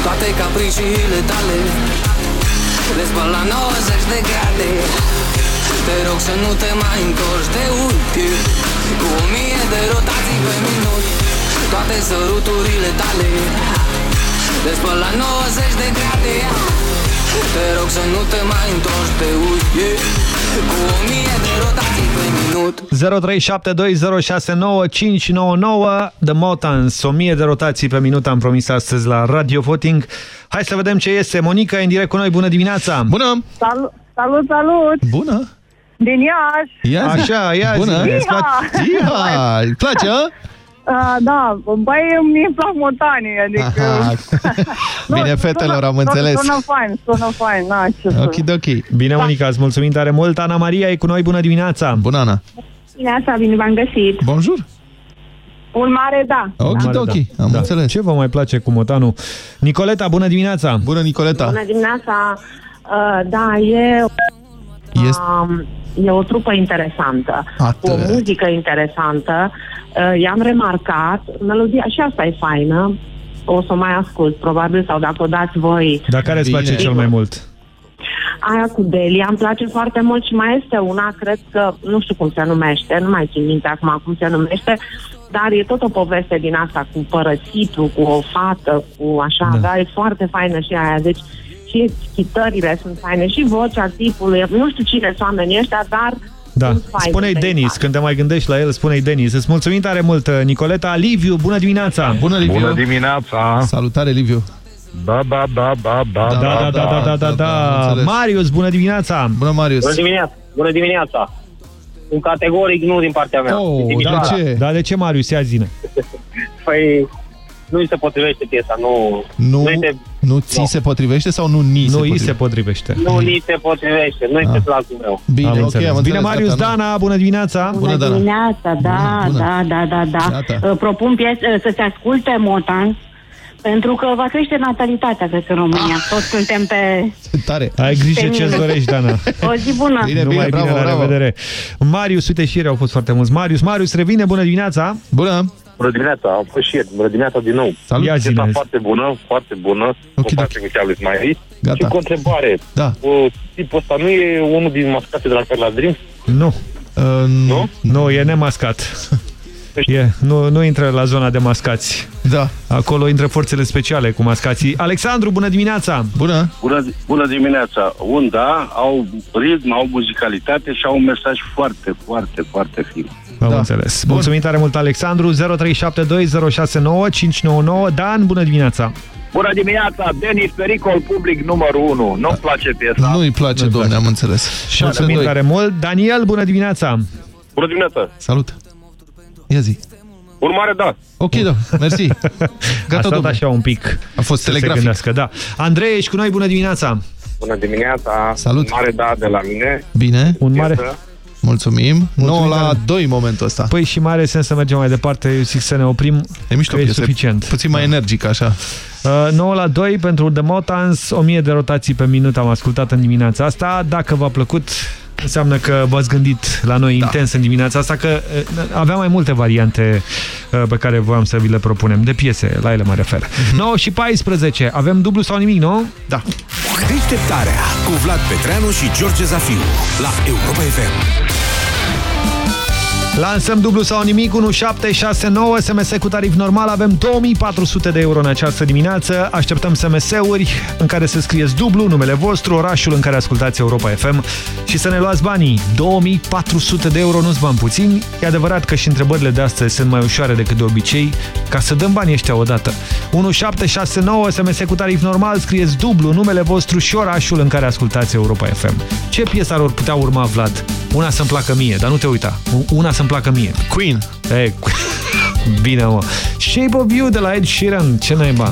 Toate capriciile tale le spăl la 90 de grade. Te rog să nu te mai întorci de uite Cu o mie de rotații pe minut Toate săruturile tale. Le spăl la 90 de grade Te rog să nu te mai întorci de uite Cu o mie de rotații pe minut 0372069599 The Motans, 1000 de rotații pe minut am promis astăzi la Radio Voting. Hai să vedem ce este. Monica e în direct cu noi. Bună dimineața! Bună! Salut, salut! salut. Bună! Din Iași! Ia zi. Așa, ia Bună! zi. Iha! Iha! Îți place, a? Uh, da, băi, mi-e plac montanii, adică... Bine, fetelor, am înțeles. Sună fain, sună fain, na, ce să... Okidoki. Bine, Monica, îți mulțumim tare mult. Ana Maria e cu noi. Bună dimineața! Bună, Ana! Bine, asta, bine v-am găsit. Bonjour! Un mare da. Okidoki, am înțeles. Ce vă mai place cu motanul? Nicoleta, bună dimineața! Bună, Nicoleta! Bună dimineața! Uh, da, e... Este... Um, e o trupă interesantă, Atât. cu o muzică interesantă. Uh, i-am remarcat, melodia și asta e faină, o să o mai ascult, probabil, sau dacă o dați voi... Dar care îți place Bine. cel mai mult? Aia cu Delia îmi place foarte mult și mai este una, cred că, nu știu cum se numește, nu mai țin minte acum cum se numește, dar e tot o poveste din asta cu părăsitul, cu o fată, cu așa, da, da e foarte faină și aia, deci și chitările sunt faine, și vocea tipului, nu știu cine sunt oamenii ăștia, dar da. Spune-i Denis, când te mai gândești la el, spune-i Denis. Îți mulțumim tare mult, Nicoleta. Liviu, bună dimineața! Bună, Liviu! Bună dimineața! Salutare, Liviu! Da, da, da, da, da, da, da, da, da, da, da, da. Marius, bună dimineața! Bună, Marius! Bună dimineața! Bună dimineața! Un categoric nu din partea mea. Oh, da, de ce? Da, de ce, Marius? Ia zine. păi, nu se potrivește piesa, nu... Nu, nu, te... nu ți no. se potrivește sau nu ni nu se potrivește? se potrivește. Nu ni se potrivește, nu este ah. placul meu. Bine, am ok, am Bine, Marius, gata, Dana, bună dimineața! Bună, Dana. dimineața, da, bună, bună. da, da, da, da. Gata. Propun piese, să se asculte Motan, pentru că va crește natalitatea, cred că în România. Ah. Toți suntem pe... Tare. Ai grijă ce-ți dorești, Dana. O zi bună. Bine, Numai bine, bine, bravo, la bravo. revedere. Marius, uite și ieri au fost foarte mulți. Marius, Marius, revine, bună dimineața. Bună. Bună dimineața, am fost și ieri. Bună dimineața din nou. Salut. Ia zine. foarte bună, foarte bună. Okay, cu partea inițială lui Smiley. Gata. Și cu o întrebare. Da. O, tipul ăsta nu e unul din mascate de la Carla Dream? Nu. Uh, nu? Nu, e nemascat. E, nu, nu intră la zona de mascați. Da. Acolo intră forțele speciale cu mascații. Alexandru, bună dimineața! Bună! Bună, bună dimineața! Un da, au ritm, au muzicalitate și au un mesaj foarte, foarte, foarte fin. Am da. înțeles. Bun. Mulțumim tare mult, Alexandru. 0372069599. Dan, bună dimineața! Bună dimineața, Denis Pericol, public numărul 1. Nu-mi place piesa. Nu-i place, Nu-i domne, place. am înțeles. Și mulțumim tare mult. Daniel, bună dimineața! Bună dimineața! Salut! Ia zi. Urmare, da. Ok, da, mersi. Gata, A stat așa un pic. A fost să telegrafic. Se gândească, da. Andrei, ești cu noi, bună dimineața! Bună dimineața! Salut. Mare da de la mine. Bine. Un mare... Mulțumim. Mulțumim 9 la tare. 2 momentul ăsta. Păi și mai are sens să mergem mai departe, eu zic să ne oprim, E mișto că e piesă, suficient. Puțin mai energic, așa. Uh, 9 la 2 pentru The Motans, 1000 de rotații pe minut am ascultat în dimineața asta. Dacă v-a plăcut, înseamnă că v-ați gândit la noi da. intens în dimineața asta, că uh, aveam mai multe variante uh, pe care voiam să vi le propunem, de piese, la ele mă refer. Mhm. 9 și 14, avem dublu sau nimic, nu? Da. Deșteptarea cu Vlad Petreanu și George Zafiu la Europa FM. Lansăm dublu sau nimic, 1769, SMS cu tarif normal, avem 2400 de euro în această dimineață, așteptăm SMS-uri în care să scrieți dublu, numele vostru, orașul în care ascultați Europa FM și să ne luați banii. 2400 de euro nu-ți bani puțini, e adevărat că și întrebările de astăzi sunt mai ușoare decât de obicei, ca să dăm banii ăștia odată. 1769, SMS cu tarif normal, scrieți dublu, numele vostru și orașul în care ascultați Europa FM. Ce piesă ar putea urma, Vlad? Una să-mi placă mie, dar nu te uita. Una să-mi placă mie. Queen. Hey, bine, mă. Shape of You de la Ed Sheeran. Ce naiba?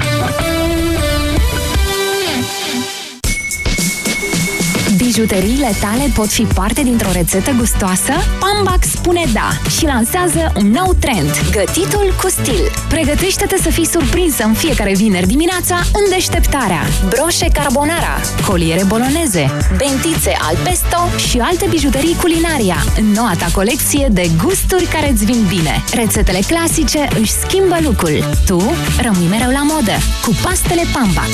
Bijuteriile tale pot fi parte dintr-o rețetă gustoasă? Pambac spune da și lansează un nou trend, gătitul cu stil. Pregătește-te să fii surprinsă în fiecare vineri dimineața în deșteptarea. Broșe carbonara, coliere boloneze, bentițe al pesto și alte bijuterii culinaria în noua ta colecție de gusturi care îți vin bine. Rețetele clasice își schimbă lucrul. Tu rămâi mereu la modă cu pastele Pambac.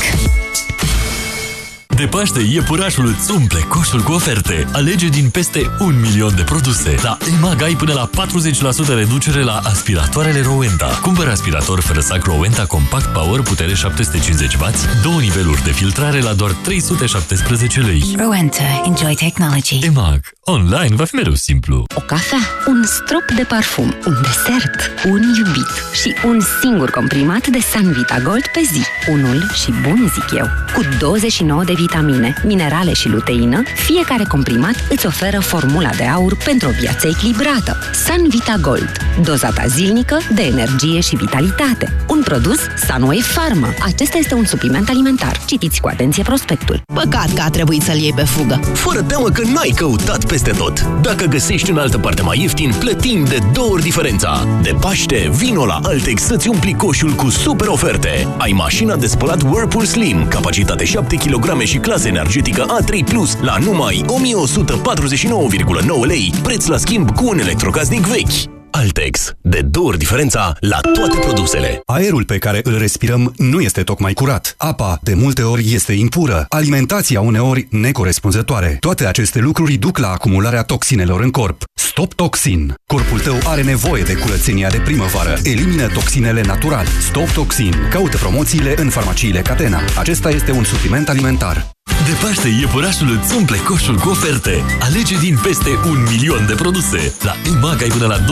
De Paște, iepurașul îți umple coșul cu oferte. Alege din peste un milion de produse. La EMAG ai până la 40% reducere la aspiratoarele Rowenta. Cumpără aspirator fără sac Rowenta Compact Power, putere 750W, două niveluri de filtrare la doar 317 lei. Rowenta. Enjoy technology. EMAG. Online va fi mereu simplu. O cafea, un strop de parfum, un desert, un iubit și un singur comprimat de Sanvita Gold pe zi. Unul și bun, zic eu. Cu 29 de vitamine, minerale și luteină, fiecare comprimat îți oferă formula de aur pentru o viață echilibrată. Sanvita Gold. Doza ta zilnică de energie și vitalitate. Un produs Sunway Pharma. Acesta este un supliment alimentar. Citiți cu atenție prospectul. Păcat că a trebuit să-l iei pe fugă. Fără teamă că n-ai căutat peste tot. Dacă găsești în altă parte mai ieftin, plătim de două ori diferența. De Paște, vino la Altex să-ți umpli coșul cu super oferte. Ai mașina de spălat Whirlpool Slim, capacitate 7 kg și clasă energetică A3+, la numai 1149,9 lei, preț la schimb cu un electrocasnic vechi. Altex. De două ori diferența la toate produsele. Aerul pe care îl respirăm nu este tocmai curat. Apa, de multe ori, este impură. Alimentația uneori necorespunzătoare. Toate aceste lucruri duc la acumularea toxinelor în corp. Stop Toxin. Corpul tău are nevoie de curățenia de primăvară. Elimină toxinele natural. Stop Toxin. Caută promoțiile în farmaciile Catena. Acesta este un supliment alimentar. De Paște, iepurașul îți umple coșul cu oferte. Alege din peste un milion de produse. La EMAG ai până la 25%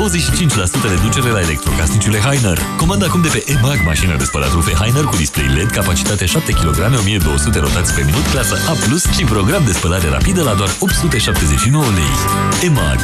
reducere la electrocasnicele Heiner. Comanda acum de pe EMAG mașină de spălat rufe Heiner cu display LED, capacitate 7 kg, 1200 rotații pe minut, clasă A+, și program de spălare rapidă la doar 879 lei. EMAG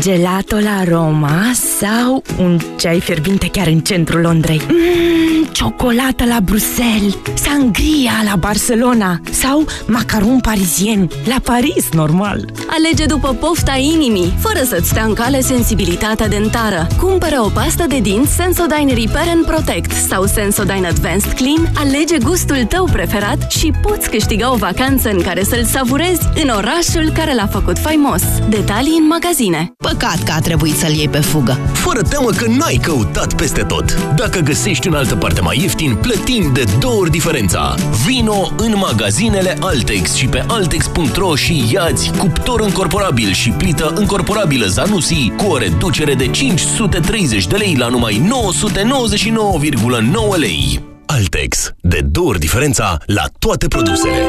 Gelato la Roma sau un ceai fierbinte chiar în centrul Londrei. Mm, ciocolată la Bruxelles, sangria la Barcelona sau macaron parizien la Paris, normal. Alege după pofta inimii, fără să-ți stea în cale sensibilitatea dentară. Cumpără o pastă de dinți Sensodyne Repair and Protect sau Sensodyne Advanced Clean, alege gustul tău preferat și poți câștiga o vacanță în care să-l savurezi în orașul care l-a făcut faimos. Detalii în magazine. Păcat că a trebuit să-l iei pe fugă. Fără teamă că n-ai căutat peste tot. Dacă găsești în altă parte mai ieftin, plătim de două ori diferența. Vino în magazinele Altex și pe altex.ro și iați cuptor încorporabil și plită încorporabilă Zanussi cu o reducere de 530 de lei la numai 999,9 lei. Altex. De două ori diferența la toate produsele.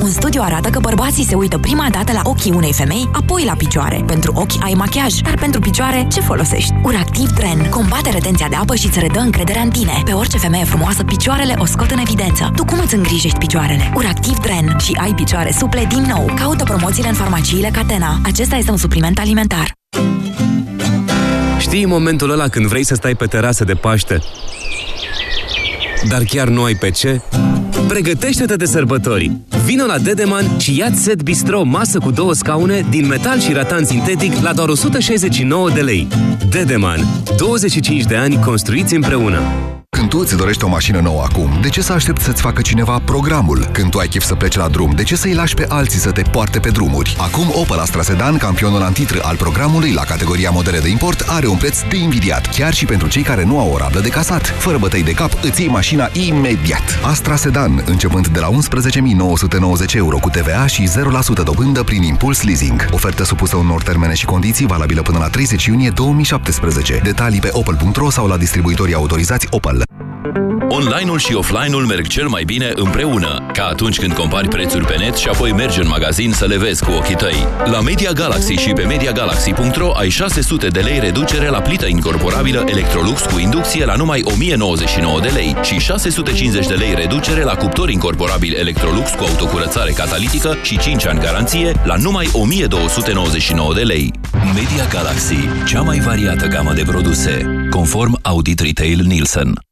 Un studiu arată că bărbații se uită prima dată la ochii unei femei, apoi la picioare. Pentru ochi ai machiaj, dar pentru picioare ce folosești? Uractiv Dren combate retenția de apă și îți redă încrederea în tine. Pe orice femeie frumoasă, picioarele o scot în evidență. Tu cum îți îngrijești picioarele? Uractiv Dren și ai picioare suple din nou. Caută promoțiile în farmaciile Catena. Acesta este un supliment alimentar. Știi momentul ăla când vrei să stai pe terasă de Paște, dar chiar nu ai pe ce? Pregătește-te de sărbători! Vino la Dedeman și ia set bistro masă cu două scaune din metal și ratan sintetic la doar 169 de lei. Dedeman. 25 de ani construiți împreună. Când tu îți dorești o mașină nouă acum, de ce să aștepți să-ți facă cineva programul? Când tu ai chef să pleci la drum, de ce să-i lași pe alții să te poarte pe drumuri? Acum Opel Astra Sedan, campionul antitră al programului la categoria modele de import, are un preț de invidiat, chiar și pentru cei care nu au o rablă de casat. Fără bătăi de cap, îți iei mașina imediat. Astra Sedan, începând de la 11.990 euro cu TVA și 0% dobândă prin impuls leasing. Ofertă supusă unor termene și condiții valabilă până la 30 iunie 2017. Detalii pe opel.ro sau la distribuitorii autorizați Opel. Online-ul și offline-ul merg cel mai bine împreună, ca atunci când compari prețuri pe net și apoi mergi în magazin să le vezi cu ochii tăi. La Media Galaxy și pe MediaGalaxy.ro ai 600 de lei reducere la plită incorporabilă Electrolux cu inducție la numai 1099 de lei și 650 de lei reducere la cuptor incorporabil Electrolux cu autocurățare catalitică și 5 ani garanție la numai 1299 de lei. Media Galaxy, cea mai variată gamă de produse, conform Audit Retail Nielsen.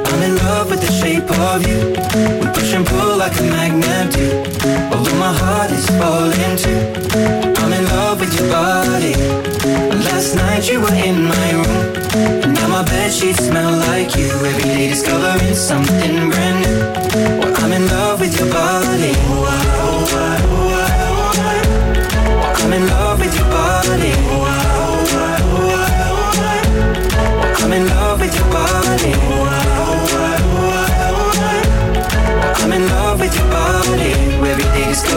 I'm in love with the shape of you. We push and pull like a magnet do. Although my heart is falling too. I'm in love with your body. Last night you were in my room. And now my bed sheets smell like you. Every day discovering something brand new. Well, I'm in love with your body. I'm in love with your body.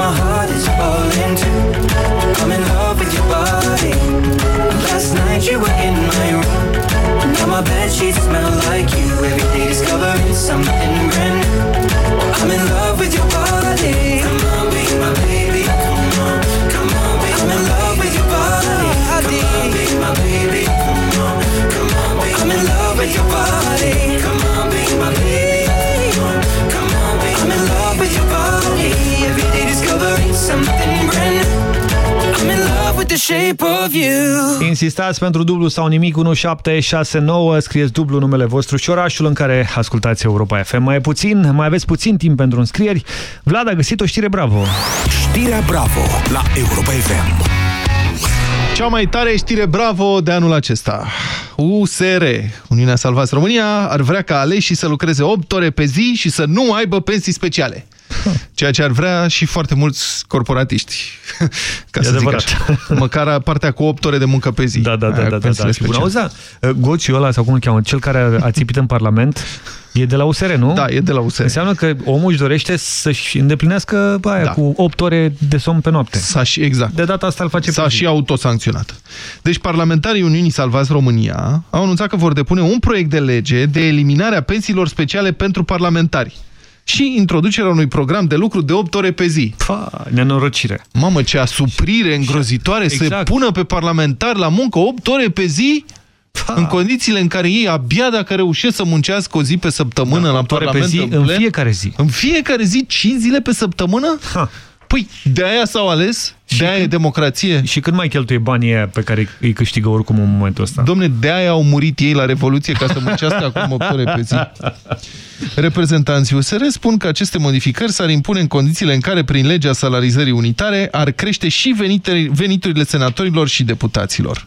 my heart is falling too. I'm in love with your body. Last night you were in my room. Now my bed sheets smell like you. Every day discovering something brand new. I'm in love with your body. Come on, be my baby. Come on, I'm in love with your body. Come on, be my baby. Come on, I'm in love with your body. Insistați pentru dublu sau nimic 1769, scrieți dublu numele vostru și orașul în care ascultați Europa FM. Mai puțin, mai aveți puțin timp pentru înscrieri. Vlad a găsit o știre bravo. Știrea bravo la Europa FM. Cea mai tare știre bravo de anul acesta. USR, Uniunea Salvați România, ar vrea ca aleșii să lucreze 8 ore pe zi și să nu aibă pensii speciale. Ceea ce ar vrea și foarte mulți corporatiști. Ca E să zic adevărat. așa. Măcar partea cu 8 ore de muncă pe zi. Da, da, da, Aia, da, da, pensiile da. Și Bună, speciale. auzi, da, Gociu ăla, sau cum îl cheamă, cel care a, a țipit în Parlament, e de la USR, nu? Da, e de la USR. Înseamnă că omul își dorește să-și îndeplinească aia, Da. cu 8 ore de somn pe noapte. S-a și, exact. De data asta îl face S-a pe zi. și autosancționat. Deci parlamentarii Uniunii Salvați România au anunțat că vor depune un proiect de lege de eliminare a pensiilor speciale pentru parlamentari și introducerea unui program de lucru de 8 ore pe zi. Pa, nenorocire. Mamă, ce asuprire îngrozitoare să Exact. pună pe parlamentari la muncă 8 ore pe zi în condițiile în care ei abia dacă reușesc să muncească o zi pe săptămână Da, la opt ore pe Parlament zi, în plen. fiecare zi. În fiecare zi, 5 zile pe săptămână? Ha. Păi, de aia s-au ales? De aia e democrație? Și când mai cheltuie banii aia pe care îi câștigă oricum în momentul ăsta? Domne, de aia au murit ei la Revoluție ca să muncească acum 8 ore pe zi. Reprezentanții USR spun că aceste modificări s-ar impune în condițiile în care, prin legea salarizării unitare, ar crește și venituri- veniturile senatorilor și deputaților.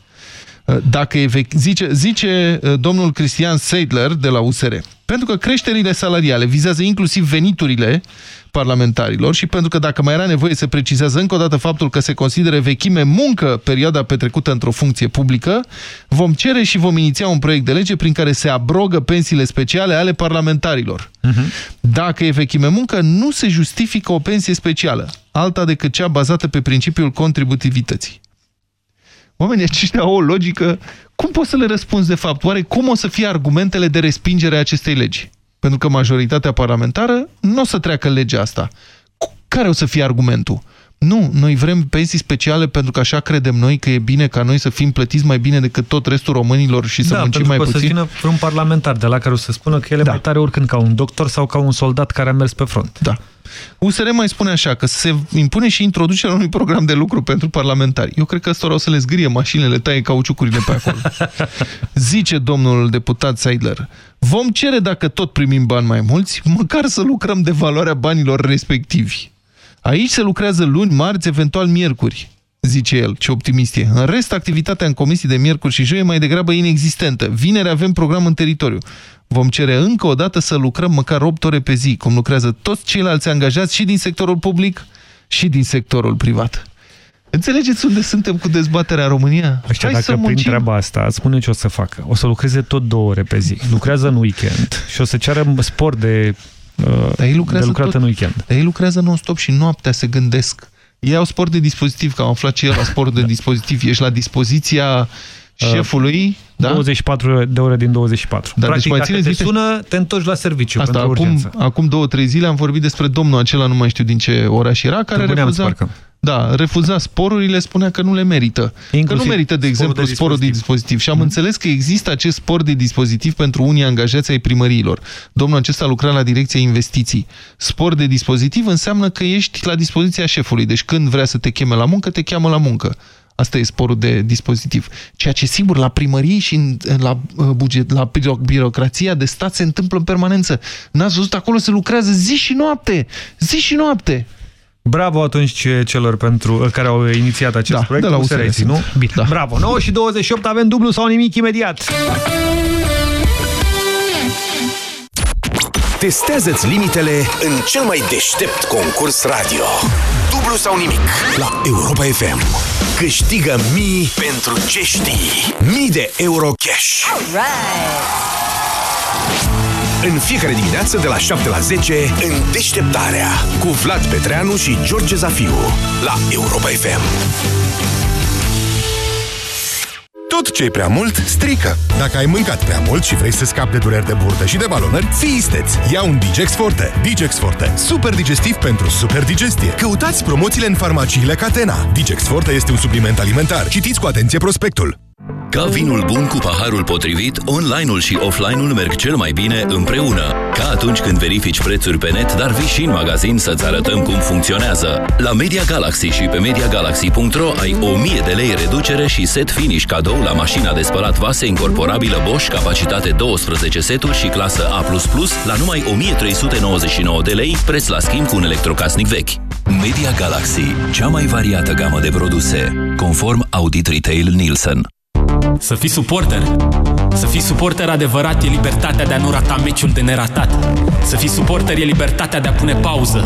Dacă e vechi, zice, zice uh, domnul Cristian Seidler de la USR, pentru că creșterile salariale vizează inclusiv veniturile parlamentarilor și pentru că dacă mai era nevoie se precizează încă o dată faptul că se consideră vechime muncă perioada petrecută într-o funcție publică, vom cere și vom iniția un proiect de lege prin care se abrogă pensiile speciale ale parlamentarilor. Dacă e vechime muncă, nu se justifică o pensie specială, alta decât cea bazată pe principiul contributivității. Oamenii aceștia au o logică. Cum poți să le răspunzi de fapt? Oare cum o să fie argumentele de respingere a acestei legi? Pentru că majoritatea parlamentară nu o să treacă legea asta. Care o să fie argumentul? Nu, noi vrem pensii speciale pentru că așa credem noi că e bine ca noi să fim plătiți mai bine decât tot restul românilor și să da, muncim mai puțin. Da, puțin. să vină un parlamentar de la care o să spună că el e da. mai tare oricând ca un doctor sau ca un soldat care a mers pe front. Da. USR mai spune așa, că se impune și introducerea unui program de lucru pentru parlamentari. Eu cred că ăsta o să le zgrie mașinile, taie cauciucurile pe acolo. Zice domnul deputat Seidler, vom cere dacă tot primim bani mai mulți, măcar să lucrăm de valoarea banilor respectivi. Aici se lucrează luni, marți, eventual miercuri, zice el, ce optimist e. În rest, activitatea în comisii de miercuri și joi e mai degrabă inexistentă. Vineri avem program în teritoriu. Vom cere încă o dată să lucrăm măcar 8 ore pe zi, cum lucrează toți ceilalți angajați și din sectorul public și din sectorul privat. Înțelegeți unde suntem cu dezbaterea în România? Ăștia, Hai dacă prin treaba asta, spune ce o să facă. O să lucreze tot două ore pe zi. Lucrează în weekend și o să ceară spor de dar ei lucrează de lucrat tot, în weekend. Dar ei lucrează non-stop și noaptea se gândesc. Ei au sport de dispozitiv, că am aflat ce e la sport de dispozitiv. Ești la dispoziția șefului, da? 24 de ore din 24. Dar Practic, deci mai dacă țineți te sună, te întorci la serviciu Asta, pentru acum, urgență. acum două, trei zile am vorbit despre domnul acela, nu mai știu din ce oraș era, care Târgu Neamț, refuza, parcă. Da, refuza sporurile, spunea că nu le merită. Inclusiv că nu merită, de sporul exemplu, de sporul de dispozitiv. Și am înțeles că există acest spor de dispozitiv pentru unii angajați ai primăriilor. Domnul acesta lucra la Direcția Investiții. Spor de dispozitiv înseamnă că ești la dispoziția șefului. Deci când vrea să te cheme la muncă, te cheamă la muncă. Asta e sporul de dispozitiv. Ceea ce, sigur, la primării și în, la uh, buget, la biro- birocrația de stat se întâmplă în permanență. N-ați văzut? Acolo se lucrează zi și noapte! Zi și noapte! Bravo atunci celor pentru, care au inițiat acest Da, proiect. de la USR, USR, nu? sunt. Bine, da. bravo. 9 și 28 avem dublu sau nimic imediat. Testează-ți limitele în cel mai deștept concurs radio. Dublu sau nimic la Europa FM. Câștigă mii pentru ce știi. Mii de euro cash. În fiecare dimineață de la 7 la 10 în deșteptarea cu Vlad Petreanu și George Zafiu la Europa FM. Tot ce e prea mult, strică. Dacă ai mâncat prea mult și vrei să scapi de dureri de burtă și de balonări, fii isteț! Ia un Digex Forte. Digex Forte. Super digestiv pentru super digestie. Căutați promoțiile în farmaciile Catena. Digex Forte este un supliment alimentar. Citiți cu atenție prospectul. Ca vinul bun cu paharul potrivit, online-ul și offline-ul merg cel mai bine împreună. Ca atunci când verifici prețuri pe net, dar vii și în magazin să-ți arătăm cum funcționează. La Media Galaxy și pe MediaGalaxy.ro ai 1000 de lei reducere și set finish cadou la mașina de spălat vase incorporabilă Bosch, capacitate 12 seturi și clasă A++ la numai 1399 de lei, preț la schimb cu un electrocasnic vechi. Media Galaxy, cea mai variată gamă de produse, conform Audit Retail Nielsen. Să fii suporter. Să fii suporter adevărat e libertatea de a nu rata meciul de neratat. Să fii suporter e libertatea de a pune pauză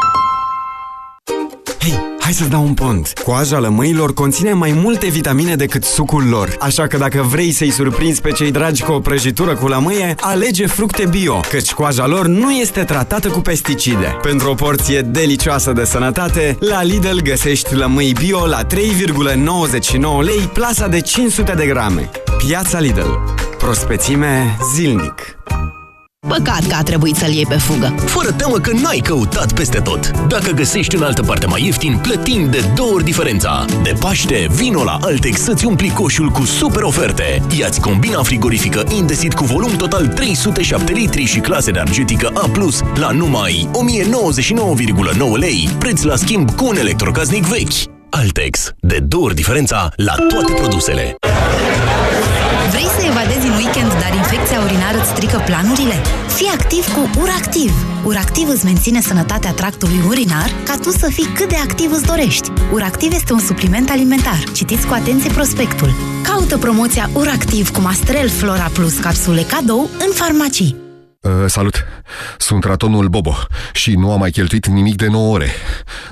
Hei, hai să-ți dau un pont. Coaja lămâilor conține mai multe vitamine decât sucul lor. Așa că dacă vrei să-i surprinzi pe cei dragi cu o prăjitură cu lămâie, alege fructe bio, căci coaja lor nu este tratată cu pesticide. Pentru o porție delicioasă de sănătate, la Lidl găsești lămâi bio la 3,99 lei plasa de 500 de grame. Piața Lidl. Prospețime zilnic. Păcat că a trebuit să-l iei pe fugă. Fără teamă că n-ai căutat peste tot. Dacă găsești în altă parte mai ieftin, plătim de două ori diferența. De Paște, vino la Altex să-ți umpli coșul cu super oferte. Iați combina frigorifică Indesit cu volum total 307 litri și clasă energetică A+, la numai 1099,9 lei, preț la schimb cu un electrocasnic vechi. Altex, de două ori diferența la toate produsele. Vrei să evadezi în weekend, dar Dar infecția urinară îți strică planurile? Fii activ cu URACTIV! URACTIV îți menține sănătatea tractului urinar ca tu să fii cât de activ îți dorești. URACTIV este un supliment alimentar. Citiți cu atenție prospectul. Caută promoția URACTIV cu Mastrel Flora Plus capsule cadou în farmacii. Uh, salut! Sunt ratonul Bobo și nu am mai cheltuit nimic de 9 ore.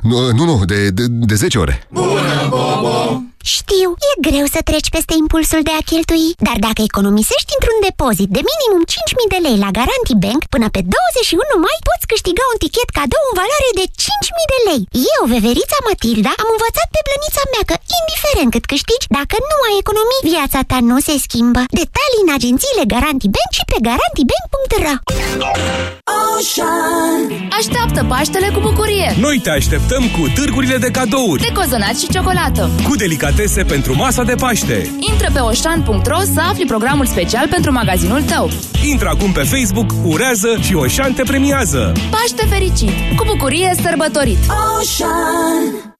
Nu, nu, nu de, de, de 10 ore. Bună, Bobo! Știu, e greu să treci peste impulsul de a cheltui, dar dacă economisești într-un depozit de minimum 5.000 de lei la Garanti Bank, până pe 21 mai poți câștiga un tichet cadou în valoare de 5.000 de lei. Eu, veverița Matilda, am învățat pe blănița mea că, indiferent cât câștigi, dacă nu ai economii, viața ta nu se schimbă. Detalii în agențiile Garanti Bank și pe garantibank.ro Ocean Așteaptă Paștele cu bucurie! Noi te așteptăm cu târgurile de cadouri, De cozonat și ciocolată! cu delicatese pentru masa de Paște. Intră pe oșan.ro să afli programul special pentru magazinul tău. Intră acum pe Facebook, urează și Oșan te premiază. Paște fericit! Cu bucurie sărbătorit! Ocean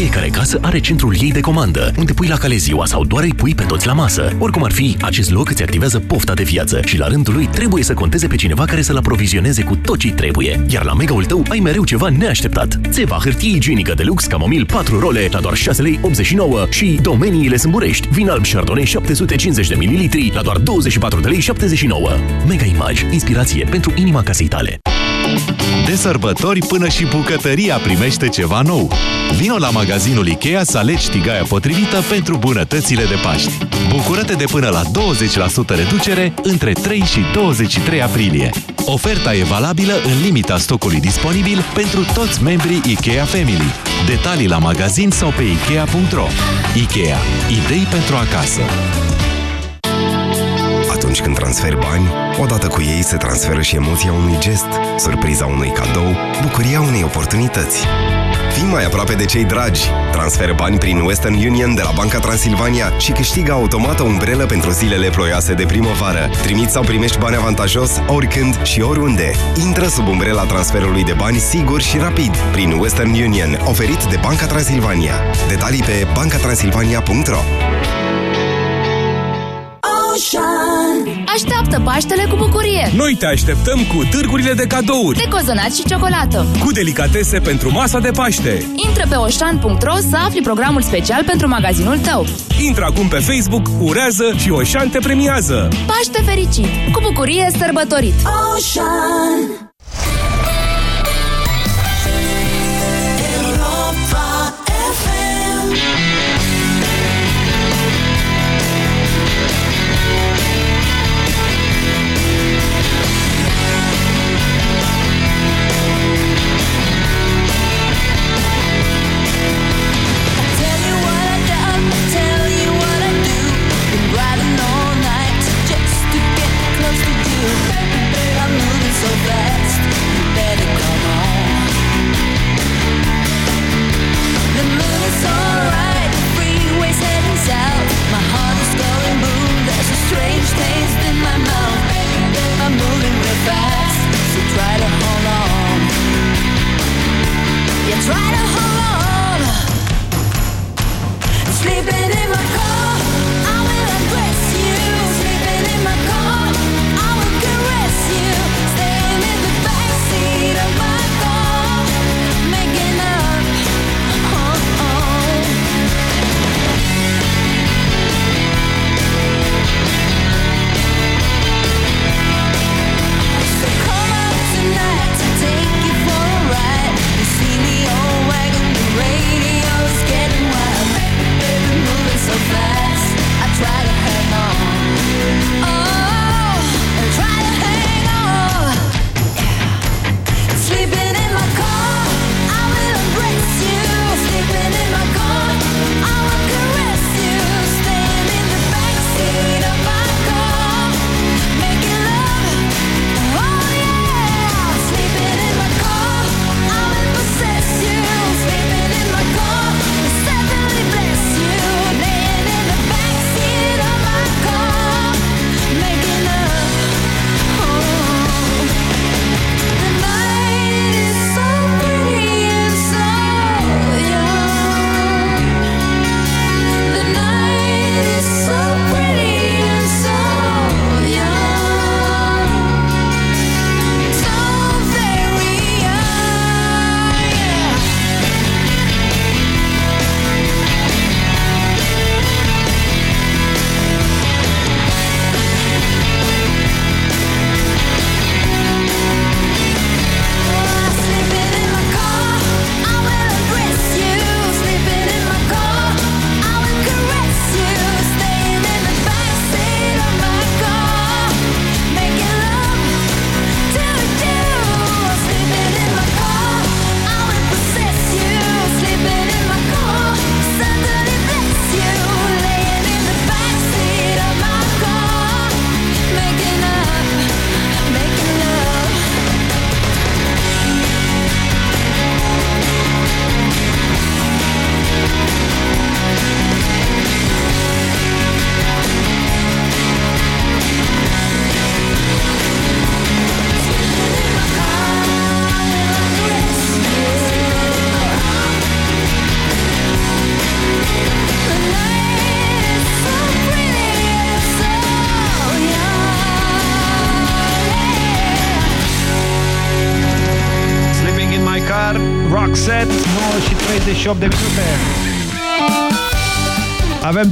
Fiecare casă are centrul ei de comandă, unde pui la cale ziua sau doar îi pui pe toți la masă. Oricum ar fi, acest loc îți activează pofta de viață și la rândul lui trebuie să conteze pe cineva care să-l aprovizioneze cu tot ce trebuie. Iar la mega-ul tău ai mereu ceva neașteptat. Țeva hârtie igienică de lux Camomil 4 role la doar 6 lei 89 și domeniile Sâmburești. Vin alb Chardonnay 750 de ml la doar 24 de lei 79. Mega Image, inspirație pentru inima casei tale. De sărbători până și bucătăria primește ceva nou. Vino la magazinul Ikea să alegi tigaia potrivită pentru bunătățile de Paști. Bucură-te de până la 20% reducere între 3 și 23 aprilie. Oferta e valabilă în limita stocului disponibil pentru toți membrii Ikea Family. Detalii la magazin sau pe Ikea.ro Ikea. Idei pentru acasă. Atunci când transferi bani, odată cu ei se transferă și emoția unui gest, surpriza unui cadou, bucuria unei oportunități. Fii mai aproape de cei dragi. Transferă bani prin Western Union de la Banca Transilvania și câștigă automat o umbrelă pentru zilele ploioase de primăvară. Trimiți sau primești bani avantajos oricând și oriunde. Intră sub umbrela transferului de bani sigur și rapid prin Western Union, oferit de Banca Transilvania. Detalii pe bancatransilvania.ro Așteaptă Paștele cu bucurie! Noi te așteptăm cu târgurile de cadouri, De cozonat și ciocolată! cu delicatese pentru masa de Paște. Intră pe oșan.ro să afli programul special pentru magazinul tău. Intră acum pe Facebook, urează și Oșan te premiază. Paște fericit! Cu bucurie sărbătorit! Ocean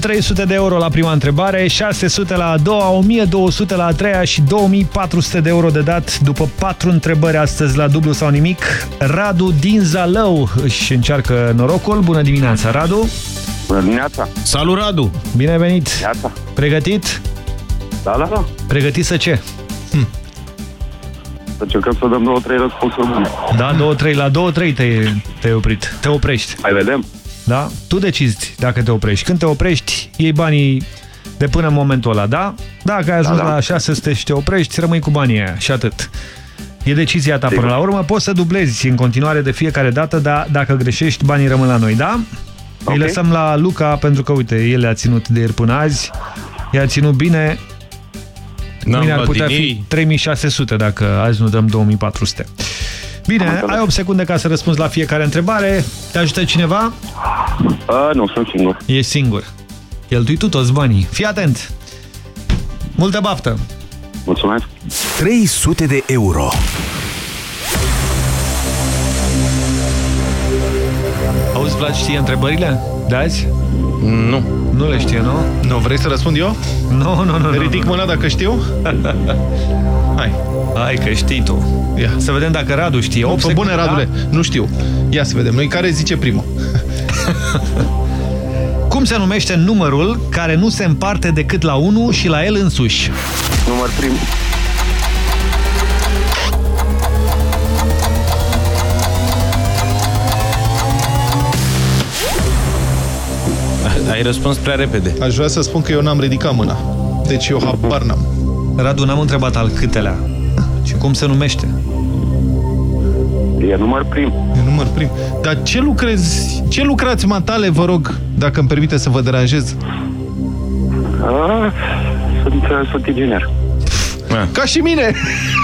300 de euro la prima întrebare, 600 la a doua, 1200 la a treia și 2400 de euro de dat după patru întrebări astăzi la dublu sau nimic. Radu din Zalău își încearcă norocul. Bună dimineața, Radu! Bună dimineața! Salut, Radu! Bine venit! Dimineața. Pregătit? Da, da, da. Pregătit să ce? Hm. Să încercăm să dăm două, trei răspunsuri bune. Da, două, trei. La două, trei te-ai te oprit. Te oprești. Hai vedem. Da? Tu decizi dacă te oprești. Când te oprești, iei banii de până în momentul ăla, da? Dacă ai ajuns Da, da. la 600 și te oprești, rămâi cu banii aia și atât. E decizia ta până la urmă. Poți să dublezi în continuare de fiecare dată, dar dacă greșești, banii rămân la noi, da? Îi Ok. lăsăm la Luca, pentru că, uite, el a ținut de ieri până azi. I-a ținut bine. N-am Mâine ar luat putea din fi ei. 3600 dacă azi nu dăm 2400. Bine, ai 8 secunde ca să răspunzi la fiecare întrebare. Te ajută cineva? Uh, nu, sunt singur. E singur. Cheltui tu toți banii. Fii atent! Multă baftă! Mulțumesc! 300 de euro. Auzi, Vlad, știe întrebările de azi? Nu. Nu le știe, nu? Nu, vrei să răspund eu? Nu, nu, nu. Ridic nu, mâna dacă știu? Hai. Hai că știi tu. Ia. Să vedem dacă Radu știe. O, 8 pe bune, secunde, Radule. da? Nu știu. Ia să vedem. Noi care zice primul? Cum se numește numărul care nu se împarte decât la 1 și la el însuși? Număr prim. Ai răspuns prea repede. Aș vrea să spun că eu n-am ridicat mâna. Deci eu habar n-am. Radu, n-am întrebat al câtelea. Și cum se numește? E număr prim. E număr prim. Dar ce lucrezi, ce lucrați matale, vă rog, dacă îmi permite să vă deranjez? Uh, sunt, uh, sunt inginer. Ca și mine!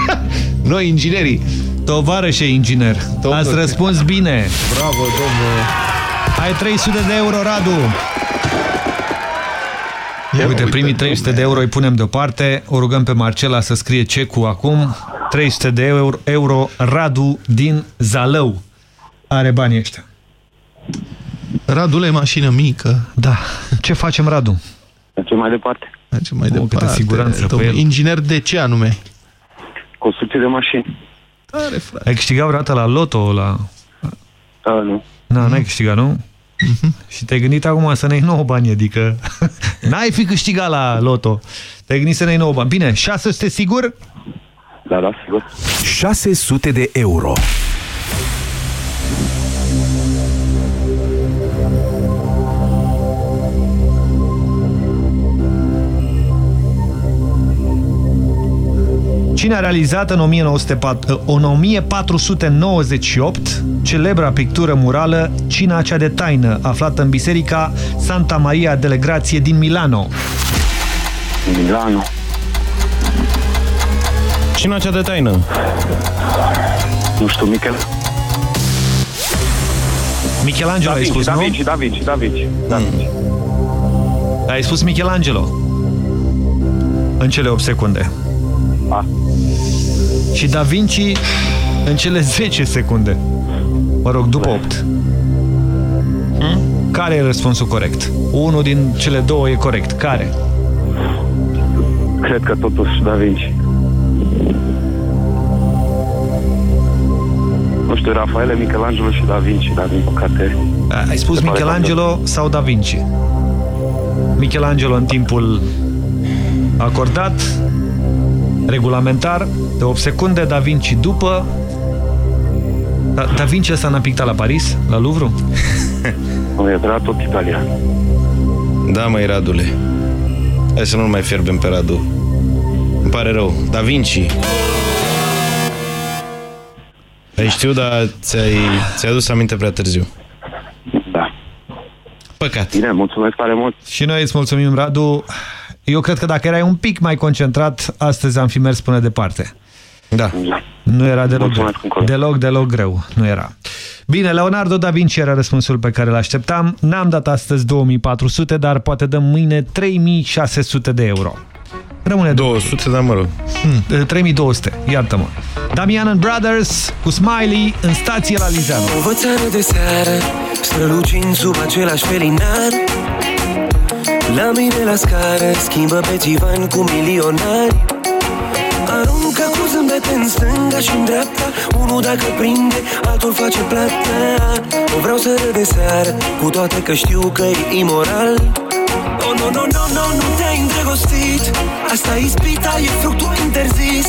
Noi, inginerii. Tovarășe inginer, ați răspuns bine. Bravo, domnule. Ai 300 de euro, Radu. Ia Uite, uite, primii 300 de euro îi punem deoparte. O rugăm pe Marcela să scrie cecul acum. 300 de euro, euro Radu din Zalău. Are banii ăștia. Radule, mașină mică. Da. Ce facem, Radu? Mergem mai departe. Mergem mai O, câtă departe. siguranță pe Domnule, el. Inginer de ce anume? Construcție de mașini. Tare, frate. Ai câștigat vreodată la loto? La... Uh, nu. Na, n-ai câștigat, nu? Și te-ai gândit acum să ne iei nouă bani, adică n-ai fi câștigat la loto. Te-ai gândit să ne iei nouă bani. Bine, 600 sigur? Da, da, sigur. 600 de euro. Cine a realizat în 1904 în 1498 celebra pictură murală Cina cea de taină, aflată în biserica Santa Maria delle Grazie din Milano? Milano. Cine cea de taină? Nu știu, Michel. Michelangelo Da ai Vinci, spus, da nu? Vinci, da Vinci, da Vinci. Da Vinci. Ai spus Michelangelo. În cele 8 secunde. A. Și Da Vinci în cele 10 secunde. Mă rog, după 8. Care e răspunsul corect? Unul din cele două e corect. Care? Cred că totuși Da Vinci. Nu știu, Rafaele, Michelangelo și Da Vinci, dar din păcate... A, Ai spus Se pare Michelangelo sau Da Vinci? Michelangelo în timpul acordat, regulamentar, de 8 secunde, Da Vinci după. Da, da Vinci ăsta n-a pictat la Paris, la Louvre? Nu, era tot Italia. Da, măi, Radule. Hai să nu mai fierbem pe Radu. Îmi pare rău. Da Vinci. Ai știu, dar ți-ai ți adus aminte prea târziu. Da. Păcat. Bine, mulțumesc tare mult. Și noi îți mulțumim, Radu. Eu cred că dacă erai un pic mai concentrat, astăzi am fi mers până departe. Da. Nu era deloc, Mulțumesc încă o dată. deloc, deloc greu. Nu era. Bine, Leonardo da Vinci era răspunsul pe care îl așteptam. N-am dat astăzi 2400, dar poate dăm mâine 3600 de euro. Rămâne 200, dar mă rog. Hmm. 3200, iartă-mă. Damian and Brothers cu Smiley în stație la Lizeanu. O vățară de seară Strălucind sub același felinar La mine la scară Schimbă pe divan cu milionari. Aruncă cu zâmbete în stânga și în dreapta Unul dacă prinde, altul face plata. O vreau să râd de seară Cu toate că știu că e imoral Oh, no, no, no, no, nu te-ai îndrăgostit. Asta e ispita, e fructul interzis.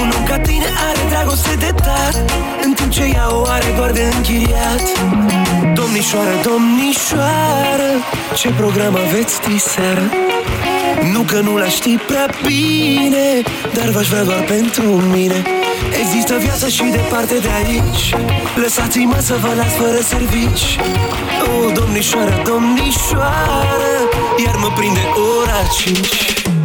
Un om ca tine are dragoste de dat În timp ce ea o are doar de închiriat Domnișoară, domnișoară Ce program aveți diseară? Nu că nu la știi prea bine Dar v-aș vrea doar pentru mine Există viață și departe de aici. Lăsați-mă să vă las fără servici. Oh, domnișoară, domnișoară Iar mă prinde ora 5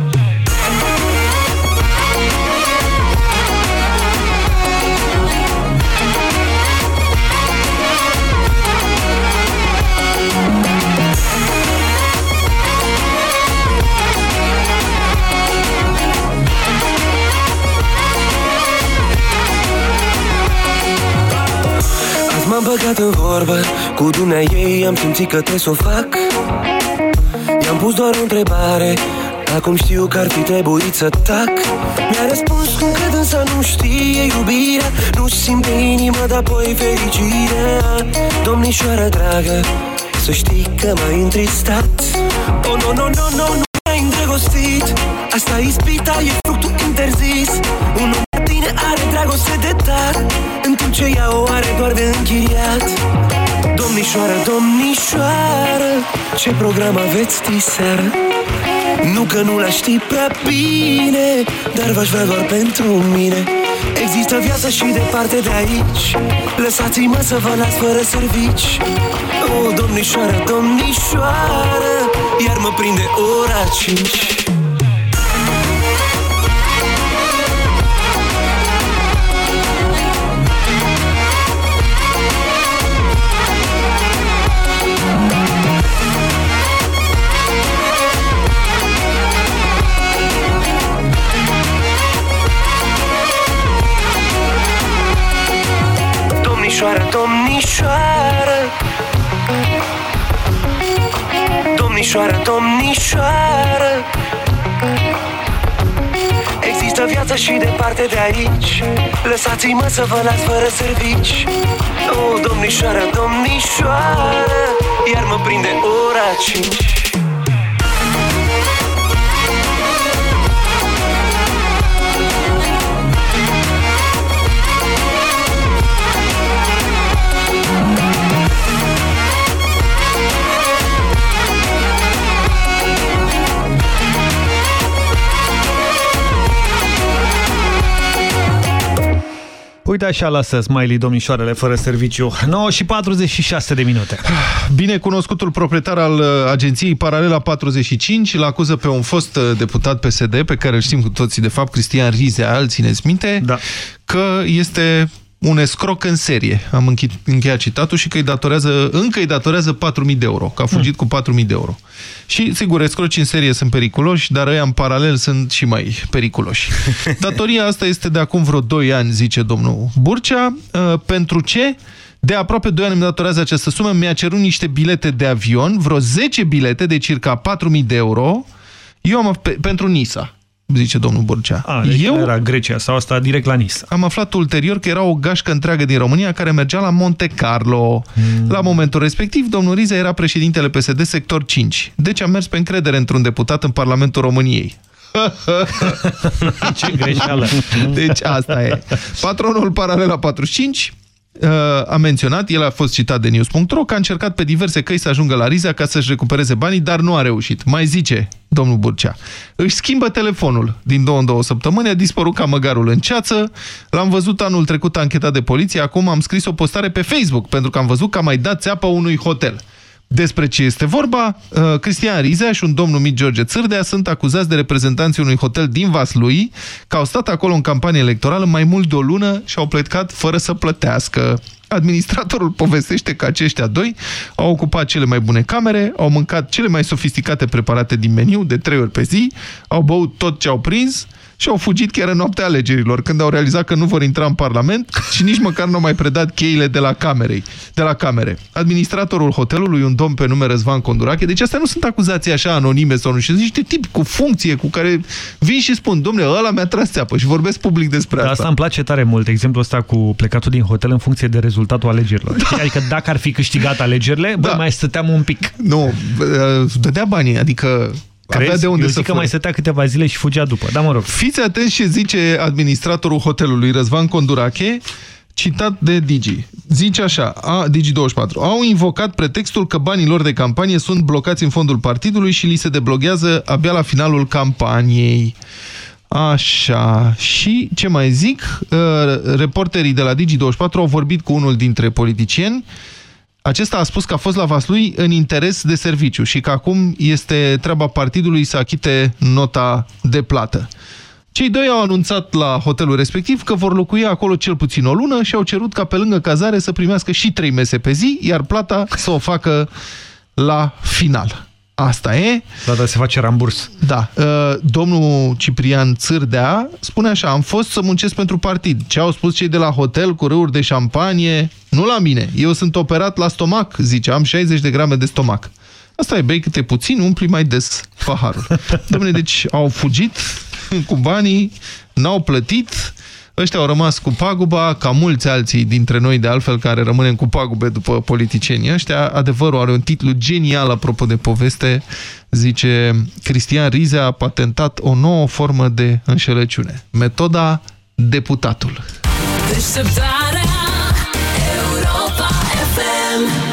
băgat în vorbă. Cu dumnea ei am simțit că te s-o fac. I-am pus doar o întrebare. Acum știu că ar fi trebuit să tac. Mi-a răspuns cum că dânsa nu știe iubirea. Nu-și simte inima, dar apoi fericirea. Domnișoară dragă Să știi că m-ai întristat. Oh, no, no, no, no, nu te-ai îndrăgostit. Asta e ispita, e fructul interzis. Un om ca tine are dragoste de dat În timp ce ea o are doar de închiriat Domnișoară, domnișoară Ce program aveți diseară? Nu că nu la știi prea bine Dar v-aș vrea doar pentru mine. Există viață și departe de aici. Lăsați-mă să vă las fără servici. Oh, domnișoară, domnișoară Iar mă prinde ora 5 Domnișoară, domnișoară. Domnișoară, domnișoară. Există viață și departe de aici. Lăsați-mă să vă las fără servici. Oh, domnișoară, domnișoară. Iar mă prinde ora 5 Uite așa lasă Smiley domnișoarele fără serviciu. 9 și 46 de minute. Bine cunoscutul proprietar al uh, agenției Paralela 45 îl acuză pe un fost uh, deputat PSD, pe care îl știm cu toții de fapt, Cristian Rizea, îl țineți minte, da. că este un escroc în serie. Am închid, încheiat citatul și că îi datorează, încă îi datorează 4.000 de euro, că a fugit hmm. cu 4.000 de euro. Și, sigur, escroci în serie sunt periculoși, dar ăia în paralel sunt și mai periculoși. Datoria asta este de acum vreo 2 ani, zice domnul Burcea. Uh, pentru ce? De aproape 2 ani îmi datorează această sumă, mi-a cerut niște bilete de avion, vreo 10 bilete de circa 4.000 de euro, eu am pe, pentru Nisa zice domnul Burcea. A, deci Eu era Grecia sau asta direct la Nisa. Am aflat ulterior că era o gașcă întreagă din România care mergea la Monte Carlo. Hmm. La momentul respectiv, domnul Riza era președintele PSD sector 5. Deci am mers pe încredere într-un deputat în Parlamentul României. Ce greșeală. Deci asta e. Patronul Paralela 45 uh, a menționat, el a fost citat de news.ro, că a încercat pe diverse căi să ajungă la Riza ca să-și recupereze banii, dar nu a reușit. Mai zice domnul Burcea. Își schimbă telefonul. Din două în două săptămâni a dispărut ca măgarul în ceață. L-am văzut anul trecut anchetat de poliție, acum am scris o postare pe Facebook, pentru că am văzut că a mai dat țeapă unui hotel. Despre ce este vorba, uh, Cristian Rizeaș și un domn numit George Țârdea sunt acuzați de reprezentanții unui hotel din Vaslui că au stat acolo în campanie electorală mai mult de o lună și au plecat fără să plătească. Administratorul povestește că aceștia doi au ocupat cele mai bune camere, au mâncat cele mai sofisticate preparate din meniu de trei ori pe zi, au băut tot ce au prins și au fugit chiar în noaptea alegerilor, când au realizat că nu vor intra în Parlament și nici măcar nu au mai predat cheile de la, camerei, de la camere. Administratorul hotelului, un domn pe nume Răzvan Condurache, deci astea nu sunt acuzații așa anonime sau nu știu, sunt niște tipi cu funcție cu care vin și spun, domnule, ăla mi-a tras țeapă și vorbesc public despre Dar asta. asta îmi place tare mult, exemplul ăsta cu plecatul din hotel în funcție de rezultatul alegerilor. Da. Adică dacă ar fi câștigat alegerile, da. bă, mai stăteam un pic. Nu, dădea banii, adică Crezi? avea de unde Eu să zic că fure. mai stătea câteva zile și fugea după. Da, mă rog. Fiți atenți ce zice administratorul hotelului Răzvan Condurache, citat de Digi. Zice așa, a, Digi24, au invocat pretextul că banii lor de campanie sunt blocați în fondul partidului și li se debloghează abia la finalul campaniei. Așa, și ce mai zic? Uh, Reporterii de la Digi24 au vorbit cu unul dintre politicieni acesta a spus că a fost la Vaslui în interes de serviciu și că acum este treaba partidului să achite nota de plată. Cei doi au anunțat la hotelul respectiv că vor locui acolo cel puțin o lună și au cerut ca pe lângă cazare să primească și trei mese pe zi, iar plata să o facă la final. Asta e. Da, da, se face ramburs. Da. Uh, Domnul Ciprian Țârdea spune așa, am fost să muncesc pentru partid. Ce au spus cei de la hotel cu râuri de șampanie? Nu la mine. Eu sunt operat la stomac, zice, am 60 de grame de stomac. Asta e, bei câte puțin, umpli mai des paharul. Dom'le, deci au fugit cu banii, n-au plătit, ăștia au rămas cu paguba, ca mulți alții dintre noi de altfel care rămânem cu pagube după politicienii ăștia. Adevărul are un titlu genial apropo de poveste, zice Cristian Rize a patentat o nouă formă de înșelăciune. Metoda deputatul. Deșteptarea Europa FM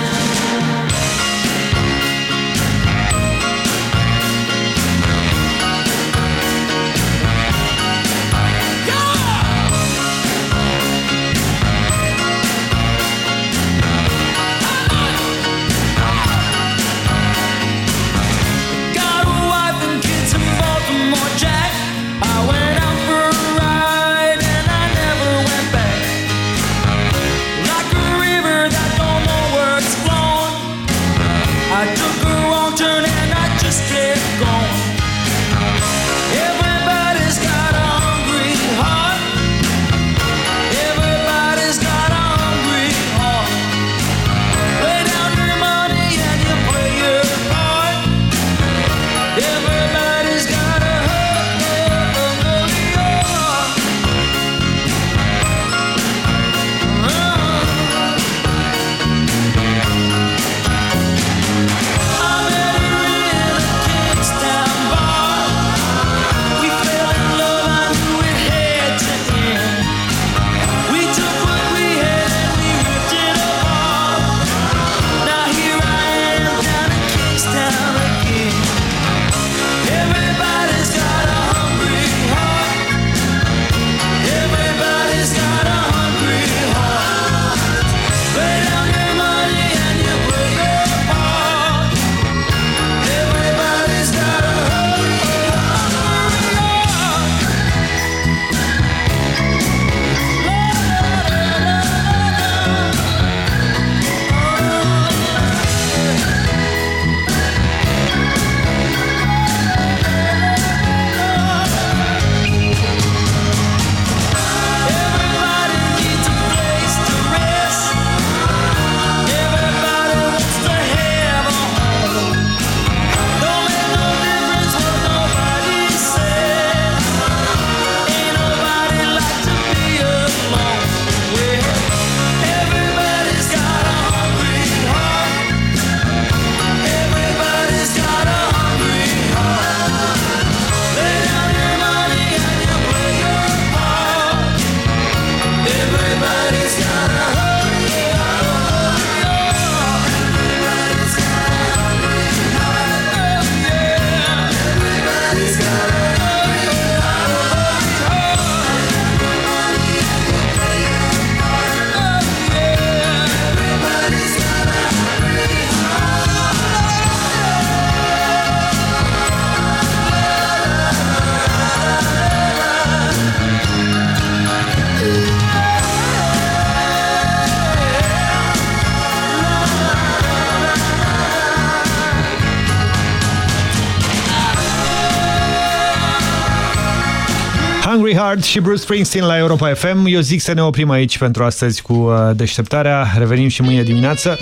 Hungry Heart și Bruce Springsteen la Europa FM. Eu zic să ne oprim aici pentru astăzi cu uh, deșteptarea. Revenim și mâine dimineață.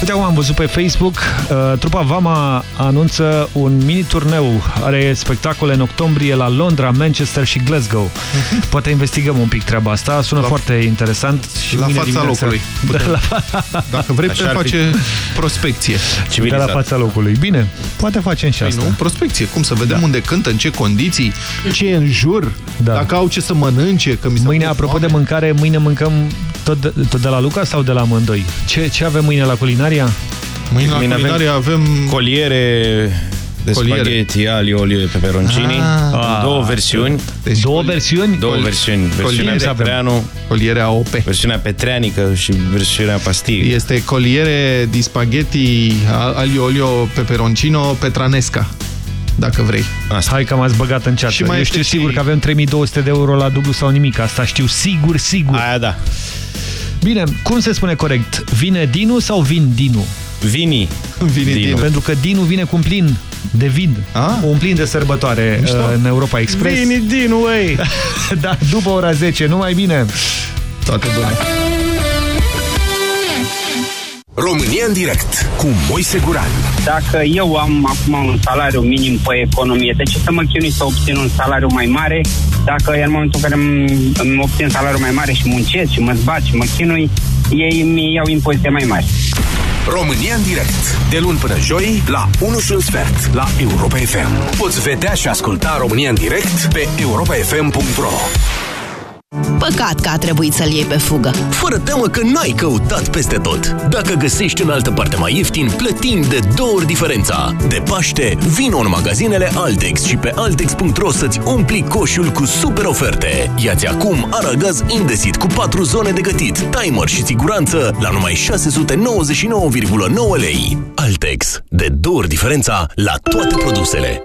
Uite acum am văzut pe Facebook, uh, trupa Vama anunță un mini-turneu. Are spectacole în octombrie la Londra, Manchester și Glasgow. Poate investigăm un pic treaba asta. Sună La- foarte interesant. Și La mâine fața dimineața- locului. Da, Putem. la... Dacă vrei, Așa putem ar fi. face prospecție. De la fața locului. Bine, poate facem și Păi asta. nu, prospecție. Cum să vedem unde cântă, în ce condiții, ce e în jur, Da. dacă au ce să mănânce. Că mi s-a Mâine, pus apropo foame. de mâncare, mâine mâncăm tot de, tot de la Luca sau de la amândoi? Ce, ce avem mâine la culinaria? Mâine la Mâine avem culinaria avem... Coliere de Coliere. spaghetti, alio, olio de peperoncini. Ah. două versiuni. Deci Două versiuni? Două versiuni. Versiunea Coliere de avem. Petreanu, Colierea OP. versiunea petreanică și versiunea pastie. Este coliere di spaghetti alio olio peperoncino petranesca, dacă vrei. Asta. Hai că m-ați băgat în ceață. Și mai Eu este știu și- sigur că avem 3200 de euro la dublu sau nimic. Asta știu sigur, sigur. Aia da. Bine, cum se spune corect? Vine Dinu sau vin Dinu? Vini. Vine Dinu. Dinu. Pentru că Dinu vine cu un plin de vin. Ah. Un plin de sărbătoare Mișto. uh, în Europa Express. Vini Dinu, ei! da, după ora 10, numai bine. Toate bune. România în direct cu Moise Guran. Dacă eu am acum un salariu minim pe economie, de ce să mă chinui să obțin un salariu mai mare dacă în momentul în care îmi, îmi obțin salariu mai mare și muncesc și mă zbat și mă chinui, ei mi iau impozite mai mari. România în direct. De luni până joi, la 1 și un sfert, la Europa FM. Poți vedea și asculta România în direct pe europafm.ro Păcat că a trebuit să-l iei pe fugă. Fără teamă că n-ai căutat peste tot. Dacă găsești în altă parte mai ieftin, plătim de două ori diferența. De Paște, vino în magazinele Altex și pe Altex.ro să-ți umpli coșul cu super oferte. Iați acum aragaz Indesit cu 4 zone de gătit, timer și siguranță la numai 699,9 lei. Altex. De două ori diferența la toate produsele.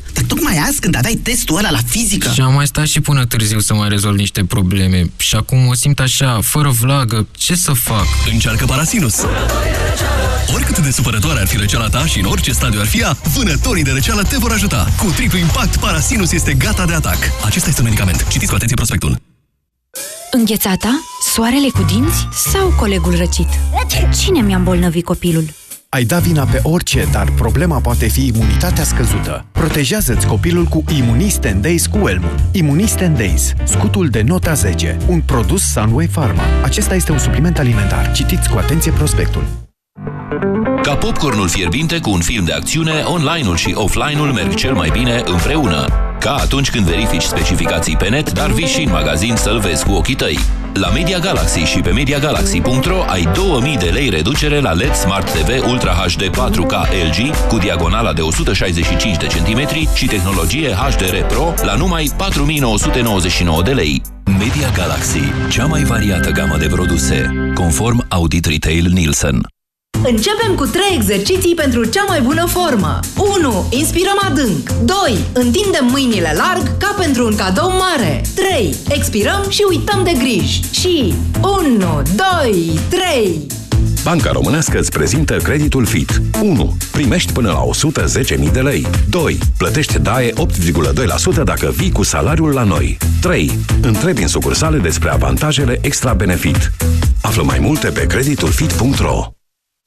Dar tocmai azi, când aveai testul ăla la fizică... Și am mai stat și până târziu să mai rezolv niște probleme. Și acum o simt așa, fără vlagă. Ce să fac? Încearcă Parasinus! Oricât de supărătoare ar fi răceala ta și în orice stadiu ar fi ea, vânătorii de răceală te vor ajuta. Cu triplu impact, Parasinus este gata de atac. Acesta este un medicament. Citiți cu atenție prospectul. Înghețata? Soarele cu dinți? Sau colegul răcit? Cine mi-a îmbolnăvit copilul? Ai da vina pe orice, dar problema poate fi imunitatea scăzută. Protejează-ți copilul cu Immunisten Days cu Elmun. Immunisten Days, scutul de nota 10, un produs Sunway Pharma. Acesta este un supliment alimentar. Citiți cu atenție prospectul. Ca popcornul fierbinte cu un film de acțiune, online-ul și offline-ul merg cel mai bine împreună. Ca atunci când verifici specificații pe net, dar vii și în magazin să-l vezi cu ochii tăi. La Media Galaxy și pe MediaGalaxy.ro ai 2000 de lei reducere la LED Smart TV Ultra HD 4K LG cu diagonala de 165 de centimetri și tehnologie HDR Pro la numai 4999 de lei. Media Galaxy, cea mai variată gamă de produse, conform Audit Retail Nielsen. Începem cu 3 exerciții pentru cea mai bună formă. 1. Inspirăm adânc. 2. Întindem mâinile larg ca pentru un cadou mare. 3. Expirăm și uităm de griji. Și 1, 2, 3. Banca Românească îți prezintă creditul FIT. 1. Primești până la 110.000 de lei. 2. Plătești DAE 8,2% dacă vii cu salariul la noi. 3. Întrebi în sucursale despre avantajele extra benefit. Află mai multe pe creditulfit.ro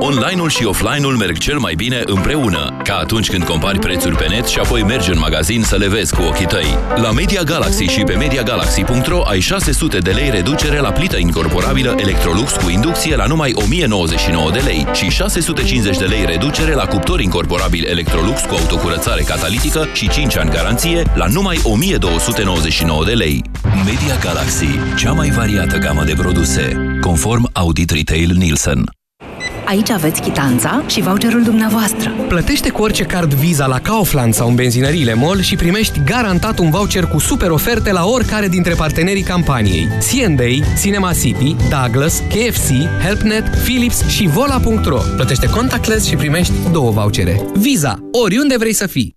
Online-ul și offline-ul merg cel mai bine împreună, ca atunci când compari prețuri pe net și apoi mergi în magazin să le vezi cu ochii tăi. La Media Galaxy și pe MediaGalaxy.ro ai 600 de lei reducere la plită incorporabilă Electrolux cu inducție la numai 1099 de lei și 650 de lei reducere la cuptor incorporabil Electrolux cu autocurățare catalitică și 5 ani garanție la numai 1299 de lei. Media Galaxy, cea mai variată gamă de produse, conform Audit Retail Nielsen. Aici aveți chitanța și voucherul dumneavoastră. Plătește cu orice card Visa la Kaufland sau în benzinăriile MOL și primești garantat un voucher cu super oferte la oricare dintre partenerii campaniei. C&A, Cinema City, Douglas, KFC, HelpNet, Philips și Vola.ro. Plătește contactless și primești două vouchere. Visa, oriunde vrei să fii.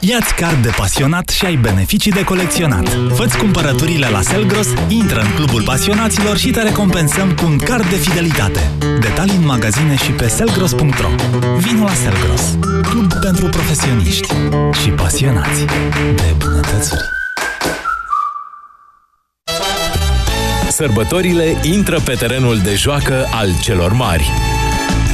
Iați card de pasionat și ai beneficii de colecționat. Fă-ți cumpărăturile la Selgros, intră în clubul pasionaților și te recompensăm cu un card de fidelitate. Detalii în magazine și pe selgros.ro Vino la Selgros, club pentru profesioniști și pasionați de bunătățuri. Sărbătorile intră pe terenul de joacă al celor mari.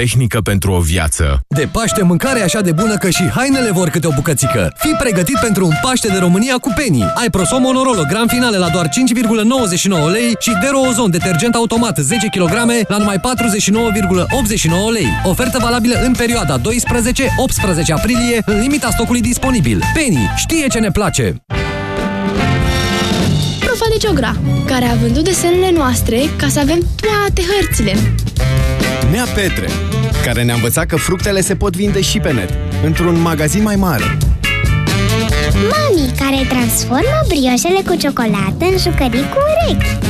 Tehnică pentru o viață. De Paște mâncare e așa de bună că și hainele vor câte o bucățică. Fii pregătit pentru un Paște de România cu Penny. Ai Prosomo Norolo Grand Finale la doar 5,99 lei și Dero detergent automat 10 kg la numai 49,89 lei. Ofertă valabilă în perioada 12-18 aprilie, în limita stocului disponibil. Penny știe ce ne place! Profa de Geogra, care a vândut desenele noastre ca să avem toate hărțile. Nea Petre, care ne-a învățat că fructele se pot vinde și pe net, într-un magazin mai mare. Mami, care transformă brioșele cu ciocolată în jucării cu urechi.